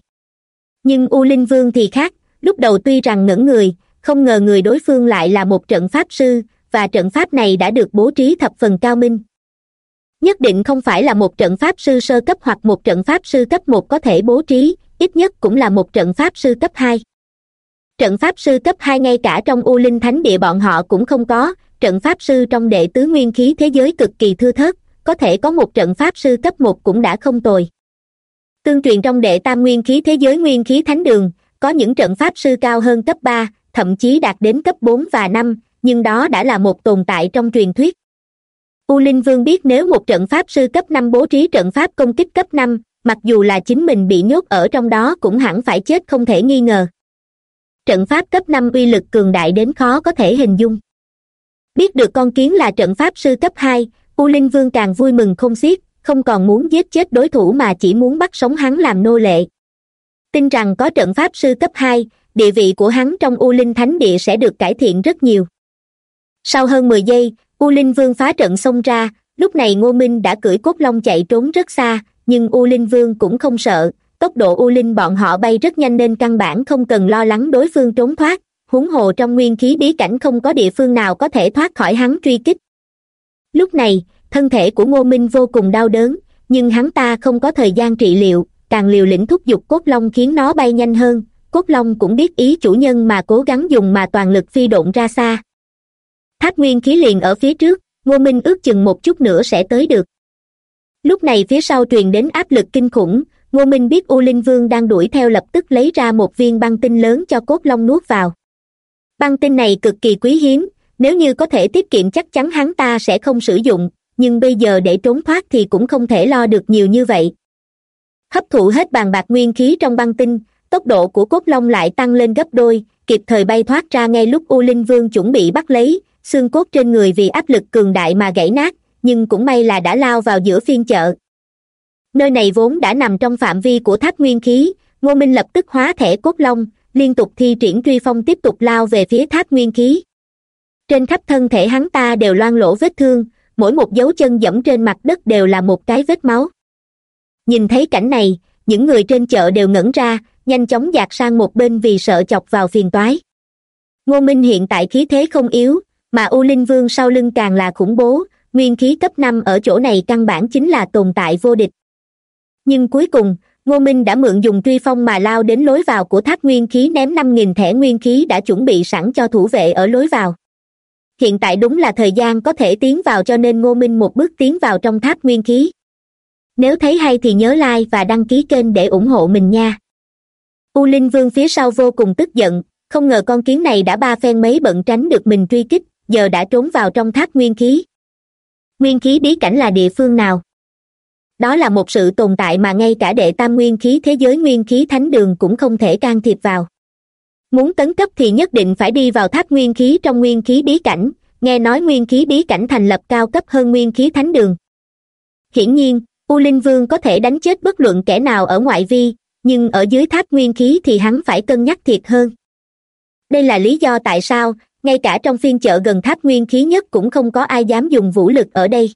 Nhưng u linh vương thì khác, lúc đầu tuy rằng ngẩn người, không ngờ người đối phương lại là một trận pháp sư, và trận pháp này đã được bố trí thập phần cao minh nhất định không phải là một trận pháp sư sơ cấp hoặc một trận pháp sư cấp một có thể bố trí, ít nhất cũng là một trận pháp sư cấp hai. Trận pháp sư cấp hai ngay cả trong u linh thánh địa bọn họ cũng không có, trận pháp sư trong đệ tứ nguyên khí thế giới cực kỳ thưa thớt, có thể có một trận pháp sư cấp một cũng đã không tồi. Tương truyền trong đệ tam nguyên khí thế giới nguyên khí thánh đường, có những trận pháp sư cao hơn cấp ba, thậm chí đạt đến cấp bốn và năm, nhưng đó đã là một tồn tại trong truyền thuyết u linh vương biết nếu một trận pháp sư cấp năm bố trí trận pháp công kích cấp năm, mặc dù là chính mình bị nhốt ở trong đó cũng hẳn phải chết không thể nghi ngờ. Trận pháp cấp năm uy lực cường đại đến khó có thể hình dung. Biết được con kiến là trận pháp sư cấp hai, u linh vương càng vui mừng không xiết, không còn muốn giết chết đối thủ mà chỉ muốn bắt sống hắn làm nô lệ. Tin rằng có trận pháp sư cấp hai, địa vị của hắn trong u linh thánh địa sẽ được cải thiện rất nhiều. Sau hơn mười giây u linh vương phá trận xông ra, lúc này ngô minh đã cưỡi cốt long chạy trốn rất xa, nhưng u linh vương cũng không sợ. Tốc độ u linh bọn họ bay rất nhanh nên căn bản không cần lo lắng đối phương trốn thoát. Huống hồ trong nguyên khí bí cảnh không có địa phương nào có thể thoát khỏi hắn truy kích. Lúc này, thân thể của ngô minh vô cùng đau đớn, nhưng hắn ta không có thời gian trị liệu, càng liều lĩnh thúc giục cốt long khiến nó bay nhanh hơn. Cốt long cũng biết ý chủ nhân mà cố gắng dùng mà toàn lực phi độn ra xa tháp nguyên khí liền ở phía trước, ngô minh ước chừng một chút nữa sẽ tới được. Lúc này phía sau truyền đến áp lực kinh khủng, ngô minh biết u linh vương đang đuổi theo lập tức lấy ra một viên băng tinh lớn cho cốt long nuốt vào. Băng tinh này cực kỳ quý hiếm, nếu như có thể tiết kiệm chắc chắn hắn ta sẽ không sử dụng, nhưng bây giờ để trốn thoát thì cũng không thể lo được nhiều như vậy. Hấp thụ hết bàn bạc nguyên khí trong băng tinh, tốc độ của cốt long lại tăng lên gấp đôi, kịp thời bay thoát ra ngay lúc u linh vương chuẩn bị bắt lấy xương cốt trên người vì áp lực cường đại mà gãy nát, nhưng cũng may là đã lao vào giữa phiên chợ. Nơi này vốn đã nằm trong phạm vi của tháp nguyên khí, ngô minh lập tức hóa thẻ cốt long, liên tục thi triển truy phong tiếp tục lao về phía tháp nguyên khí. Trên khắp thân thể hắn ta đều loang lỗ vết thương, mỗi một dấu chân dẫm trên mặt đất đều là một cái vết máu. Nhìn thấy cảnh này, những người trên chợ đều ngẩn ra, nhanh chóng dạt sang một bên vì sợ chọc vào phiền toái. Ngô minh hiện tại khí thế không yếu mà u linh vương sau lưng càng là khủng bố, nguyên khí cấp năm ở chỗ này căn bản chính là tồn tại vô địch. Nhưng cuối cùng, ngô minh đã mượn dùng truy phong mà lao đến lối vào của tháp nguyên khí ném năm nghìn thẻ nguyên khí đã chuẩn bị sẵn cho thủ vệ ở lối vào. Hiện tại đúng là thời gian có thể tiến vào cho nên ngô minh một bước tiến vào trong tháp nguyên khí. Nếu thấy hay thì nhớ like và đăng ký kênh để ủng hộ mình nha. U linh vương phía sau vô cùng tức giận, không ngờ con kiến này đã ba phen mấy bận tránh được mình truy kích giờ đã trốn vào trong tháp nguyên khí. Nguyên khí bí cảnh là địa phương nào? Đó là một sự tồn tại mà ngay cả đệ tam nguyên khí thế giới nguyên khí thánh đường cũng không thể can thiệp vào. Muốn tấn cấp thì nhất định phải đi vào tháp nguyên khí trong nguyên khí bí cảnh, nghe nói nguyên khí bí cảnh thành lập cao cấp hơn nguyên khí thánh đường. Hiển nhiên, u linh vương có thể đánh chết bất luận kẻ nào ở ngoại vi, nhưng ở dưới tháp nguyên khí thì hắn phải cân nhắc thiệt hơn. Đây là lý do tại sao ngay cả trong phiên chợ gần tháp nguyên khí nhất cũng không có ai dám dùng vũ lực ở đây.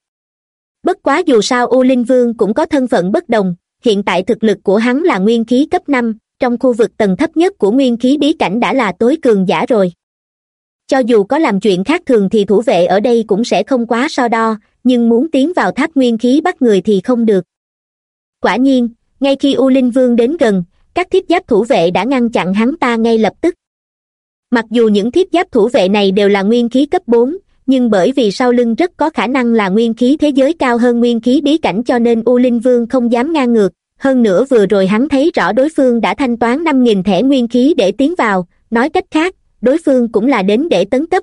Bất quá dù sao u linh vương cũng có thân phận bất đồng, hiện tại thực lực của hắn là nguyên khí cấp năm, trong khu vực tầng thấp nhất của nguyên khí bí cảnh đã là tối cường giả rồi. Cho dù có làm chuyện khác thường thì thủ vệ ở đây cũng sẽ không quá so đo, nhưng muốn tiến vào tháp nguyên khí bắt người thì không được. Quả nhiên, ngay khi u linh vương đến gần, các thiết giáp thủ vệ đã ngăn chặn hắn ta ngay lập tức mặc dù những thiết giáp thủ vệ này đều là nguyên khí cấp bốn, nhưng bởi vì sau lưng rất có khả năng là nguyên khí thế giới cao hơn nguyên khí bí cảnh cho nên u linh vương không dám ngang ngược. Hơn nữa vừa rồi hắn thấy rõ đối phương đã thanh toán năm nghìn thẻ nguyên khí để tiến vào, nói cách khác, đối phương cũng là đến để tấn cấp.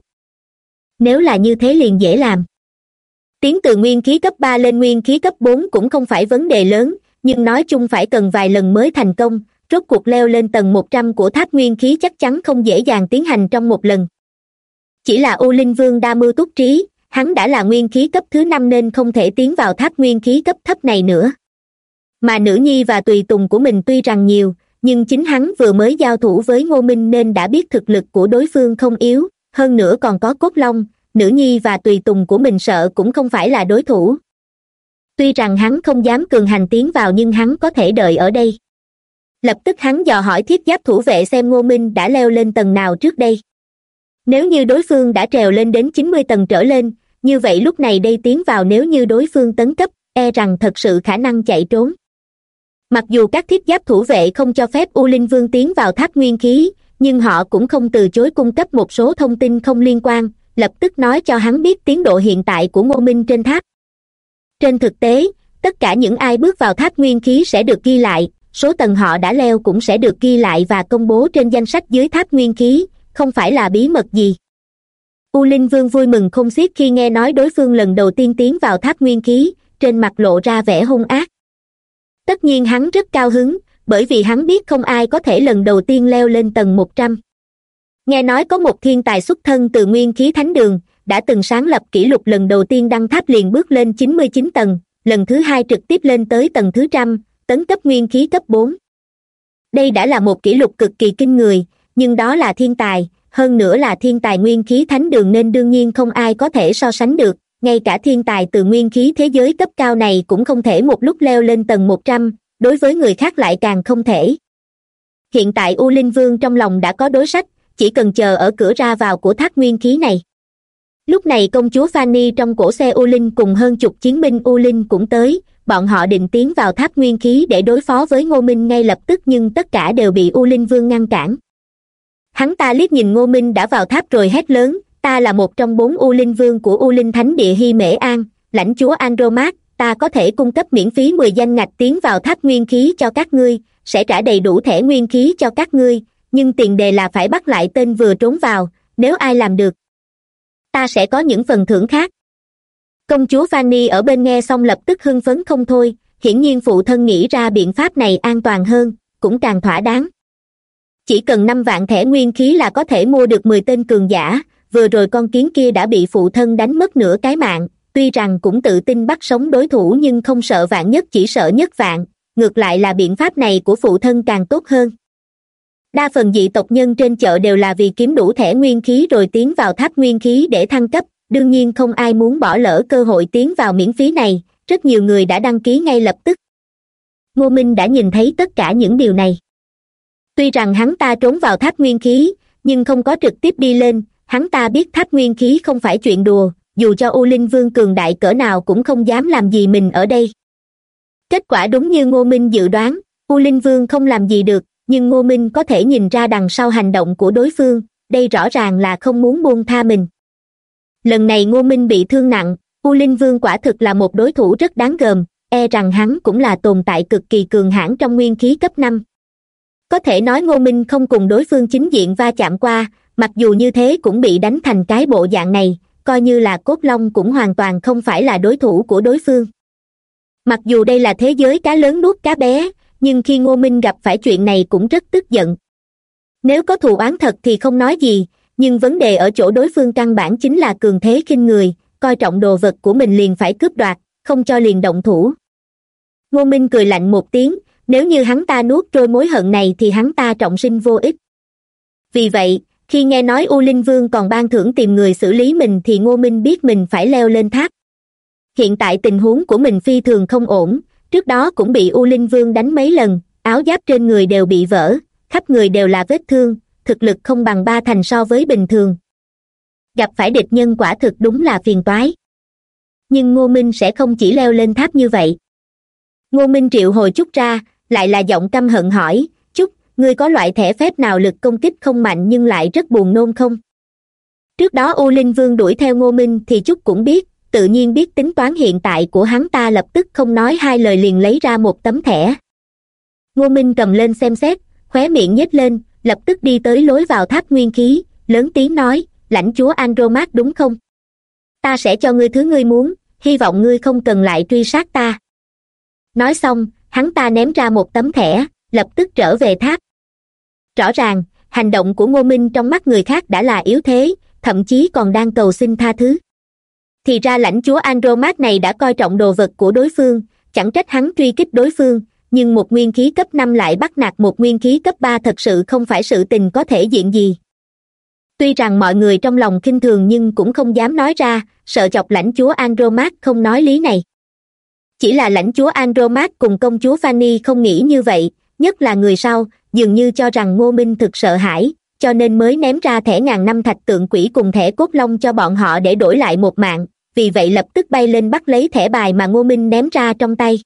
Nếu là như thế liền dễ làm. Tiến từ nguyên khí cấp ba lên nguyên khí cấp bốn cũng không phải vấn đề lớn, nhưng nói chung phải cần vài lần mới thành công rốt cuộc leo lên tầng một trăm của tháp nguyên khí chắc chắn không dễ dàng tiến hành trong một lần. Chỉ là ô linh vương đa mưu túc trí, hắn đã là nguyên khí cấp thứ năm nên không thể tiến vào tháp nguyên khí cấp thấp này nữa. Mà nữ nhi và tùy tùng của mình tuy rằng nhiều, nhưng chính hắn vừa mới giao thủ với ngô minh nên đã biết thực lực của đối phương không yếu, hơn nữa còn có cốt long, nữ nhi và tùy tùng của mình sợ cũng không phải là đối thủ. Tuy rằng hắn không dám cường hành tiến vào nhưng hắn có thể đợi ở đây lập tức hắn dò hỏi thiết giáp thủ vệ xem ngô minh đã leo lên tầng nào trước đây. Nếu như đối phương đã trèo lên đến chín mươi tầng trở lên, như vậy lúc này đây tiến vào nếu như đối phương tấn cấp e rằng thật sự khả năng chạy trốn. Mặc dù các thiết giáp thủ vệ không cho phép u linh vương tiến vào tháp nguyên khí, nhưng họ cũng không từ chối cung cấp một số thông tin không liên quan, lập tức nói cho hắn biết tiến độ hiện tại của ngô minh trên tháp. Trên thực tế, tất cả những ai bước vào tháp nguyên khí sẽ được ghi lại số tầng họ đã leo cũng sẽ được ghi lại và công bố trên danh sách dưới tháp nguyên khí, không phải là bí mật gì. U linh vương vui mừng không xiết khi nghe nói đối phương lần đầu tiên tiến vào tháp nguyên khí, trên mặt lộ ra vẻ hung ác. Tất nhiên hắn rất cao hứng, bởi vì hắn biết không ai có thể lần đầu tiên leo lên tầng một trăm. Nghe nói có một thiên tài xuất thân từ nguyên khí thánh đường, đã từng sáng lập kỷ lục lần đầu tiên đăng tháp liền bước lên chín mươi chín tầng, lần thứ hai trực tiếp lên tới tầng thứ trăm tấn cấp nguyên khí cấp bốn. Đây đã là một kỷ lục cực kỳ kinh người, nhưng đó là thiên tài, hơn nữa là thiên tài nguyên khí thánh đường nên đương nhiên không ai có thể so sánh được, ngay cả thiên tài từ nguyên khí thế giới cấp cao này cũng không thể một lúc leo lên tầng một trăm, đối với người khác lại càng không thể. Hiện tại u linh vương trong lòng đã có đối sách, chỉ cần chờ ở cửa ra vào của tháp nguyên khí này. Lúc này công chúa fanny trong cổ xe u linh cùng hơn chục chiến binh u linh cũng tới bọn họ định tiến vào tháp nguyên khí để đối phó với ngô minh ngay lập tức nhưng tất cả đều bị u linh vương ngăn cản. Hắn ta liếc nhìn ngô minh đã vào tháp rồi hét lớn, ta là một trong bốn u linh vương của u linh thánh địa hy mễ an, lãnh chúa andromat ta có thể cung cấp miễn phí mười danh ngạch tiến vào tháp nguyên khí cho các ngươi, sẽ trả đầy đủ thẻ nguyên khí cho các ngươi, nhưng tiền đề là phải bắt lại tên vừa trốn vào, nếu ai làm được, ta sẽ có những phần thưởng khác công chúa fanny ở bên nghe xong lập tức hưng phấn không thôi, hiển nhiên phụ thân nghĩ ra biện pháp này an toàn hơn, cũng càng thỏa đáng. Chỉ cần năm vạn thẻ nguyên khí là có thể mua được mười tên cường giả, vừa rồi con kiến kia đã bị phụ thân đánh mất nửa cái mạng, tuy rằng cũng tự tin bắt sống đối thủ nhưng không sợ vạn nhất chỉ sợ nhất vạn, ngược lại là biện pháp này của phụ thân càng tốt hơn. Đa phần dị tộc nhân trên chợ đều là vì kiếm đủ thẻ nguyên khí rồi tiến vào tháp nguyên khí để thăng cấp đương nhiên không ai muốn bỏ lỡ cơ hội tiến vào miễn phí này, rất nhiều người đã đăng ký ngay lập tức. Ngô minh đã nhìn thấy tất cả những điều này. Tuy rằng hắn ta trốn vào tháp nguyên khí, nhưng không có trực tiếp đi lên, hắn ta biết tháp nguyên khí không phải chuyện đùa, dù cho u linh vương cường đại cỡ nào cũng không dám làm gì mình ở đây. Kết quả đúng như ngô minh dự đoán, u linh vương không làm gì được, nhưng ngô minh có thể nhìn ra đằng sau hành động của đối phương, đây rõ ràng là không muốn buông tha mình lần này ngô minh bị thương nặng, u linh vương quả thực là một đối thủ rất đáng gờm e rằng hắn cũng là tồn tại cực kỳ cường hãn trong nguyên khí cấp năm. Có thể nói ngô minh không cùng đối phương chính diện va chạm qua, mặc dù như thế cũng bị đánh thành cái bộ dạng này, coi như là cốt long cũng hoàn toàn không phải là đối thủ của đối phương. Mặc dù đây là thế giới cá lớn nuốt cá bé, nhưng khi ngô minh gặp phải chuyện này cũng rất tức giận. Nếu có thù oán thật thì không nói gì nhưng vấn đề ở chỗ đối phương căn bản chính là cường thế khinh người, coi trọng đồ vật của mình liền phải cướp đoạt, không cho liền động thủ. Ngô minh cười lạnh một tiếng, nếu như hắn ta nuốt trôi mối hận này thì hắn ta trọng sinh vô ích. Vì vậy, khi nghe nói u linh vương còn ban thưởng tìm người xử lý mình thì ngô minh biết mình phải leo lên tháp. Hiện tại tình huống của mình phi thường không ổn, trước đó cũng bị u linh vương đánh mấy lần, áo giáp trên người đều bị vỡ, khắp người đều là vết thương thực lực không bằng ba thành so với bình thường. Gặp phải địch nhân quả thực đúng là phiền toái. Nhưng ngô minh sẽ không chỉ leo lên tháp như vậy. Ngô minh triệu hồi chút ra, lại là giọng căm hận hỏi chúc ngươi có loại thẻ phép nào lực công kích không mạnh nhưng lại rất buồn nôn không? Trước đó u linh vương đuổi theo ngô minh thì chúc cũng biết, tự nhiên biết tính toán hiện tại của hắn ta lập tức không nói hai lời liền lấy ra một tấm thẻ. Ngô minh cầm lên xem xét, khóe miệng nhếch lên lập tức đi tới lối vào tháp nguyên khí, lớn tiếng nói, lãnh chúa andromat đúng không? Ta sẽ cho ngươi thứ ngươi muốn, hy vọng ngươi không cần lại truy sát ta. Nói xong, hắn ta ném ra một tấm thẻ, lập tức trở về tháp. Rõ ràng, hành động của ngô minh trong mắt người khác đã là yếu thế, thậm chí còn đang cầu xin tha thứ. Thì ra lãnh chúa andromat này đã coi trọng đồ vật của đối phương, chẳng trách hắn truy kích đối phương nhưng một nguyên khí cấp năm lại bắt nạt một nguyên khí cấp ba thật sự không phải sự tình có thể diện gì. Tuy rằng mọi người trong lòng kinh thường nhưng cũng không dám nói ra, sợ chọc lãnh chúa andromat không nói lý này. Chỉ là lãnh chúa andromat cùng công chúa fanny không nghĩ như vậy, nhất là người sau, dường như cho rằng ngô minh thực sợ hãi, cho nên mới ném ra thẻ ngàn năm thạch tượng quỷ cùng thẻ cốt long cho bọn họ để đổi lại một mạng, vì vậy lập tức bay lên bắt lấy thẻ bài mà ngô minh ném ra trong tay.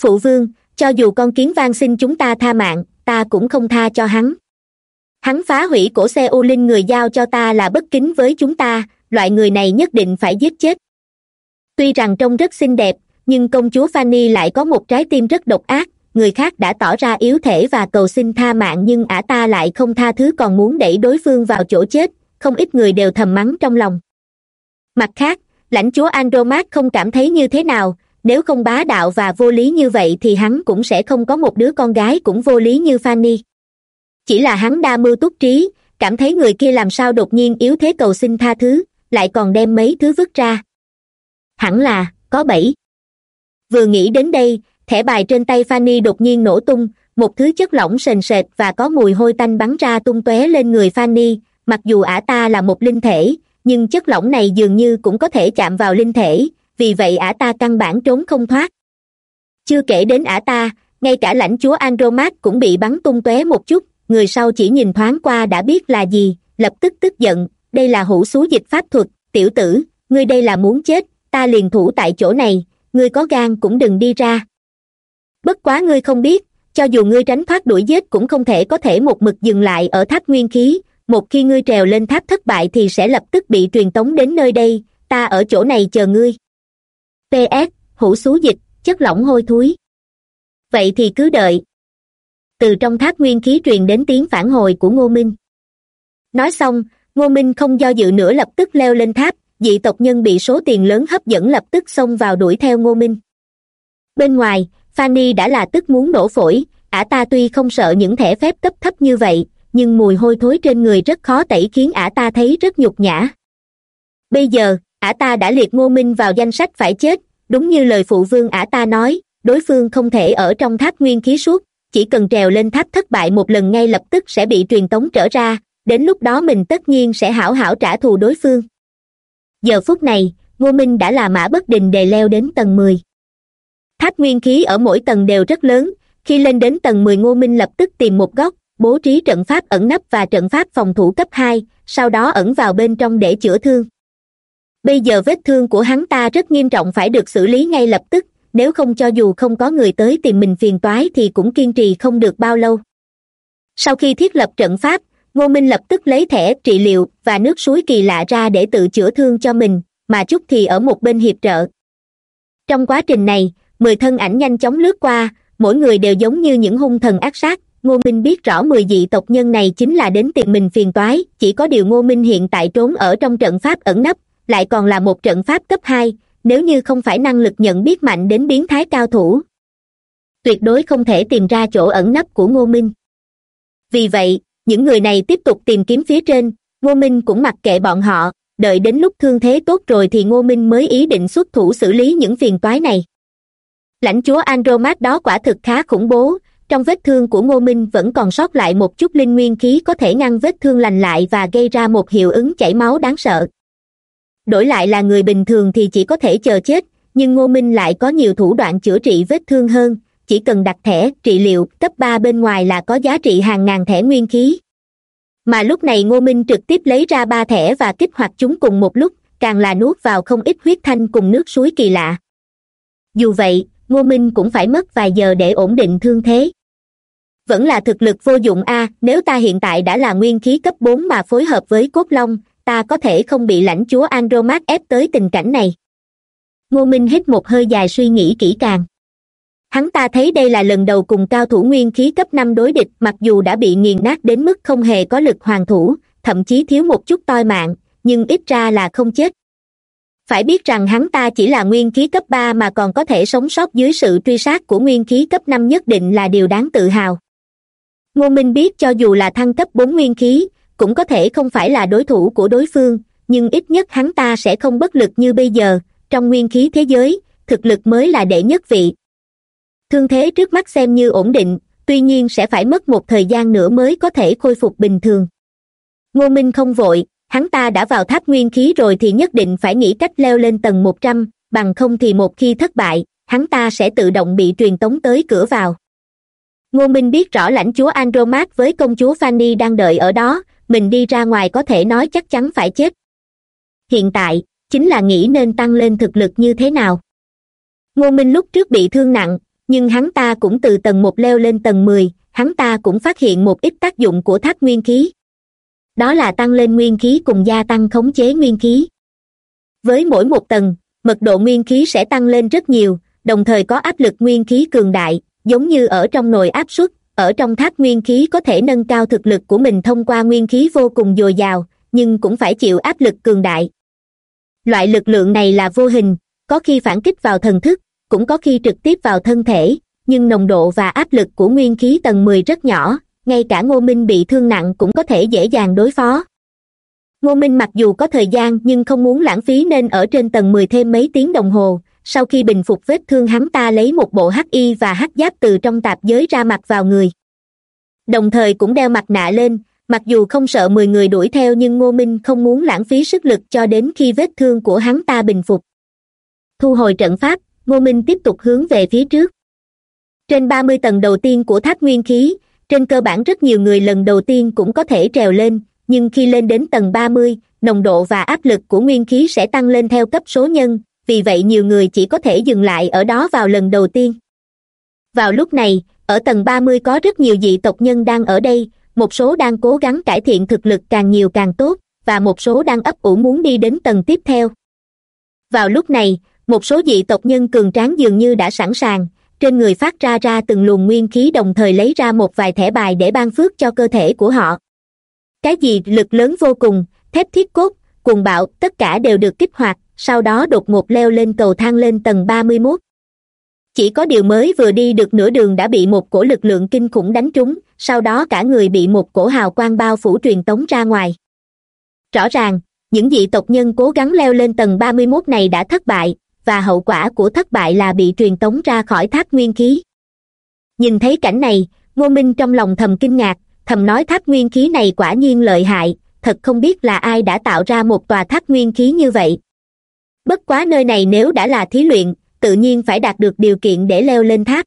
Phụ vương cho dù con kiến van xin chúng ta tha mạng, ta cũng không tha cho hắn. Hắn phá hủy cổ xe u linh người giao cho ta là bất kính với chúng ta, loại người này nhất định phải giết chết. Tuy rằng trông rất xinh đẹp, nhưng công chúa fanny lại có một trái tim rất độc ác, người khác đã tỏ ra yếu thể và cầu xin tha mạng nhưng ả ta lại không tha thứ còn muốn đẩy đối phương vào chỗ chết, không ít người đều thầm mắng trong lòng. Mặt khác, lãnh chúa andromat không cảm thấy như thế nào nếu không bá đạo và vô lý như vậy thì hắn cũng sẽ không có một đứa con gái cũng vô lý như fanny. Chỉ là hắn đa mưu túc trí, cảm thấy người kia làm sao đột nhiên yếu thế cầu xin tha thứ, lại còn đem mấy thứ vứt ra. Hẳn là, có bẫy vừa nghĩ đến đây, thẻ bài trên tay fanny đột nhiên nổ tung, một thứ chất lỏng sền sệt và có mùi hôi tanh bắn ra tung tóe lên người fanny. Mặc dù ả ta là một linh thể, nhưng chất lỏng này dường như cũng có thể chạm vào linh thể vì vậy ả ta căn bản trốn không thoát. Chưa kể đến ả ta, ngay cả lãnh chúa andromat cũng bị bắn tung tóe một chút, người sau chỉ nhìn thoáng qua đã biết là gì, lập tức tức giận, đây là hữu xú dịch pháp thuật, tiểu tử, ngươi đây là muốn chết, ta liền thủ tại chỗ này, ngươi có gan cũng đừng đi ra. Bất quá ngươi không biết, cho dù ngươi tránh thoát đuổi giết cũng không thể có thể một mực dừng lại ở tháp nguyên khí, một khi ngươi trèo lên tháp thất bại thì sẽ lập tức bị truyền tống đến nơi đây, ta ở chỗ này chờ ngươi ps hũ xú dịch, chất lỏng hôi thúi vậy thì cứ đợi. Từ trong tháp nguyên khí truyền đến tiếng phản hồi của ngô minh. Nói xong, ngô minh không do dự nữa lập tức leo lên tháp, dị tộc nhân bị số tiền lớn hấp dẫn lập tức xông vào đuổi theo ngô minh. Bên ngoài, fanny đã là tức muốn nổ phổi, ả ta tuy không sợ những thẻ phép cấp thấp như vậy, nhưng mùi hôi thối trên người rất khó tẩy khiến ả ta thấy rất nhục nhã. Bây giờ ả ta đã liệt ngô minh vào danh sách phải chết. Đúng như lời phụ vương ả ta nói, đối phương không thể ở trong tháp nguyên khí suốt. Chỉ cần trèo lên tháp thất bại một lần ngay lập tức sẽ bị truyền tống trở ra. Đến lúc đó mình tất nhiên sẽ hảo hảo trả thù đối phương. Giờ phút này, ngô minh đã là mã bất đình đề leo đến tầng mười. Tháp nguyên khí ở mỗi tầng đều rất lớn. Khi lên đến tầng mười ngô minh lập tức tìm một góc, bố trí trận pháp ẩn nấp và trận pháp phòng thủ cấp hai, sau đó ẩn vào bên trong để chữa thương bây giờ vết thương của hắn ta rất nghiêm trọng phải được xử lý ngay lập tức, nếu không cho dù không có người tới tìm mình phiền toái thì cũng kiên trì không được bao lâu. Sau khi thiết lập trận pháp, ngô minh lập tức lấy thẻ trị liệu và nước suối kỳ lạ ra để tự chữa thương cho mình, mà chút thì ở một bên hiệp trợ. Trong quá trình này, mười thân ảnh nhanh chóng lướt qua, mỗi người đều giống như những hung thần ác sát. Ngô minh biết rõ mười dị tộc nhân này chính là đến tìm mình phiền toái, chỉ có điều ngô minh hiện tại trốn ở trong trận pháp ẩn nấp lại còn là một trận pháp cấp hai, nếu như không phải năng lực nhận biết mạnh đến biến thái cao thủ. Tuyệt đối không thể tìm ra chỗ ẩn nấp của ngô minh. Vì vậy, những người này tiếp tục tìm kiếm phía trên, ngô minh cũng mặc kệ bọn họ, đợi đến lúc thương thế tốt rồi thì ngô minh mới ý định xuất thủ xử lý những phiền toái này. Lãnh chúa andromat đó quả thực khá khủng bố, trong vết thương của ngô minh vẫn còn sót lại một chút linh nguyên khí có thể ngăn vết thương lành lại và gây ra một hiệu ứng chảy máu đáng sợ đổi lại là người bình thường thì chỉ có thể chờ chết, nhưng ngô minh lại có nhiều thủ đoạn chữa trị vết thương hơn. Chỉ cần đặt thẻ, trị liệu, cấp ba bên ngoài là có giá trị hàng ngàn thẻ nguyên khí. Mà lúc này ngô minh trực tiếp lấy ra ba thẻ và kích hoạt chúng cùng một lúc, càng là nuốt vào không ít huyết thanh cùng nước suối kỳ lạ. Dù vậy, ngô minh cũng phải mất vài giờ để ổn định thương thế. Vẫn là thực lực vô dụng a, nếu ta hiện tại đã là nguyên khí cấp bốn mà phối hợp với cốt long ta có thể không bị lãnh chúa andromat ép tới tình cảnh này. Ngô minh hít một hơi dài suy nghĩ kỹ càng. Hắn ta thấy đây là lần đầu cùng cao thủ nguyên khí cấp năm đối địch, mặc dù đã bị nghiền nát đến mức không hề có lực hoàn thủ, thậm chí thiếu một chút toi mạng, nhưng ít ra là không chết. Phải biết rằng hắn ta chỉ là nguyên khí cấp ba mà còn có thể sống sót dưới sự truy sát của nguyên khí cấp năm nhất định là điều đáng tự hào. Ngô minh biết cho dù là thăng cấp bốn nguyên khí cũng có thể không phải là đối thủ của đối phương, nhưng ít nhất hắn ta sẽ không bất lực như bây giờ. Trong nguyên khí thế giới, thực lực mới là đệ nhất vị. Thương thế trước mắt xem như ổn định, tuy nhiên sẽ phải mất một thời gian nữa mới có thể khôi phục bình thường. Ngô minh không vội, hắn ta đã vào tháp nguyên khí rồi thì nhất định phải nghĩ cách leo lên tầng một trăm, bằng không thì một khi thất bại, hắn ta sẽ tự động bị truyền tống tới cửa vào. Ngô minh biết rõ lãnh chúa andromat với công chúa fanny đang đợi ở đó mình đi ra ngoài có thể nói chắc chắn phải chết. Hiện tại, chính là nghĩ nên tăng lên thực lực như thế nào. Ngô minh lúc trước bị thương nặng, nhưng hắn ta cũng từ tầng một leo lên tầng mười, hắn ta cũng phát hiện một ít tác dụng của tháp nguyên khí. Đó là tăng lên nguyên khí cùng gia tăng khống chế nguyên khí. Với mỗi một tầng, mật độ nguyên khí sẽ tăng lên rất nhiều, đồng thời có áp lực nguyên khí cường đại, giống như ở trong nồi áp suất ở trong tháp nguyên khí có thể nâng cao thực lực của mình thông qua nguyên khí vô cùng dồi dào, nhưng cũng phải chịu áp lực cường đại. Loại lực lượng này là vô hình, có khi phản kích vào thần thức, cũng có khi trực tiếp vào thân thể, nhưng nồng độ và áp lực của nguyên khí tầng mười rất nhỏ, ngay cả ngô minh bị thương nặng cũng có thể dễ dàng đối phó. Ngô minh mặc dù có thời gian nhưng không muốn lãng phí nên ở trên tầng mười thêm mấy tiếng đồng hồ sau khi bình phục vết thương hắn ta lấy một bộ hắc y và hắc giáp từ trong tạp giới ra mặc vào người. Đồng thời cũng đeo mặt nạ lên, mặc dù không sợ mười người đuổi theo nhưng ngô minh không muốn lãng phí sức lực cho đến khi vết thương của hắn ta bình phục. Thu hồi trận pháp, ngô minh tiếp tục hướng về phía trước. Trên ba mươi tầng đầu tiên của tháp nguyên khí, trên cơ bản rất nhiều người lần đầu tiên cũng có thể trèo lên, nhưng khi lên đến tầng ba mươi, nồng độ và áp lực của nguyên khí sẽ tăng lên theo cấp số nhân vì vậy nhiều người chỉ có thể dừng lại ở đó vào lần đầu tiên. Vào lúc này, ở tầng ba mươi có rất nhiều dị tộc nhân đang ở đây, một số đang cố gắng cải thiện thực lực càng nhiều càng tốt, và một số đang ấp ủ muốn đi đến tầng tiếp theo. Vào lúc này, một số dị tộc nhân cường tráng dường như đã sẵn sàng, trên người phát ra ra từng luồng nguyên khí đồng thời lấy ra một vài thẻ bài để ban phước cho cơ thể của họ. Cái gì lực lớn vô cùng, thép thiết cốt, cuồng bạo, tất cả đều được kích hoạt sau đó đột ngột leo lên cầu thang lên tầng ba mươi mốt. Chỉ có điều mới vừa đi được nửa đường đã bị một cổ lực lượng kinh khủng đánh trúng, sau đó cả người bị một cổ hào quang bao phủ truyền tống ra ngoài. Rõ ràng, những dị tộc nhân cố gắng leo lên tầng ba mươi mốt này đã thất bại, và hậu quả của thất bại là bị truyền tống ra khỏi tháp nguyên khí. Nhìn thấy cảnh này, ngô minh trong lòng thầm kinh ngạc, thầm nói tháp nguyên khí này quả nhiên lợi hại, thật không biết là ai đã tạo ra một tòa tháp nguyên khí như vậy bất quá nơi này nếu đã là thí luyện, tự nhiên phải đạt được điều kiện để leo lên tháp.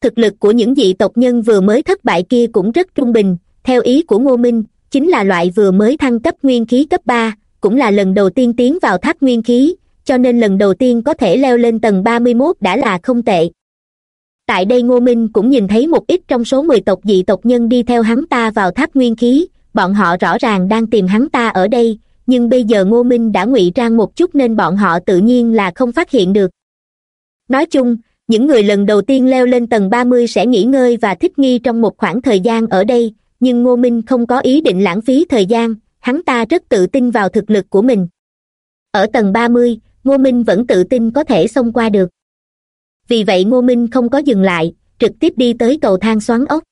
Thực lực của những dị tộc nhân vừa mới thất bại kia cũng rất trung bình, theo ý của ngô minh, chính là loại vừa mới thăng cấp nguyên khí cấp ba, cũng là lần đầu tiên tiến vào tháp nguyên khí, cho nên lần đầu tiên có thể leo lên tầng ba mươi mốt đã là không tệ. Tại đây ngô minh cũng nhìn thấy một ít trong số mười tộc dị tộc nhân đi theo hắn ta vào tháp nguyên khí, bọn họ rõ ràng đang tìm hắn ta ở đây nhưng bây giờ ngô minh đã ngụy trang một chút nên bọn họ tự nhiên là không phát hiện được. Nói chung, những người lần đầu tiên leo lên tầng ba mươi sẽ nghỉ ngơi và thích nghi trong một khoảng thời gian ở đây, nhưng ngô minh không có ý định lãng phí thời gian, hắn ta rất tự tin vào thực lực của mình. Ở tầng ba mươi, ngô minh vẫn tự tin có thể xông qua được. Vì vậy ngô minh không có dừng lại, trực tiếp đi tới cầu thang xoắn ốc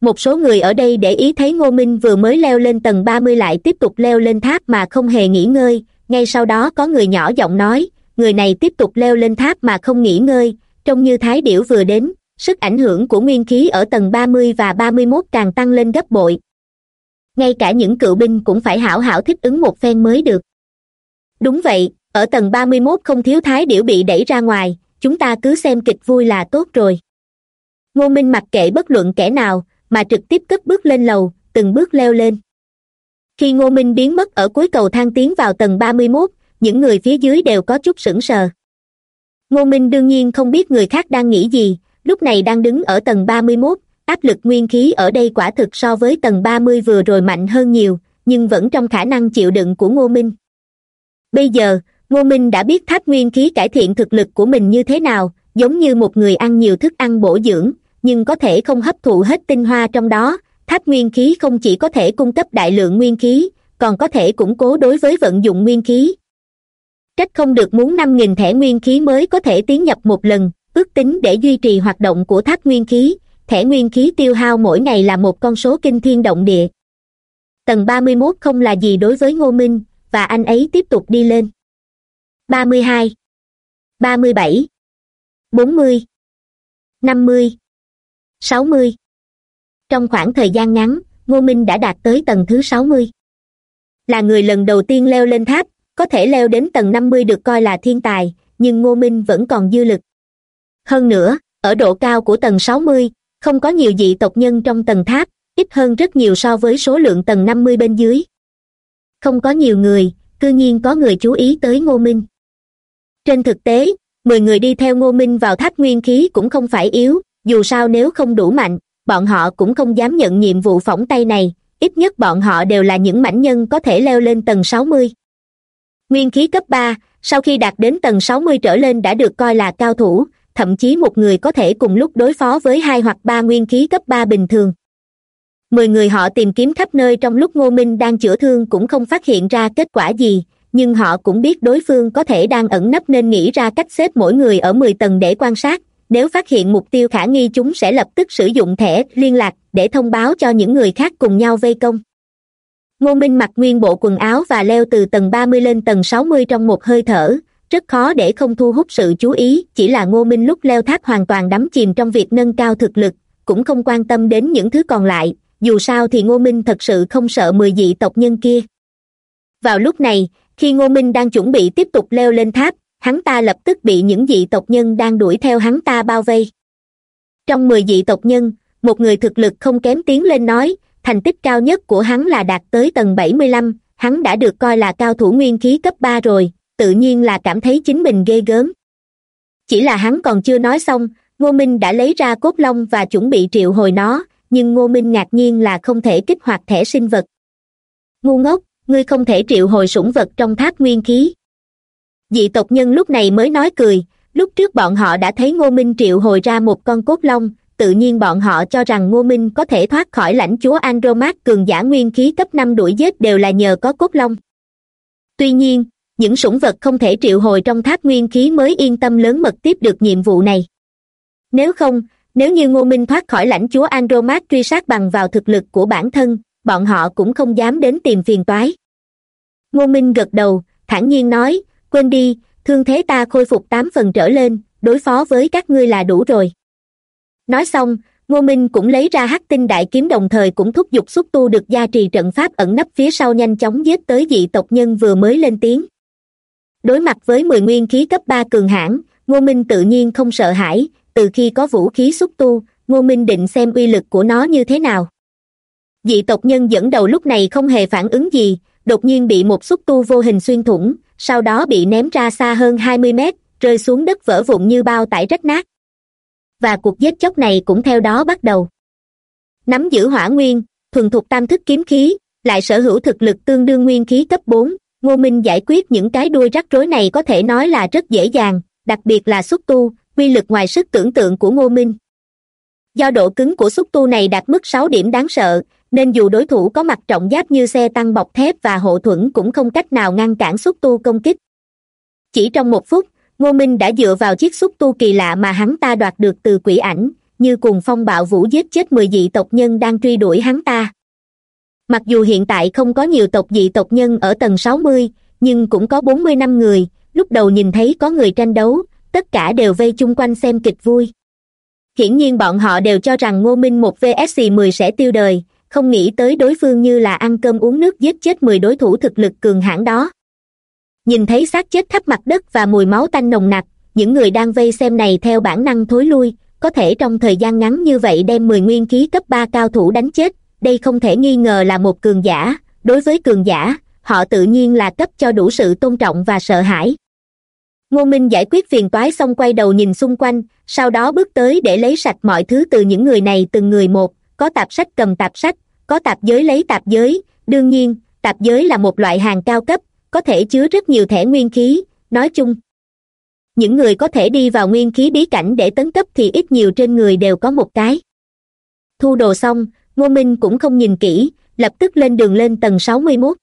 một số người ở đây để ý thấy ngô minh vừa mới leo lên tầng ba mươi lại tiếp tục leo lên tháp mà không hề nghỉ ngơi. Ngay sau đó có người nhỏ giọng nói, người này tiếp tục leo lên tháp mà không nghỉ ngơi. Trông như thái điểu vừa đến, sức ảnh hưởng của nguyên khí ở tầng ba mươi và ba mươi mốt càng tăng lên gấp bội. Ngay cả những cựu binh cũng phải hảo hảo thích ứng một phen mới được. Đúng vậy, ở tầng ba mươi mốt không thiếu thái điểu bị đẩy ra ngoài, chúng ta cứ xem kịch vui là tốt rồi. Ngô minh mặc kệ bất luận kẻ nào mà trực tiếp cất bước lên lầu, từng bước leo lên. Khi ngô minh biến mất ở cuối cầu thang tiến vào tầng ba mươi mốt, những người phía dưới đều có chút sững sờ. Ngô minh đương nhiên không biết người khác đang nghĩ gì, lúc này đang đứng ở tầng ba mươi mốt, áp lực nguyên khí ở đây quả thực so với tầng ba mươi vừa rồi mạnh hơn nhiều, nhưng vẫn trong khả năng chịu đựng của ngô minh. Bây giờ, ngô minh đã biết tháp nguyên khí cải thiện thực lực của mình như thế nào, giống như một người ăn nhiều thức ăn bổ dưỡng nhưng có thể không hấp thụ hết tinh hoa trong đó. Tháp nguyên khí không chỉ có thể cung cấp đại lượng nguyên khí, còn có thể củng cố đối với vận dụng nguyên khí. Trách không được muốn năm nghìn thẻ nguyên khí mới có thể tiến nhập một lần, ước tính để duy trì hoạt động của tháp nguyên khí. Thẻ nguyên khí tiêu hao mỗi ngày là một con số kinh thiên động địa. Tầng ba mươi mốt không là gì đối với ngô minh, và anh ấy tiếp tục đi lên. ba mươi hai, ba mươi bảy, bốn mươi, năm mươi sáu mươi. Trong khoảng thời gian ngắn, ngô minh đã đạt tới tầng thứ sáu mươi. Là người lần đầu tiên leo lên tháp, có thể leo đến tầng năm mươi được coi là thiên tài, nhưng ngô minh vẫn còn dư lực. Hơn nữa, ở độ cao của tầng sáu mươi, không có nhiều dị tộc nhân trong tầng tháp, ít hơn rất nhiều so với số lượng tầng năm mươi bên dưới. Không có nhiều người, cư nhiên có người chú ý tới ngô minh. Trên thực tế, mười người đi theo ngô minh vào tháp nguyên khí cũng không phải yếu dù sao nếu không đủ mạnh, bọn họ cũng không dám nhận nhiệm vụ phỏng tay này, ít nhất bọn họ đều là những mảnh nhân có thể leo lên tầng sáu mươi. Nguyên khí cấp ba, sau khi đạt đến tầng sáu mươi trở lên đã được coi là cao thủ, thậm chí một người có thể cùng lúc đối phó với hai hoặc ba nguyên khí cấp ba bình thường. Mười người họ tìm kiếm khắp nơi trong lúc ngô minh đang chữa thương cũng không phát hiện ra kết quả gì, nhưng họ cũng biết đối phương có thể đang ẩn nấp nên nghĩ ra cách xếp mỗi người ở mười tầng để quan sát nếu phát hiện mục tiêu khả nghi, chúng sẽ lập tức sử dụng thẻ liên lạc để thông báo cho những người khác cùng nhau vây công. Ngô minh mặc nguyên bộ quần áo và leo từ tầng ba mươi lên tầng sáu mươi trong một hơi thở. Rất khó để không thu hút sự chú ý, chỉ là ngô minh lúc leo tháp hoàn toàn đắm chìm trong việc nâng cao thực lực, cũng không quan tâm đến những thứ còn lại. Dù sao thì ngô minh thật sự không sợ mười dị tộc nhân kia. Vào lúc này, khi ngô minh đang chuẩn bị tiếp tục leo lên tháp hắn ta lập tức bị những dị tộc nhân đang đuổi theo hắn ta bao vây. Trong mười dị tộc nhân, một người thực lực không kém tiến lên nói, thành tích cao nhất của hắn là đạt tới tầng bảy mươi lăm, hắn đã được coi là cao thủ nguyên khí cấp ba rồi, tự nhiên là cảm thấy chính mình ghê gớm. Chỉ là hắn còn chưa nói xong, ngô minh đã lấy ra cốt long và chuẩn bị triệu hồi nó, nhưng ngô minh ngạc nhiên là không thể kích hoạt thẻ sinh vật. Ngu ngốc, ngươi không thể triệu hồi sủng vật trong tháp nguyên khí dị tộc nhân lúc này mới nói cười. Lúc trước bọn họ đã thấy ngô minh triệu hồi ra một con cốt long, tự nhiên bọn họ cho rằng ngô minh có thể thoát khỏi lãnh chúa andromat cường giả nguyên khí cấp năm đuổi giết đều là nhờ có cốt long. Tuy nhiên, những sủng vật không thể triệu hồi trong tháp nguyên khí mới yên tâm lớn mật tiếp được nhiệm vụ này. Nếu không, nếu như ngô minh thoát khỏi lãnh chúa andromat truy sát bằng vào thực lực của bản thân, bọn họ cũng không dám đến tìm phiền toái. Ngô minh gật đầu, thản nhiên nói quên đi, thương thế ta khôi phục tám phần trở lên, đối phó với các ngươi là đủ rồi. Nói xong, ngô minh cũng lấy ra hắc tinh đại kiếm đồng thời cũng thúc giục xúc tu được gia trì trận pháp ẩn nấp phía sau nhanh chóng giết tới dị tộc nhân vừa mới lên tiếng. Đối mặt với mười nguyên khí cấp ba cường hãn, ngô minh tự nhiên không sợ hãi, từ khi có vũ khí xúc tu, ngô minh định xem uy lực của nó như thế nào. Dị tộc nhân dẫn đầu lúc này không hề phản ứng gì, đột nhiên bị một xúc tu vô hình xuyên thủng sau đó bị ném ra xa hơn hai mươi mét, rơi xuống đất vỡ vụn như bao tải rách nát. Và cuộc giết chóc này cũng theo đó bắt đầu. Nắm giữ hỏa nguyên, thuần thục tam thức kiếm khí, lại sở hữu thực lực tương đương nguyên khí cấp bốn, ngô minh giải quyết những cái đuôi rắc rối này có thể nói là rất dễ dàng, đặc biệt là xúc tu uy lực ngoài sức tưởng tượng của ngô minh. Do độ cứng của xúc tu này đạt mức sáu điểm đáng sợ nên dù đối thủ có mặt trọng giáp như xe tăng bọc thép và hộ thuẫn cũng không cách nào ngăn cản xúc tu công kích. Chỉ trong một phút, ngô minh đã dựa vào chiếc xúc tu kỳ lạ mà hắn ta đoạt được từ quỷ ảnh, như cùng phong bạo vũ giết chết mười dị tộc nhân đang truy đuổi hắn ta. Mặc dù hiện tại không có nhiều tộc dị tộc nhân ở tầng sáu mươi, nhưng cũng có bốn mươi năm người, lúc đầu nhìn thấy có người tranh đấu, tất cả đều vây chung quanh xem kịch vui. Hiển nhiên bọn họ đều cho rằng ngô minh một vsc mười sẽ tiêu đời không nghĩ tới đối phương như là ăn cơm uống nước giết chết mười đối thủ thực lực cường hãn đó. Nhìn thấy xác chết khắp mặt đất và mùi máu tanh nồng nặc, những người đang vây xem này theo bản năng thối lui, có thể trong thời gian ngắn như vậy đem mười nguyên khí cấp ba cao thủ đánh chết, đây không thể nghi ngờ là một cường giả, đối với cường giả, họ tự nhiên là cấp cho đủ sự tôn trọng và sợ hãi. Ngô minh giải quyết phiền toái xong quay đầu nhìn xung quanh, sau đó bước tới để lấy sạch mọi thứ từ những người này từng người một có tạp sách cầm tạp sách, có tạp giới lấy tạp giới. Đương nhiên, tạp giới là một loại hàng cao cấp, có thể chứa rất nhiều thẻ nguyên khí. Nói chung, những người có thể đi vào nguyên khí bí cảnh để tấn cấp thì ít nhiều trên người đều có một cái. Thu đồ xong, ngô minh cũng không nhìn kỹ, lập tức lên đường lên tầng sáu mươi mốt.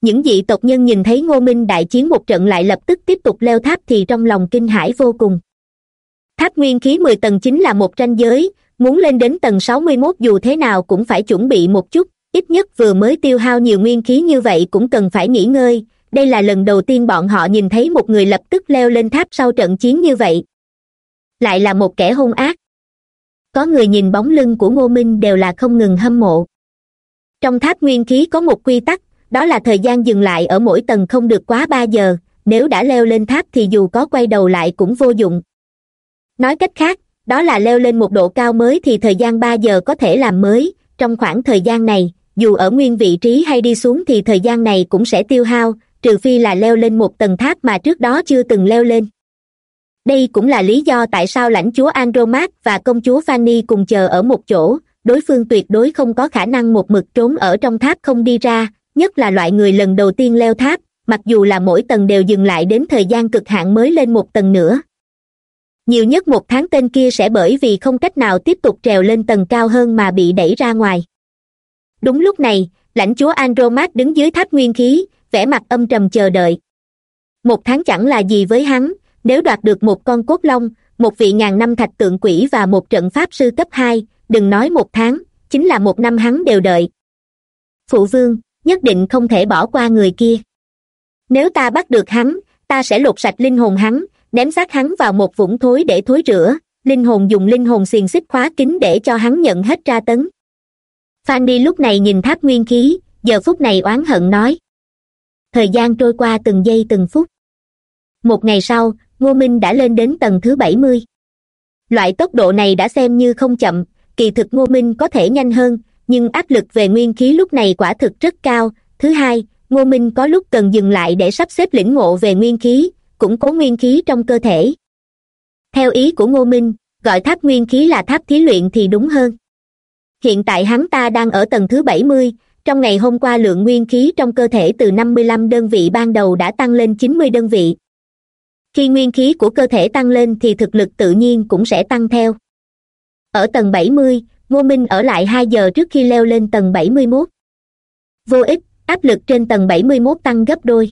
Những dị tộc nhân nhìn thấy ngô minh đại chiến một trận lại lập tức tiếp tục leo tháp thì trong lòng kinh hãi vô cùng. Tháp nguyên khí mười tầng chính là một tranh giới muốn lên đến tầng sáu mươi mốt dù thế nào cũng phải chuẩn bị một chút, ít nhất vừa mới tiêu hao nhiều nguyên khí như vậy cũng cần phải nghỉ ngơi. Đây là lần đầu tiên bọn họ nhìn thấy một người lập tức leo lên tháp sau trận chiến như vậy. Lại là một kẻ hung ác. Có người nhìn bóng lưng của ngô minh đều là không ngừng hâm mộ. Trong tháp nguyên khí có một quy tắc, đó là thời gian dừng lại ở mỗi tầng không được quá ba giờ, nếu đã leo lên tháp thì dù có quay đầu lại cũng vô dụng. Nói cách khác đó là leo lên một độ cao mới thì thời gian ba giờ có thể làm mới. Trong khoảng thời gian này, dù ở nguyên vị trí hay đi xuống thì thời gian này cũng sẽ tiêu hao, trừ phi là leo lên một tầng tháp mà trước đó chưa từng leo lên. Đây cũng là lý do tại sao lãnh chúa andromat và công chúa fanny cùng chờ ở một chỗ. Đối phương tuyệt đối không có khả năng một mực trốn ở trong tháp không đi ra, nhất là loại người lần đầu tiên leo tháp, mặc dù là mỗi tầng đều dừng lại đến thời gian cực hạn mới lên một tầng nữa nhiều nhất một tháng tên kia sẽ bởi vì không cách nào tiếp tục trèo lên tầng cao hơn mà bị đẩy ra ngoài. Đúng lúc này, lãnh chúa andromat đứng dưới tháp nguyên khí, vẻ mặt âm trầm chờ đợi. Một tháng chẳng là gì với hắn, nếu đoạt được một con cốt long, một vị ngàn năm thạch tượng quỷ và một trận pháp sư cấp hai, đừng nói một tháng, chính là một năm hắn đều đợi. Phụ vương, nhất định không thể bỏ qua người kia. Nếu ta bắt được hắn, ta sẽ lột sạch linh hồn hắn ném xác hắn vào một vũng thối để thối rửa. Linh hồn dùng linh hồn xiềng xích khóa kín để cho hắn nhận hết tra tấn. Phan đi lúc này nhìn tháp nguyên khí, giờ phút này oán hận nói. Thời gian trôi qua từng giây từng phút. Một ngày sau, ngô minh đã lên đến tầng thứ bảy mươi. Loại tốc độ này đã xem như không chậm, kỳ thực ngô minh có thể nhanh hơn, nhưng áp lực về nguyên khí lúc này quả thực rất cao. Thứ hai, ngô minh có lúc cần dừng lại để sắp xếp lĩnh ngộ về nguyên khí củng cố nguyên khí trong cơ thể. Theo ý của ngô minh, gọi tháp nguyên khí là tháp thí luyện thì đúng hơn. Hiện tại hắn ta đang ở tầng thứ bảy mươi, trong ngày hôm qua lượng nguyên khí trong cơ thể từ năm mươi lăm đơn vị ban đầu đã tăng lên chín mươi đơn vị. Khi nguyên khí của cơ thể tăng lên thì thực lực tự nhiên cũng sẽ tăng theo. Ở tầng bảy mươi, ngô minh ở lại hai giờ trước khi leo lên tầng bảy mươi mốt. Vô ích, áp lực trên tầng bảy mươi mốt tăng gấp đôi.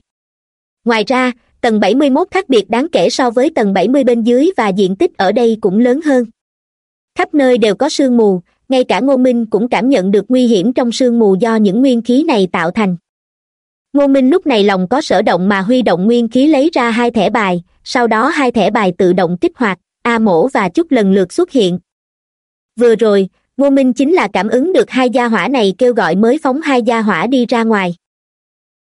Ngoài ra tầng bảy mươi mốt khác biệt đáng kể so với tầng bảy mươi bên dưới và diện tích ở đây cũng lớn hơn. Khắp nơi đều có sương mù, ngay cả ngô minh cũng cảm nhận được nguy hiểm trong sương mù do những nguyên khí này tạo thành. Ngô minh lúc này lòng có sở động mà huy động nguyên khí lấy ra hai thẻ bài, sau đó hai thẻ bài tự động kích hoạt, a mổ và chút lần lượt xuất hiện. Vừa rồi, ngô minh chính là cảm ứng được hai gia hỏa này kêu gọi mới phóng hai gia hỏa đi ra ngoài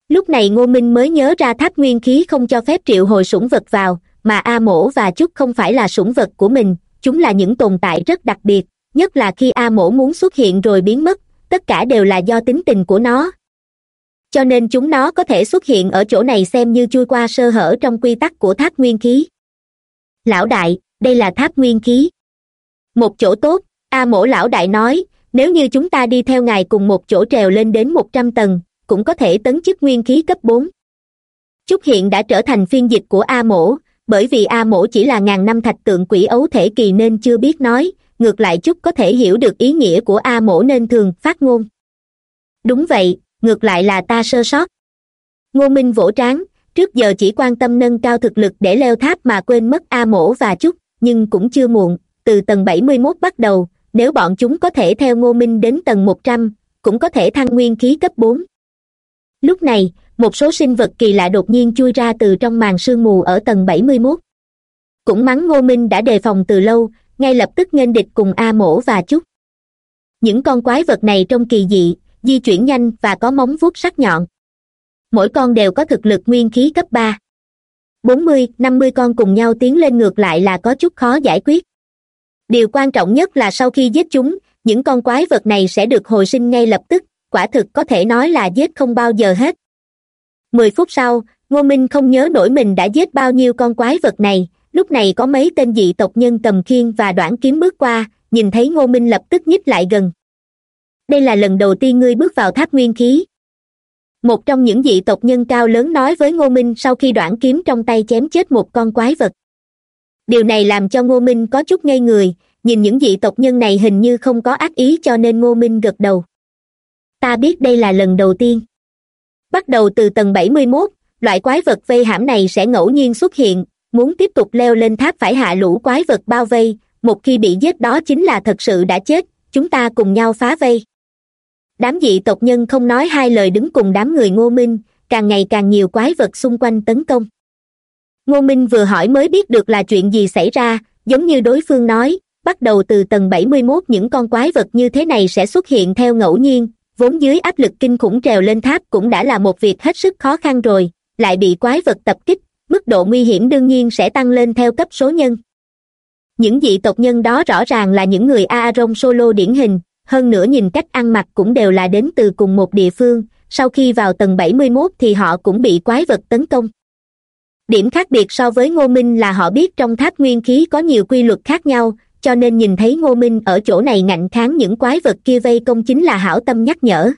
lúc này ngô minh mới nhớ ra tháp nguyên khí không cho phép triệu hồi sủng vật vào, mà a mổ và chút không phải là sủng vật của mình, chúng là những tồn tại rất đặc biệt, nhất là khi a mổ muốn xuất hiện rồi biến mất, tất cả đều là do tính tình của nó. Cho nên chúng nó có thể xuất hiện ở chỗ này xem như chui qua sơ hở trong quy tắc của tháp nguyên khí. Lão đại, đây là tháp nguyên khí. Một chỗ tốt, a mổ lão đại nói, nếu như chúng ta đi theo ngài cùng một chỗ trèo lên đến một trăm tầng cũng có thể tấn chức nguyên khí cấp bốn. Chúc hiện đã trở thành phiên dịch của a mổ, bởi vì a mổ chỉ là ngàn năm thạch tượng quỷ ấu thể kỳ nên chưa biết nói, ngược lại chúc có thể hiểu được ý nghĩa của a mổ nên thường phát ngôn. Đúng vậy, ngược lại là ta sơ sót. Ngô minh vỗ tráng trước giờ chỉ quan tâm nâng cao thực lực để leo tháp mà quên mất a mổ và chút nhưng cũng chưa muộn, từ tầng bảy mươi mốt bắt đầu, nếu bọn chúng có thể theo ngô minh đến tầng một trăm, cũng có thể thăng nguyên khí cấp bốn lúc này, một số sinh vật kỳ lạ đột nhiên chui ra từ trong màn sương mù ở tầng bảy mươi mốt. Cũng mắng ngô minh đã đề phòng từ lâu, ngay lập tức nghênh địch cùng a mổ và chút những con quái vật này trông kỳ dị, di chuyển nhanh và có móng vuốt sắc nhọn. Mỗi con đều có thực lực nguyên khí cấp ba. Bốn mươi, năm mươi con cùng nhau tiến lên ngược lại là có chút khó giải quyết. Điều quan trọng nhất là sau khi giết chúng, những con quái vật này sẽ được hồi sinh ngay lập tức quả thực có thể nói là giết không bao giờ hết. Mười phút sau, ngô minh không nhớ nổi mình đã giết bao nhiêu con quái vật này. Lúc này có mấy tên dị tộc nhân cầm khiên và đoạn kiếm bước qua, nhìn thấy ngô minh lập tức nhích lại gần. Đây là lần đầu tiên ngươi bước vào tháp nguyên khí. Một trong những dị tộc nhân cao lớn nói với ngô minh sau khi đoạn kiếm trong tay chém chết một con quái vật. Điều này làm cho ngô minh có chút ngây người, nhìn những dị tộc nhân này hình như không có ác ý cho nên ngô minh gật đầu ta biết đây là lần đầu tiên. Bắt đầu từ tầng bảy mươi mốt, loại quái vật vây hãm này sẽ ngẫu nhiên xuất hiện, muốn tiếp tục leo lên tháp phải hạ lũ quái vật bao vây, một khi bị giết đó chính là thật sự đã chết, chúng ta cùng nhau phá vây. Đám dị tộc nhân không nói hai lời đứng cùng đám người ngô minh, càng ngày càng nhiều quái vật xung quanh tấn công. Ngô minh vừa hỏi mới biết được là chuyện gì xảy ra, giống như đối phương nói, bắt đầu từ tầng 71 những con quái vật như thế này sẽ xuất hiện theo ngẫu nhiên vốn dưới áp lực kinh khủng trèo lên tháp cũng đã là một việc hết sức khó khăn rồi, lại bị quái vật tập kích, mức độ nguy hiểm đương nhiên sẽ tăng lên theo cấp số nhân. Những dị tộc nhân đó rõ ràng là những người aaron solo điển hình, hơn nữa nhìn cách ăn mặc cũng đều là đến từ cùng một địa phương, sau khi vào tầng 71 thì họ cũng bị quái vật tấn công. Điểm khác biệt so với ngô minh là họ biết trong tháp nguyên khí có nhiều quy luật khác nhau cho nên nhìn thấy ngô minh ở chỗ này ngạnh kháng những quái vật kia vây công chính là hảo tâm nhắc nhở.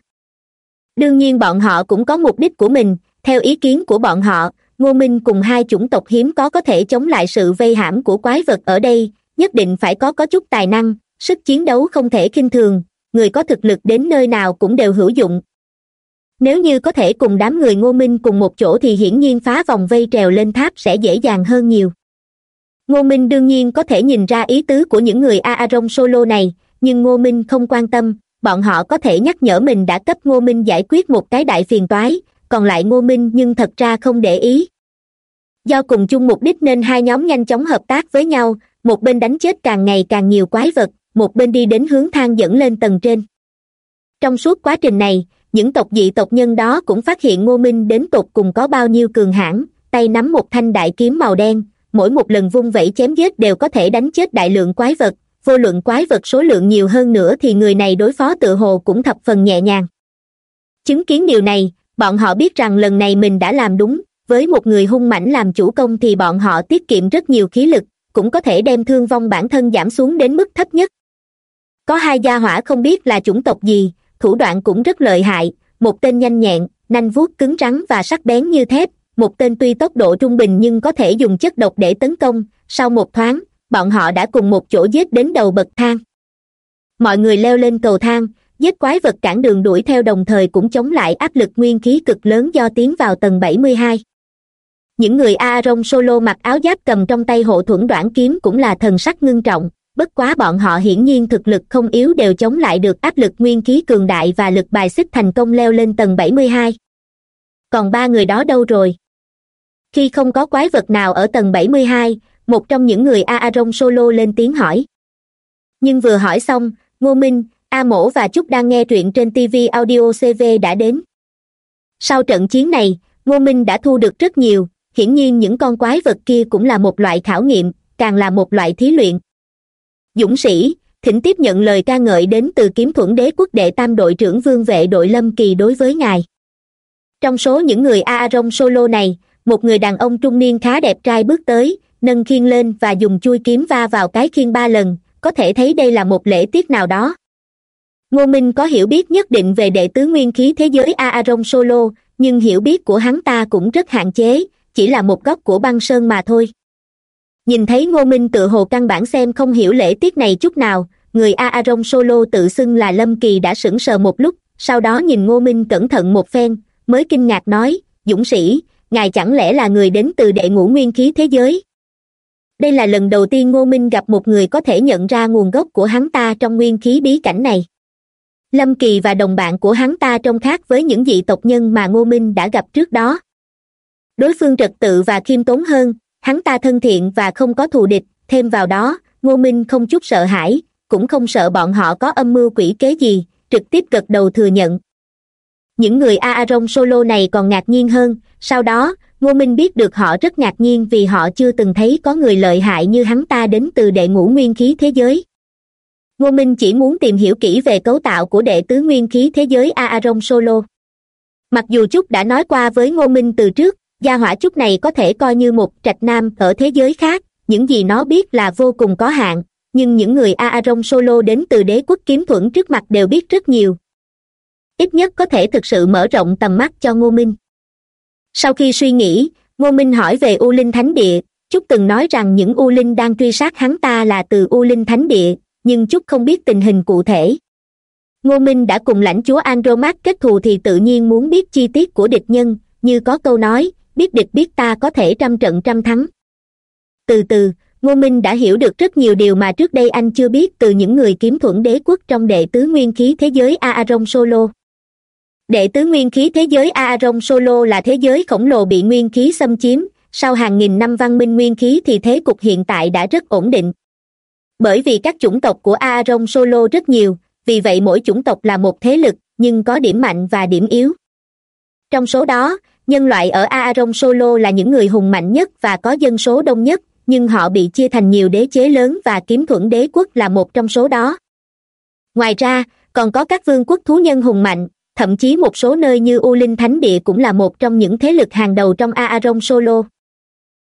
Đương nhiên bọn họ cũng có mục đích của mình, theo ý kiến của bọn họ, ngô minh cùng hai chủng tộc hiếm có có thể chống lại sự vây hãm của quái vật ở đây, nhất định phải có có chút tài năng, sức chiến đấu không thể k i n h thường, người có thực lực đến nơi nào cũng đều hữu dụng. Nếu như có thể cùng đám người ngô minh cùng một chỗ thì hiển nhiên phá vòng vây trèo lên tháp sẽ dễ dàng hơn nhiều ngô minh đương nhiên có thể nhìn ra ý tứ của những người aaron solo này, nhưng ngô minh không quan tâm. Bọn họ có thể nhắc nhở mình đã cấp ngô minh giải quyết một cái đại phiền toái, còn lại ngô minh nhưng thật ra không để ý. Do cùng chung mục đích nên hai nhóm nhanh chóng hợp tác với nhau, một bên đánh chết càng ngày càng nhiều quái vật, một bên đi đến hướng thang dẫn lên tầng trên. Trong suốt quá trình này, những tộc dị tộc nhân đó cũng phát hiện ngô minh đến tột cùng có bao nhiêu cường hãn, tay nắm một thanh đại kiếm màu đen mỗi một lần vung vẩy chém giết đều có thể đánh chết đại lượng quái vật, vô luận quái vật số lượng nhiều hơn nữa thì người này đối phó tự hồ cũng thập phần nhẹ nhàng. Chứng kiến điều này, bọn họ biết rằng lần này mình đã làm đúng, với một người hung mãnh làm chủ công thì bọn họ tiết kiệm rất nhiều khí lực, cũng có thể đem thương vong bản thân giảm xuống đến mức thấp nhất. Có hai gia hỏa không biết là chủng tộc gì, thủ đoạn cũng rất lợi hại, một tên nhanh nhẹn, nanh vuốt cứng rắn và sắc bén như thép một tên tuy tốc độ trung bình nhưng có thể dùng chất độc để tấn công. Sau một thoáng, bọn họ đã cùng một chỗ giết đến đầu bậc thang. Mọi người leo lên cầu thang, giết quái vật cản đường đuổi theo đồng thời cũng chống lại áp lực nguyên khí cực lớn do tiến vào tầng 72 những người a rông solo mặc áo giáp cầm trong tay hộ thuẫn đoạn kiếm cũng là thần sắc ngưng trọng, bất quá bọn họ hiển nhiên thực lực không yếu đều chống lại được áp lực nguyên khí cường đại và lực bài xích thành công leo lên tầng 72. còn ba người đó đâu rồi? Khi không có quái vật nào ở tầng 72, một trong những người a solo lên tiếng hỏi. Nhưng vừa hỏi xong ngô minh a mổ và chúc đang nghe truyện trên tv audio cv đã đến. Sau trận chiến này ngô minh đã thu được rất nhiều hiển nhiên những con quái vật kia cũng là một loại khảo nghiệm càng là một loại thí luyện. Dũng sĩ thỉnh tiếp nhận lời ca ngợi đến từ kiếm thuẫn đế quốc đệ tam đội trưởng vương vệ đội lâm kỳ đối với ngài. Trong số những người aaron solo này một người đàn ông trung niên khá đẹp trai bước tới, nâng khiên lên và dùng chui kiếm va vào cái khiên ba lần, có thể thấy đây là một lễ tiết nào đó. Ngô minh có hiểu biết nhất định về đệ tứ nguyên khí thế giới aaron solo, nhưng hiểu biết của hắn ta cũng rất hạn chế, chỉ là một góc của băng sơn mà thôi. Nhìn thấy ngô minh tự hồ căn bản xem không hiểu lễ tiết này chút nào, người aaron solo tự xưng là lâm kỳ đã sững sờ một lúc, sau đó nhìn ngô minh cẩn thận một phen, mới kinh ngạc nói, dũng sĩ ngài chẳng lẽ là người đến từ đệ ngũ nguyên khí thế giới? Đây là lần đầu tiên ngô minh gặp một người có thể nhận ra nguồn gốc của hắn ta trong nguyên khí bí cảnh này. Lâm kỳ và đồng bạn của hắn ta trông khác với những vị tộc nhân mà ngô minh đã gặp trước đó. Đối phương trật tự và khiêm tốn hơn, hắn ta thân thiện và không có thù địch, thêm vào đó, ngô minh không chút sợ hãi, cũng không sợ bọn họ có âm mưu quỷ kế gì, trực tiếp gật đầu thừa nhận. Những người a solo này còn ngạc nhiên hơn sau đó, ngô minh biết được họ rất ngạc nhiên vì họ chưa từng thấy có người lợi hại như hắn ta đến từ đệ ngũ nguyên khí thế giới. Ngô minh chỉ muốn tìm hiểu kỹ về cấu tạo của đệ tứ nguyên khí thế giới aaron solo. Mặc dù trúc đã nói qua với ngô minh từ trước, gia hỏa trúc này có thể coi như một trạch nam ở thế giới khác, những gì nó biết là vô cùng có hạn, nhưng những người aaron solo đến từ đế quốc kiếm thuẫn trước mặt đều biết rất nhiều. Ít nhất có thể thực sự mở rộng tầm mắt cho ngô minh sau khi suy nghĩ, ngô minh hỏi về u linh thánh địa. Chúc từng nói rằng những u linh đang truy sát hắn ta là từ u linh thánh địa, nhưng chúc không biết tình hình cụ thể. Ngô minh đã cùng lãnh chúa andromat kết thù thì tự nhiên muốn biết chi tiết của địch nhân, như có câu nói, biết địch biết ta có thể trăm trận trăm thắng. Từ từ, ngô minh đã hiểu được rất nhiều điều mà trước đây anh chưa biết từ những người kiếm thuẫn đế quốc trong đệ tứ nguyên khí thế giới aaron solo đệ tứ nguyên khí thế giới aaron solo là thế giới khổng lồ bị nguyên khí xâm chiếm. Sau hàng nghìn năm văn minh nguyên khí thì thế cục hiện tại đã rất ổn định. Bởi vì các chủng tộc của aaron solo rất nhiều, vì vậy mỗi chủng tộc là một thế lực, nhưng có điểm mạnh và điểm yếu. Trong số đó, nhân loại ở aaron solo là những người hùng mạnh nhất và có dân số đông nhất, nhưng họ bị chia thành nhiều đế chế lớn và kiếm thuẫn đế quốc là một trong số đó. Ngoài ra, còn có các vương quốc thú nhân hùng mạnh thậm chí một số nơi như u linh thánh địa cũng là một trong những thế lực hàng đầu trong aaron solo.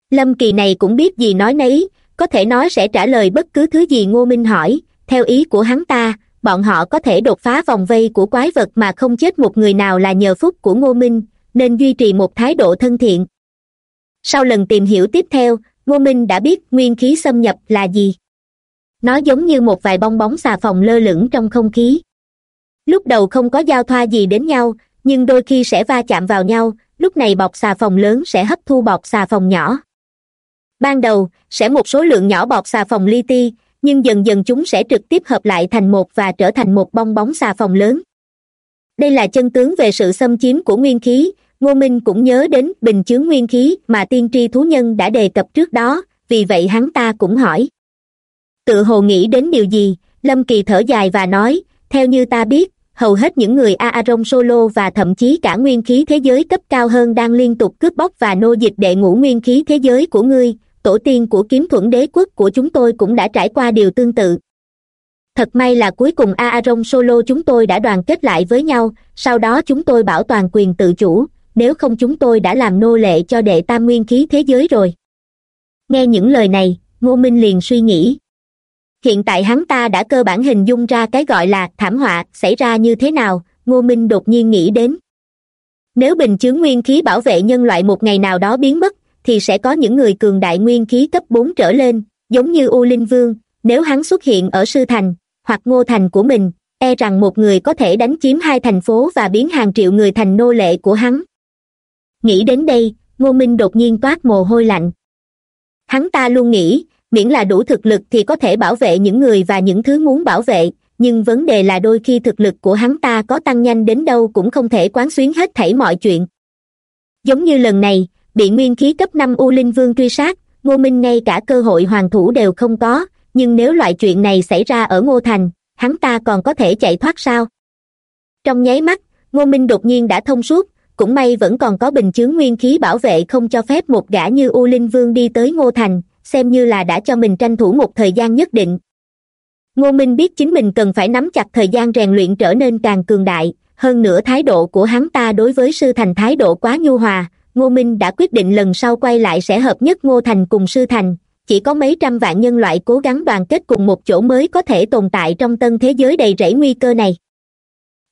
Lâm kỳ này cũng biết gì nói nấy, có thể nói sẽ trả lời bất cứ thứ gì ngô minh hỏi. Theo ý của hắn ta, bọn họ có thể đột phá vòng vây của quái vật mà không chết một người nào là nhờ phúc của ngô minh, nên duy trì một thái độ thân thiện. Sau lần tìm hiểu tiếp theo, ngô minh đã biết nguyên khí xâm nhập là gì. Nó giống như một vài bong bóng xà phòng lơ lửng trong không khí lúc đầu không có giao thoa gì đến nhau, nhưng đôi khi sẽ va chạm vào nhau, lúc này bọc xà phòng lớn sẽ hấp thu bọc xà phòng nhỏ. Ban đầu, sẽ một số lượng nhỏ bọc xà phòng li ti, nhưng dần dần chúng sẽ trực tiếp hợp lại thành một và trở thành một bong bóng xà phòng lớn. Đây là chân tướng về sự xâm chiếm của nguyên khí, ngô minh cũng nhớ đến bình chướng nguyên khí mà tiên tri thú nhân đã đề cập trước đó, vì vậy hắn ta cũng hỏi. Tự hồ nghĩ đến điều gì, lâm kỳ thở dài và nói theo như ta biết, hầu hết những người aaron solo và thậm chí cả nguyên khí thế giới cấp cao hơn đang liên tục cướp bóc và nô dịch đệ ngũ nguyên khí thế giới của ngươi. Tổ tiên của kiếm thuẫn đế quốc của chúng tôi cũng đã trải qua điều tương tự. Thật may là cuối cùng aaron solo chúng tôi đã đoàn kết lại với nhau, sau đó chúng tôi bảo toàn quyền tự chủ, nếu không chúng tôi đã làm nô lệ cho đệ tam nguyên khí thế giới rồi. Nghe những lời này, ngô minh liền suy nghĩ hiện tại hắn ta đã cơ bản hình dung ra cái gọi là thảm họa xảy ra như thế nào, ngô minh đột nhiên nghĩ đến. Nếu bình chướng nguyên khí bảo vệ nhân loại một ngày nào đó biến mất, thì sẽ có những người cường đại nguyên khí cấp bốn trở lên, giống như u linh vương, nếu hắn xuất hiện ở sư thành, hoặc ngô thành của mình e rằng một người có thể đánh chiếm hai thành phố và biến hàng triệu người thành nô lệ của hắn. Nghĩ đến đây, ngô minh đột nhiên toát mồ hôi lạnh. Hắn ta luôn nghĩ miễn là đủ thực lực thì có thể bảo vệ những người và những thứ muốn bảo vệ, nhưng vấn đề là đôi khi thực lực của hắn ta có tăng nhanh đến đâu cũng không thể quán xuyến hết thảy mọi chuyện. Giống như lần này bị nguyên khí cấp năm u linh vương truy sát, ngô minh ngay cả cơ hội hoàn thủ đều không có, nhưng nếu loại chuyện này xảy ra ở ngô thành, hắn ta còn có thể chạy thoát sao? Trong nháy mắt, ngô minh đột nhiên đã thông suốt, cũng may vẫn còn có bình chướng nguyên khí bảo vệ không cho phép một gã như u linh vương đi tới ngô thành xem như là đã cho mình tranh thủ một thời gian nhất định. Ngô minh biết chính mình cần phải nắm chặt thời gian rèn luyện trở nên càng cường đại, hơn nữa thái độ của hắn ta đối với sư thành thái độ quá nhu hòa, ngô minh đã quyết định lần sau quay lại sẽ hợp nhất ngô thành cùng sư thành, chỉ có mấy trăm vạn nhân loại cố gắng đoàn kết cùng một chỗ mới có thể tồn tại trong tân thế giới đầy rẫy nguy cơ này.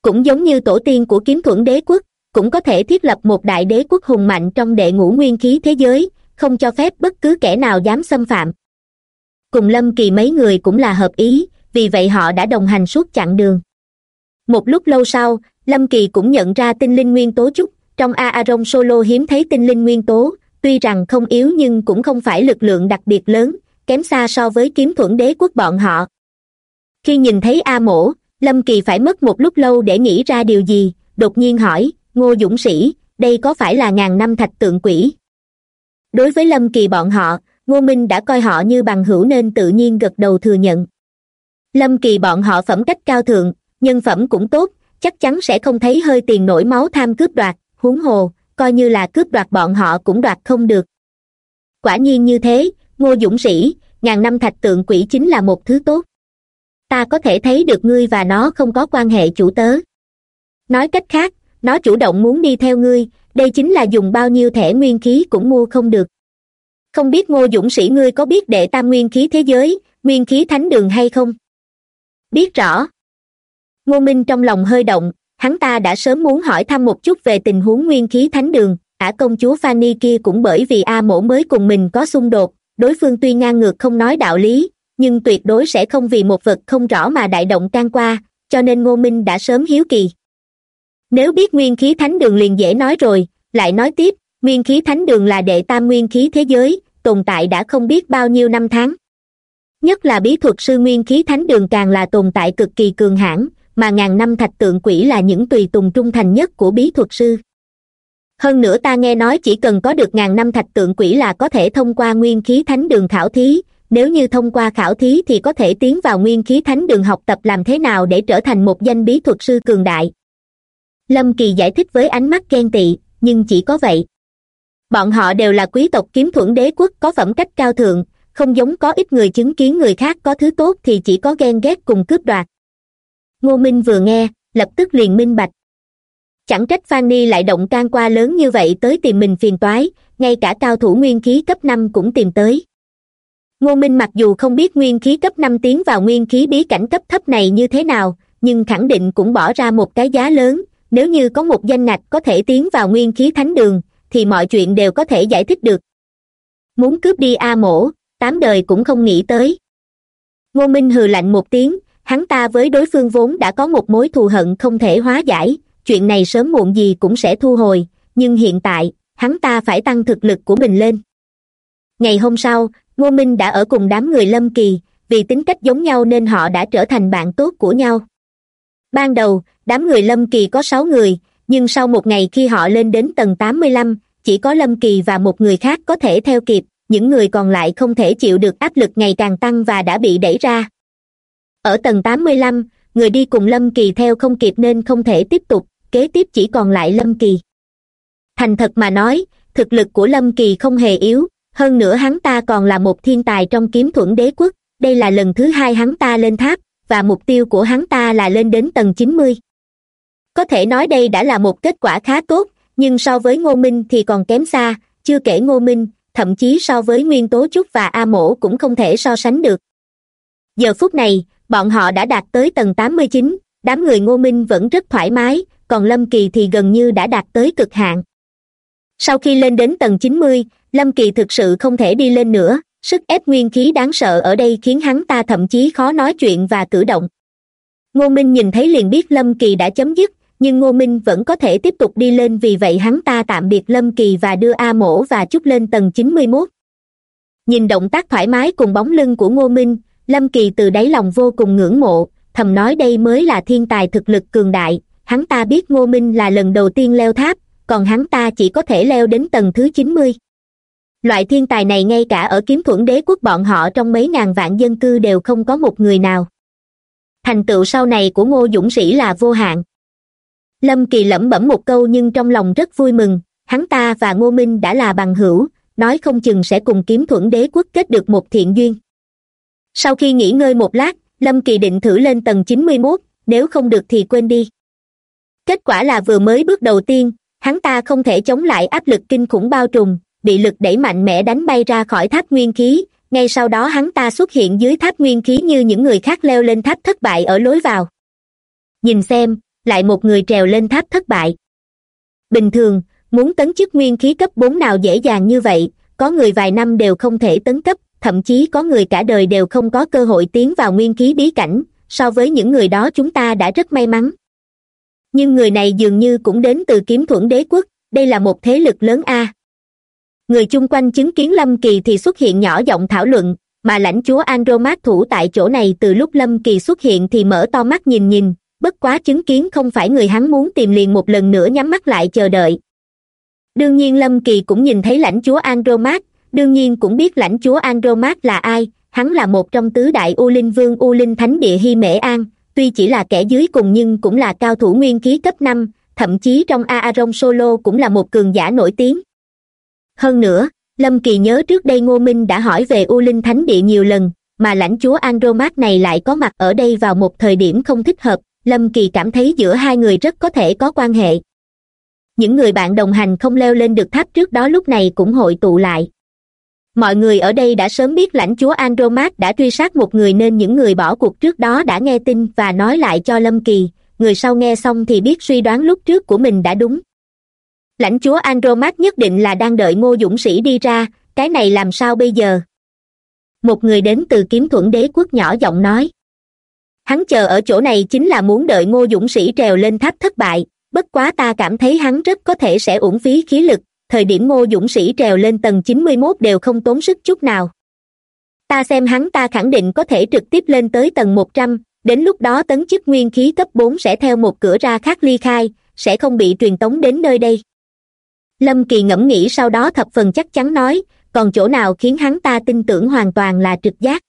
Cũng giống như tổ tiên của kiếm thuẫn đế quốc, cũng có thể thiết lập một đại đế quốc hùng mạnh trong đệ ngũ nguyên khí thế giới không cho phép bất cứ kẻ nào dám xâm phạm. Cùng lâm kỳ mấy người cũng là hợp ý, vì vậy họ đã đồng hành suốt chặng đường. Một lúc lâu sau, lâm kỳ cũng nhận ra tinh linh nguyên tố chút, trong aaron solo hiếm thấy tinh linh nguyên tố, tuy rằng không yếu nhưng cũng không phải lực lượng đặc biệt lớn, kém xa so với kiếm thuẫn đế quốc bọn họ. Khi nhìn thấy a mổ, lâm kỳ phải mất một lúc lâu để nghĩ ra điều gì, đột nhiên hỏi, ngô dũng sĩ, đây có phải là ngàn năm thạch tượng quỷ? Đối với lâm kỳ bọn họ, ngô minh đã coi họ như bằng hữu nên tự nhiên gật đầu thừa nhận. Lâm kỳ bọn họ phẩm cách cao thượng, nhân phẩm cũng tốt, chắc chắn sẽ không thấy hơi tiền nổi máu tham cướp đoạt, huống hồ, coi như là cướp đoạt bọn họ cũng đoạt không được. Quả nhiên như thế, ngô dũng sĩ, ngàn năm thạch tượng quỷ chính là một thứ tốt. Ta có thể thấy được ngươi và nó không có quan hệ chủ tớ. Nói cách khác, nó chủ động muốn đi theo ngươi đây chính là dùng bao nhiêu thẻ nguyên khí cũng mua không được. Không biết ngô dũng sĩ ngươi có biết đệ tam nguyên khí thế giới, nguyên khí thánh đường hay không? Biết rõ. Ngô minh trong lòng hơi động, hắn ta đã sớm muốn hỏi thăm một chút về tình huống nguyên khí thánh đường, ả công chúa fanny kia cũng bởi vì a mổ mới cùng mình có xung đột, đối phương tuy ngang ngược không nói đạo lý, nhưng tuyệt đối sẽ không vì một vật không rõ mà đại động can qua, cho nên ngô minh đã sớm hiếu kỳ nếu biết nguyên khí thánh đường liền dễ nói rồi, lại nói tiếp, nguyên khí thánh đường là đệ tam nguyên khí thế giới, tồn tại đã không biết bao nhiêu năm tháng. Nhất là bí thuật sư nguyên khí thánh đường càng là tồn tại cực kỳ cường hãn, mà ngàn năm thạch tượng quỷ là những tùy tùng trung thành nhất của bí thuật sư. Hơn nữa ta nghe nói chỉ cần có được ngàn năm thạch tượng quỷ là có thể thông qua nguyên khí thánh đường khảo thí, nếu như thông qua khảo thí thì có thể tiến vào nguyên khí thánh đường học tập làm thế nào để trở thành một danh bí thuật sư cường đại lâm kỳ giải thích với ánh mắt ghen tị, nhưng chỉ có vậy. Bọn họ đều là quý tộc kiếm thuẫn đế quốc, có phẩm cách cao thượng, không giống có ít người chứng kiến người khác có thứ tốt thì chỉ có ghen ghét cùng cướp đoạt. Ngô minh vừa nghe, lập tức liền minh bạch. Chẳng trách fanny lại động can qua lớn như vậy tới tìm mình phiền toái, ngay cả cao thủ nguyên khí cấp năm cũng tìm tới. Ngô minh mặc dù không biết nguyên khí cấp năm tiến vào nguyên khí bí cảnh cấp thấp này như thế nào, nhưng khẳng định cũng bỏ ra một cái giá lớn nếu như có một danh ngạch có thể tiến vào nguyên khí thánh đường, thì mọi chuyện đều có thể giải thích được. Muốn cướp đi a mổ, tám đời cũng không nghĩ tới. Ngô minh hừ lạnh một tiếng, hắn ta với đối phương vốn đã có một mối thù hận không thể hóa giải, chuyện này sớm muộn gì cũng sẽ thu hồi, nhưng hiện tại, hắn ta phải tăng thực lực của mình lên. Ngày hôm sau, ngô minh đã ở cùng đám người lâm kỳ, vì tính cách giống nhau nên họ đã trở thành bạn tốt của nhau ban đầu, đám người lâm kỳ có sáu người, nhưng sau một ngày khi họ lên đến tầng tám mươi lăm, chỉ có lâm kỳ và một người khác có thể theo kịp, những người còn lại không thể chịu được áp lực ngày càng tăng và đã bị đẩy ra. Ở tầng tám mươi lăm, người đi cùng lâm kỳ theo không kịp nên không thể tiếp tục, kế tiếp chỉ còn lại lâm kỳ. Thành thật mà nói, thực lực của lâm kỳ không hề yếu, hơn nữa hắn ta còn là một thiên tài trong kiếm thuẫn đế quốc, đây là lần thứ hai hắn ta lên tháp và mục tiêu của hắn ta là lên đến tầng chín mươi. Có thể nói đây đã là một kết quả khá tốt, nhưng so với ngô minh thì còn kém xa, chưa kể ngô minh, thậm chí so với nguyên tố trúc và a mổ cũng không thể so sánh được. Giờ phút này, bọn họ đã đạt tới tầng tám mươi chín, đám người ngô minh vẫn rất thoải mái, còn lâm kỳ thì gần như đã đạt tới cực hạn. Sau khi lên đến tầng chín mươi, lâm kỳ thực sự không thể đi lên nữa sức ép nguyên khí đáng sợ ở đây khiến hắn ta thậm chí khó nói chuyện và cử động. Ngô minh nhìn thấy liền biết lâm kỳ đã chấm dứt, nhưng ngô minh vẫn có thể tiếp tục đi lên vì vậy hắn ta tạm biệt lâm kỳ và đưa a mổ và chúc lên tầng chín mươi mốt. Nhìn động tác thoải mái cùng bóng lưng của ngô minh, lâm kỳ từ đáy lòng vô cùng ngưỡng mộ, thầm nói đây mới là thiên tài thực lực cường đại, hắn ta biết ngô minh là lần đầu tiên leo tháp, còn hắn ta chỉ có thể leo đến tầng thứ chín mươi loại thiên tài này ngay cả ở kiếm thuẫn đế quốc bọn họ trong mấy ngàn vạn dân cư đều không có một người nào. Thành tựu sau này của ngô dũng sĩ là vô hạn. Lâm kỳ lẩm bẩm một câu nhưng trong lòng rất vui mừng, hắn ta và ngô minh đã là bằng hữu, nói không chừng sẽ cùng kiếm thuẫn đế quốc kết được một thiện duyên. Sau khi nghỉ ngơi một lát, lâm kỳ định thử lên tầng chín mươi mốt, nếu không được thì quên đi. Kết quả là vừa mới bước đầu tiên, hắn ta không thể chống lại áp lực kinh khủng bao trùm bị lực đẩy mạnh mẽ đánh bay ra khỏi tháp nguyên khí. Ngay sau đó hắn ta xuất hiện dưới tháp nguyên khí như những người khác leo lên tháp thất bại ở lối vào. Nhìn xem, lại một người trèo lên tháp thất bại. Bình thường, muốn tấn chức nguyên khí cấp bốn nào dễ dàng như vậy, có người vài năm đều không thể tấn cấp, thậm chí có người cả đời đều không có cơ hội tiến vào nguyên khí bí cảnh, so với những người đó chúng ta đã rất may mắn. Nhưng người này dường như cũng đến từ kiếm thuẫn đế quốc, đây là một thế lực lớn a người chung quanh chứng kiến lâm kỳ thì xuất hiện nhỏ giọng thảo luận, mà lãnh chúa andromat thủ tại chỗ này từ lúc lâm kỳ xuất hiện thì mở to mắt nhìn nhìn, bất quá chứng kiến không phải người hắn muốn tìm liền một lần nữa nhắm mắt lại chờ đợi. Đương nhiên lâm kỳ cũng nhìn thấy lãnh chúa andromat đương nhiên cũng biết lãnh chúa andromat là ai, hắn là một trong tứ đại u linh vương, u linh thánh địa hy mễ an, tuy chỉ là kẻ dưới cùng nhưng cũng là cao thủ nguyên khí cấp năm, thậm chí trong aaron solo cũng là một cường giả nổi tiếng hơn nữa, lâm kỳ nhớ trước đây ngô minh đã hỏi về u linh thánh địa nhiều lần, mà lãnh chúa andromat này lại có mặt ở đây vào một thời điểm không thích hợp, lâm kỳ cảm thấy giữa hai người rất có thể có quan hệ. Những người bạn đồng hành không leo lên được tháp trước đó lúc này cũng hội tụ lại. Mọi người ở đây đã sớm biết lãnh chúa andromat đã truy sát một người nên những người bỏ cuộc trước đó đã nghe tin và nói lại cho lâm kỳ, người sau nghe xong thì biết suy đoán lúc trước của mình đã đúng lãnh chúa andromat nhất định là đang đợi ngô dũng sĩ đi ra, cái này làm sao bây giờ? Một người đến từ kiếm thuẫn đế quốc nhỏ giọng nói. Hắn chờ ở chỗ này chính là muốn đợi ngô dũng sĩ trèo lên tháp thất bại, bất quá ta cảm thấy hắn rất có thể sẽ uổng phí khí lực, thời điểm ngô dũng sĩ trèo lên tầng chín mươi mốt đều không tốn sức chút nào. Ta xem hắn ta khẳng định có thể trực tiếp lên tới tầng một trăm, đến lúc đó tấn chức nguyên khí cấp bốn sẽ theo một cửa ra khác ly khai, sẽ không bị truyền tống đến nơi đây lâm kỳ ngẫm nghĩ sau đó thập phần chắc chắn nói, còn chỗ nào khiến hắn ta tin tưởng hoàn toàn là trực giác?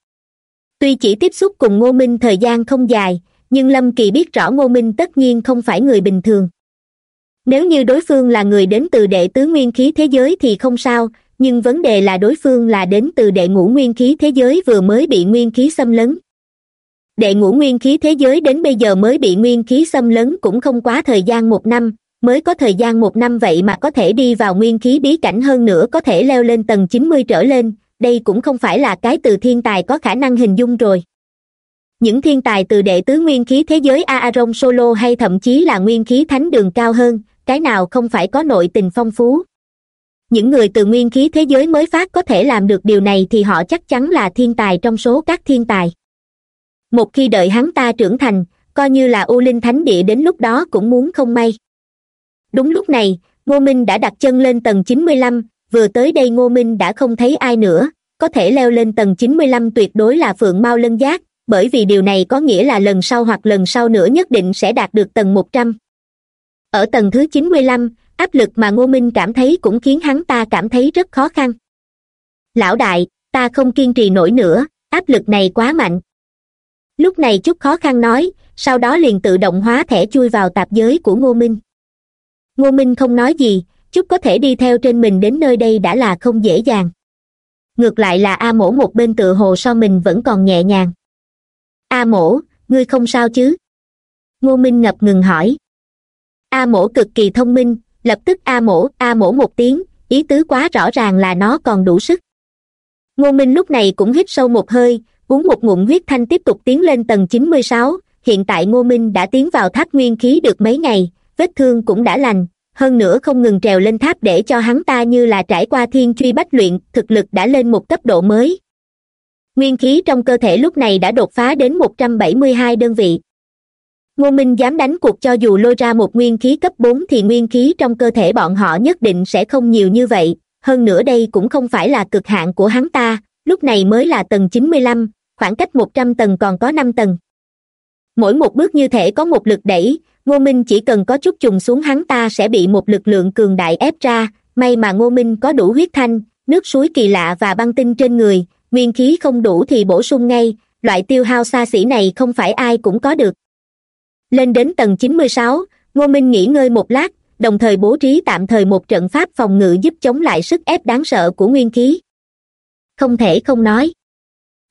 Tuy chỉ tiếp xúc cùng ngô minh thời gian không dài, nhưng lâm kỳ biết rõ ngô minh tất nhiên không phải người bình thường. Nếu như đối phương là người đến từ đệ tứ nguyên khí thế giới thì không sao, nhưng vấn đề là đối phương là đến từ đệ ngũ nguyên khí thế giới vừa mới bị nguyên khí xâm lấn. Đệ ngũ nguyên khí thế giới đến bây giờ mới bị nguyên khí xâm lấn cũng không quá thời gian một năm mới có thời gian một năm vậy mà có thể đi vào nguyên khí bí cảnh hơn nữa, có thể leo lên tầng chín mươi trở lên. Đây cũng không phải là cái từ thiên tài có khả năng hình dung rồi. Những thiên tài từ đệ tứ nguyên khí thế giới aaron solo hay thậm chí là nguyên khí thánh đường cao hơn, cái nào không phải có nội tình phong phú? Những người từ nguyên khí thế giới mới phát có thể làm được điều này thì họ chắc chắn là thiên tài trong số các thiên tài. Một khi đợi hắn ta trưởng thành, coi như là u linh thánh địa đến lúc đó cũng muốn không may đúng lúc này, ngô minh đã đặt chân lên tầng chín mươi lăm, vừa tới đây ngô minh đã không thấy ai nữa. Có thể leo lên tầng chín mươi lăm tuyệt đối là phượng mao lân giác, bởi vì điều này có nghĩa là lần sau hoặc lần sau nữa nhất định sẽ đạt được tầng một trăm. Ở tầng thứ chín mươi lăm, áp lực mà ngô minh cảm thấy cũng khiến hắn ta cảm thấy rất khó khăn. Lão đại, ta không kiên trì nổi nữa, áp lực này quá mạnh. Lúc này chút khó khăn nói, sau đó liền tự động hóa thẻ chui vào tạp giới của ngô minh ngô minh không nói gì, chút có thể đi theo trên mình đến nơi đây đã là không dễ dàng. Ngược lại là a mổ một bên tự hồ so mình vẫn còn nhẹ nhàng. A mổ, ngươi không sao chứ? Ngô minh ngập ngừng hỏi. A mổ cực kỳ thông minh, lập tức a mổ a mổ một tiếng, ý tứ quá rõ ràng là nó còn đủ sức. Ngô minh lúc này cũng hít sâu một hơi, uống một ngụm huyết thanh tiếp tục tiến lên tầng chín mươi sáu, hiện tại ngô minh đã tiến vào tháp nguyên khí được mấy ngày vết thương cũng đã lành, hơn nữa không ngừng trèo lên tháp để cho hắn ta như là trải qua thiên truy bách luyện, thực lực đã lên một cấp độ mới. Nguyên khí trong cơ thể lúc này đã đột phá đến một trăm bảy mươi hai đơn vị. Ngô minh dám đánh cuộc cho dù lôi ra một nguyên khí cấp bốn thì nguyên khí trong cơ thể bọn họ nhất định sẽ không nhiều như vậy, hơn nữa đây cũng không phải là cực hạn của hắn ta, lúc này mới là tầng chín mươi lăm, khoảng cách một trăm tầng còn có năm tầng. Mỗi một bước như thể có một lực đẩy ngô minh chỉ cần có chút trùng xuống hắn ta sẽ bị một lực lượng cường đại ép ra, may mà ngô minh có đủ huyết thanh, nước suối kỳ lạ và băng tinh trên người, nguyên khí không đủ thì bổ sung ngay, loại tiêu hao xa xỉ này không phải ai cũng có được. Lên đến tầng chín mươi sáu, ngô minh nghỉ ngơi một lát, đồng thời bố trí tạm thời một trận pháp phòng ngự giúp chống lại sức ép đáng sợ của nguyên khí. Không thể không nói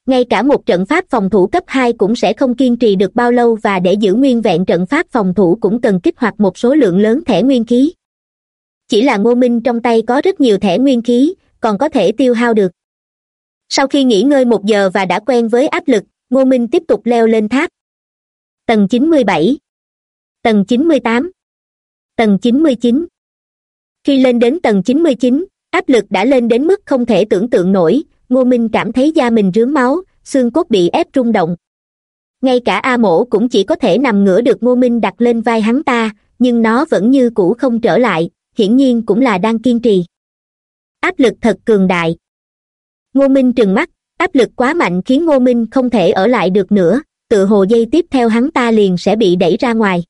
ngay cả một trận pháp phòng thủ cấp hai cũng sẽ không kiên trì được bao lâu và để giữ nguyên vẹn trận pháp phòng thủ cũng cần kích hoạt một số lượng lớn thẻ nguyên khí. Chỉ là ngô minh trong tay có rất nhiều thẻ nguyên khí, còn có thể tiêu hao được. Sau khi nghỉ ngơi một giờ và đã quen với áp lực, ngô minh tiếp tục leo lên tháp. Tầng chín mươi bảy. Tầng chín mươi tám. Tầng chín mươi chín. Khi lên đến tầng chín mươi chín, áp lực đã lên đến mức không thể tưởng tượng nổi ngô minh cảm thấy da mình rướm máu, xương cốt bị ép rung động. Ngay cả a mổ cũng chỉ có thể nằm ngửa được ngô minh đặt lên vai hắn ta, nhưng nó vẫn như cũ không trở lại, hiển nhiên cũng là đang kiên trì. Áp lực thật cường đại. Ngô minh trừng mắt, áp lực quá mạnh khiến ngô minh không thể ở lại được nữa, tự hồ dây tiếp theo hắn ta liền sẽ bị đẩy ra ngoài.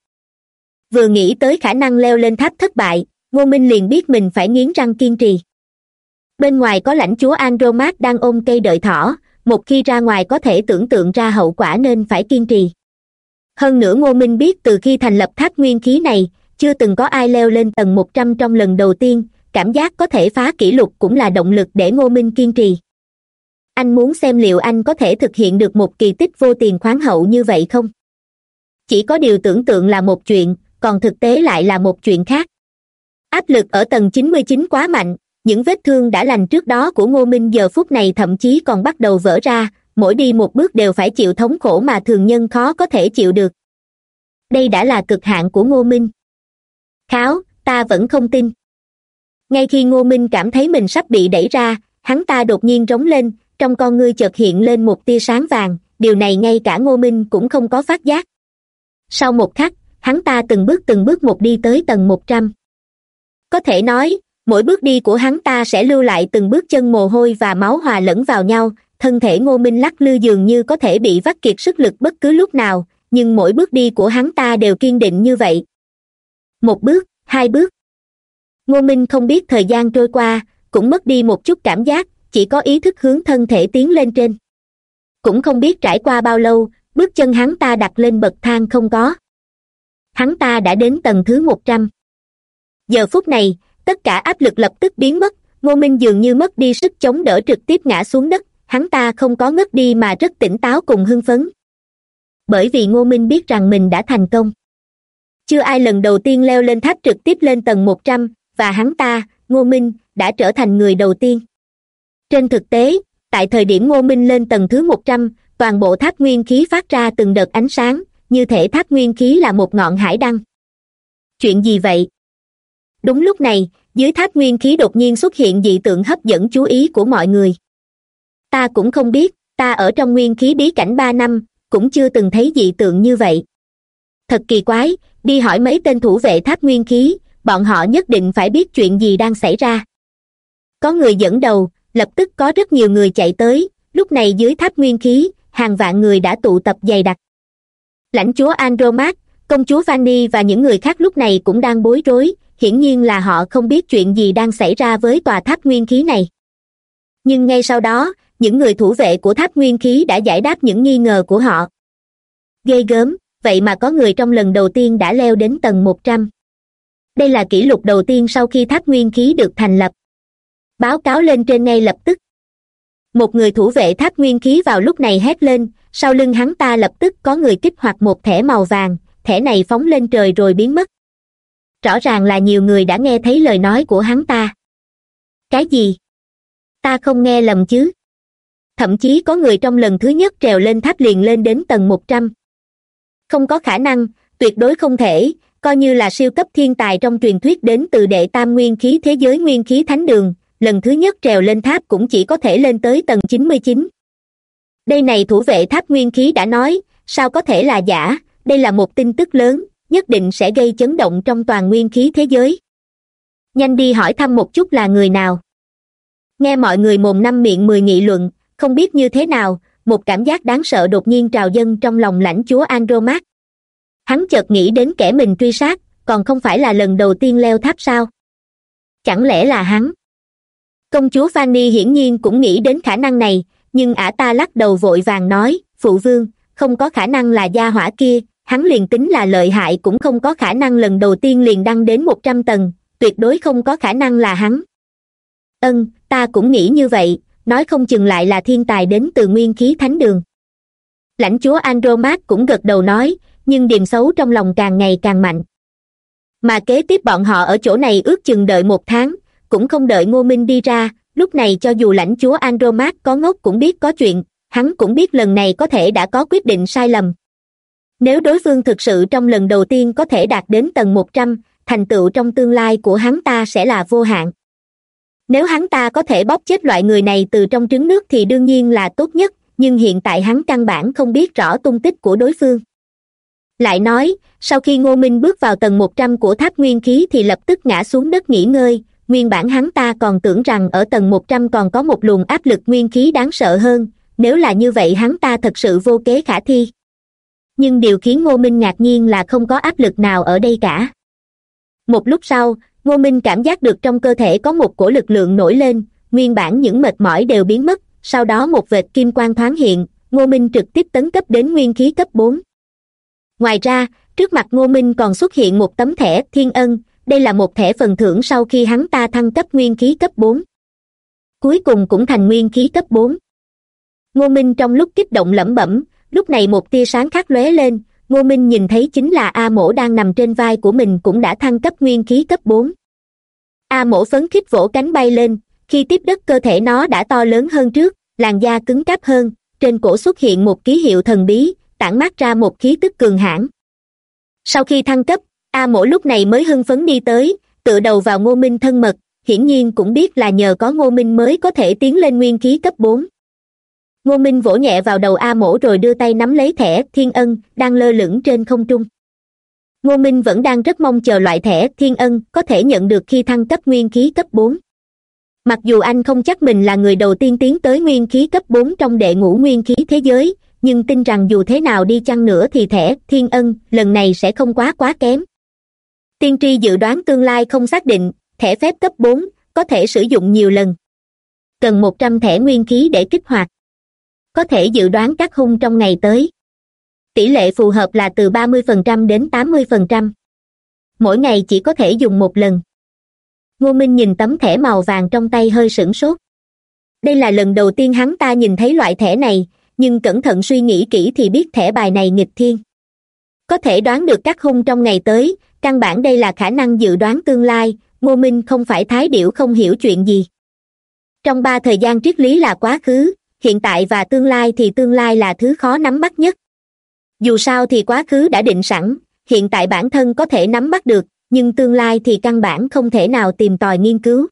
Vừa nghĩ tới khả năng leo lên tháp thất bại, ngô minh liền biết mình phải nghiến răng kiên trì bên ngoài có lãnh chúa andromat đang ôm cây đợi thỏ, một khi ra ngoài có thể tưởng tượng ra hậu quả nên phải kiên trì. Hơn nữa ngô minh biết từ khi thành lập tháp nguyên khí này, chưa từng có ai leo lên tầng một trăm trong lần đầu tiên, cảm giác có thể phá kỷ lục cũng là động lực để ngô minh kiên trì. Anh muốn xem liệu anh có thể thực hiện được một kỳ tích vô tiền khoáng hậu như vậy không? Chỉ có điều tưởng tượng là một chuyện, còn thực tế lại là một chuyện khác. Áp lực ở tầng chín mươi chín quá mạnh những vết thương đã lành trước đó của ngô minh giờ phút này thậm chí còn bắt đầu vỡ ra, mỗi đi một bước đều phải chịu thống khổ mà thường nhân khó có thể chịu được. Đây đã là cực hạn của ngô minh. Kháo, ta vẫn không tin. Ngay khi ngô minh cảm thấy mình sắp bị đẩy ra, hắn ta đột nhiên rống lên, trong con ngươi chợt hiện lên một tia sáng vàng, điều này ngay cả ngô minh cũng không có phát giác. Sau một khắc, hắn ta từng bước từng bước một đi tới tầng một trăm. Có thể nói mỗi bước đi của hắn ta sẽ lưu lại từng bước chân mồ hôi và máu hòa lẫn vào nhau, thân thể ngô minh lắc lư dường như có thể bị vắt kiệt sức lực bất cứ lúc nào, nhưng mỗi bước đi của hắn ta đều kiên định như vậy. Một bước, hai bước. Ngô minh không biết thời gian trôi qua, cũng mất đi một chút cảm giác, chỉ có ý thức hướng thân thể tiến lên trên. Cũng không biết trải qua bao lâu, bước chân hắn ta đặt lên bậc thang không có. Hắn ta đã đến tầng thứ một trăm. Giờ phút này tất cả áp lực lập tức biến mất, ngô minh dường như mất đi sức chống đỡ trực tiếp ngã xuống đất, hắn ta không có ngất đi mà rất tỉnh táo cùng hưng phấn. Bởi vì ngô minh biết rằng mình đã thành công. Chưa ai lần đầu tiên leo lên tháp trực tiếp lên tầng một trăm, và hắn ta, ngô minh, đã trở thành người đầu tiên. Trên thực tế, tại thời điểm ngô minh lên tầng thứ một trăm, toàn bộ tháp nguyên khí phát ra từng đợt ánh sáng, như thể tháp nguyên khí là một ngọn hải đăng. Chuyện gì vậy? Đúng lúc này, dưới tháp nguyên khí đột nhiên xuất hiện dị tượng hấp dẫn chú ý của mọi người. Ta cũng không biết, ta ở trong nguyên khí bí cảnh ba năm, cũng chưa từng thấy dị tượng như vậy. Thật kỳ quái, đi hỏi mấy tên thủ vệ tháp nguyên khí, bọn họ nhất định phải biết chuyện gì đang xảy ra. Có người dẫn đầu, lập tức có rất nhiều người chạy tới, lúc này dưới tháp nguyên khí, hàng vạn người đã tụ tập dày đặc. Lãnh chúa andromat công chúa vani và những người khác lúc này cũng đang bối rối hiển nhiên là họ không biết chuyện gì đang xảy ra với tòa tháp nguyên khí này. Nhưng ngay sau đó, những người thủ vệ của tháp nguyên khí đã giải đáp những nghi ngờ của họ. Ghê gớm, vậy mà có người trong lần đầu tiên đã leo đến tầng một trăm. Đây là kỷ lục đầu tiên sau khi tháp nguyên khí được thành lập. Báo cáo lên trên ngay lập tức. Một người thủ vệ tháp nguyên khí vào lúc này hét lên, sau lưng hắn ta lập tức có người kích hoạt một thẻ màu vàng, thẻ này phóng lên trời rồi biến mất rõ ràng là nhiều người đã nghe thấy lời nói của hắn ta. Cái gì? Ta không nghe lầm chứ? Thậm chí có người trong lần thứ nhất trèo lên tháp liền lên đến tầng một trăm. Không có khả năng, tuyệt đối không thể, coi như là siêu cấp thiên tài trong truyền thuyết đến từ đệ tam nguyên khí thế giới nguyên khí thánh đường, lần thứ nhất trèo lên tháp cũng chỉ có thể lên tới tầng chín mươi chín. Đây này thủ vệ tháp nguyên khí đã nói, sao có thể là giả, đây là một tin tức lớn nhất định sẽ gây chấn động trong toàn nguyên khí thế giới. Nhanh đi hỏi thăm một chút là người nào. Nghe mọi người mồm năm miệng mười nghị luận, không biết như thế nào, một cảm giác đáng sợ đột nhiên trào dâng trong lòng lãnh chúa andromat hắn chợt nghĩ đến kẻ mình truy sát, còn không phải là lần đầu tiên leo tháp sao? Chẳng lẽ là hắn? Công chúa fanny hiển nhiên cũng nghĩ đến khả năng này, nhưng ả ta lắc đầu vội vàng nói, phụ vương, không có khả năng là gia hỏa kia hắn liền tính là lợi hại cũng không có khả năng lần đầu tiên liền đăng đến một trăm tầng, tuyệt đối không có khả năng là hắn. Ân, ta cũng nghĩ như vậy, nói không chừng lại là thiên tài đến từ nguyên khí thánh đường. Lãnh chúa andromat cũng gật đầu nói, nhưng điềm xấu trong lòng càng ngày càng mạnh. Mà kế tiếp bọn họ ở chỗ này ước chừng đợi một tháng, cũng không đợi ngô minh đi ra, lúc này cho dù lãnh chúa andromat có ngốc cũng biết có chuyện, hắn cũng biết lần này có thể đã có quyết định sai lầm nếu đối phương thực sự trong lần đầu tiên có thể đạt đến tầng một trăm, thành tựu trong tương lai của hắn ta sẽ là vô hạn. Nếu hắn ta có thể bóp chết loại người này từ trong trứng nước thì đương nhiên là tốt nhất, nhưng hiện tại hắn căn bản không biết rõ tung tích của đối phương. Lại nói, sau khi ngô minh bước vào tầng một trăm của tháp nguyên khí thì lập tức ngã xuống đất nghỉ ngơi. Nguyên bản hắn ta còn tưởng rằng ở tầng một trăm còn có một luồng áp lực nguyên khí đáng sợ hơn. Nếu là như vậy hắn ta thật sự vô kế khả thi nhưng điều khiến ngô minh ngạc nhiên là không có áp lực nào ở đây cả. Một lúc sau, ngô minh cảm giác được trong cơ thể có một cổ lực lượng nổi lên, nguyên bản những mệt mỏi đều biến mất, sau đó một vệt kim quang thoáng hiện, ngô minh trực tiếp tấn cấp đến nguyên khí cấp bốn. Ngoài ra, trước mặt ngô minh còn xuất hiện một tấm thẻ thiên ân, đây là một thẻ phần thưởng sau khi hắn ta thăng cấp nguyên khí cấp bốn. Cuối cùng cũng thành nguyên khí cấp bốn. Ngô minh trong lúc kích động lẩm bẩm lúc này một tia sáng khác lóe lên, ngô minh nhìn thấy chính là a mổ đang nằm trên vai của mình cũng đã thăng cấp nguyên khí cấp bốn. A mổ phấn khích vỗ cánh bay lên, khi tiếp đất cơ thể nó đã to lớn hơn trước, làn da cứng cáp hơn, trên cổ xuất hiện một ký hiệu thần bí, tản mát ra một khí tức cường hãn. Sau khi thăng cấp, a mổ lúc này mới hưng phấn đi tới, tựa đầu vào ngô minh thân mật, hiển nhiên cũng biết là nhờ có ngô minh mới có thể tiến lên nguyên khí cấp bốn ngô minh vỗ nhẹ vào đầu a mổ rồi đưa tay nắm lấy thẻ, thiên ân, đang lơ lửng trên không trung. Ngô minh vẫn đang rất mong chờ loại thẻ, thiên ân, có thể nhận được khi thăng cấp nguyên khí cấp bốn. Mặc dù anh không chắc mình là người đầu tiên tiến tới nguyên khí cấp bốn trong đệ ngũ nguyên khí thế giới, nhưng tin rằng dù thế nào đi chăng nữa thì thẻ, thiên ân, lần này sẽ không quá quá kém. Tiên tri dự đoán tương lai không xác định, thẻ phép cấp bốn có thể sử dụng nhiều lần. Cần một trăm thẻ nguyên khí để kích hoạt có thể dự đoán các hung trong ngày tới. Tỷ lệ phù hợp là từ ba mươi phần trăm đến tám mươi phần trăm. Mỗi ngày chỉ có thể dùng một lần. Ngô minh nhìn tấm thẻ màu vàng trong tay hơi sửng sốt. Đây là lần đầu tiên hắn ta nhìn thấy loại thẻ này, nhưng cẩn thận suy nghĩ kỹ thì biết thẻ bài này nghịch thiên. Có thể đoán được các hung trong ngày tới, căn bản đây là khả năng dự đoán tương lai, ngô minh không phải thái điểu không hiểu chuyện gì. Trong ba thời gian triết lý là quá khứ hiện tại và tương lai thì tương lai là thứ khó nắm bắt nhất. Dù sao thì quá khứ đã định sẵn, hiện tại bản thân có thể nắm bắt được, nhưng tương lai thì căn bản không thể nào tìm tòi nghiên cứu.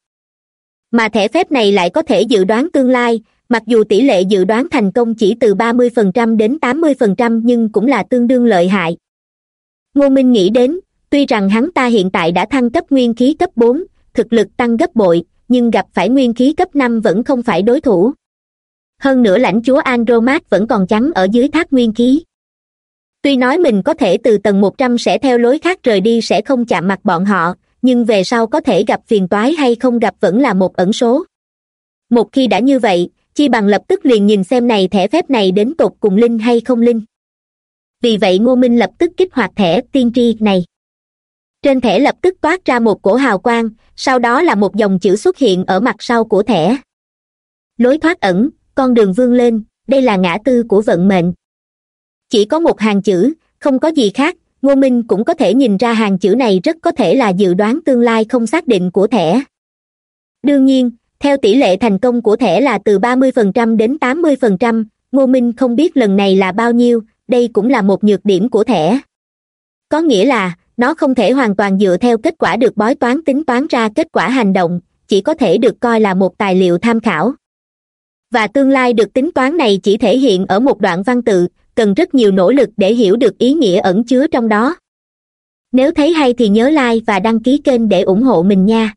Mà thẻ phép này lại có thể dự đoán tương lai, mặc dù tỷ lệ dự đoán thành công chỉ từ ba mươi phần trăm đến tám mươi phần trăm nhưng cũng là tương đương lợi hại. Ngô minh nghĩ đến, tuy rằng hắn ta hiện tại đã thăng cấp nguyên khí cấp bốn, thực lực tăng gấp bội, nhưng gặp phải nguyên khí cấp năm vẫn không phải đối thủ hơn nữa lãnh chúa andromat vẫn còn chắn ở dưới thác nguyên khí. Tuy nói mình có thể từ tầng một trăm sẽ theo lối khác rời đi sẽ không chạm mặt bọn họ, nhưng về sau có thể gặp phiền toái hay không gặp vẫn là một ẩn số. Một khi đã như vậy, chi bằng lập tức liền nhìn xem này thẻ phép này đến tột cùng linh hay không linh. Vì vậy ngô minh lập tức kích hoạt thẻ tiên tri này. Trên thẻ lập tức toát ra một cổ hào quang, sau đó là một dòng chữ xuất hiện ở mặt sau của thẻ. Lối thoát ẩn con đường vươn lên, đây là ngã tư của vận mệnh. Chỉ có một hàng chữ, không có gì khác, ngô minh cũng có thể nhìn ra hàng chữ này rất có thể là dự đoán tương lai không xác định của thẻ. Đương nhiên, theo tỷ lệ thành công của thẻ là từ ba mươi phần trăm đến tám mươi phần trăm, ngô minh không biết lần này là bao nhiêu, đây cũng là một nhược điểm của thẻ. Có nghĩa là, nó không thể hoàn toàn dựa theo kết quả được bói toán tính toán ra kết quả hành động, chỉ có thể được coi là một tài liệu tham khảo và tương lai được tính toán này chỉ thể hiện ở một đoạn văn tự, cần rất nhiều nỗ lực để hiểu được ý nghĩa ẩn chứa trong đó. Nếu thấy hay thì nhớ like và đăng ký kênh để ủng hộ mình nha.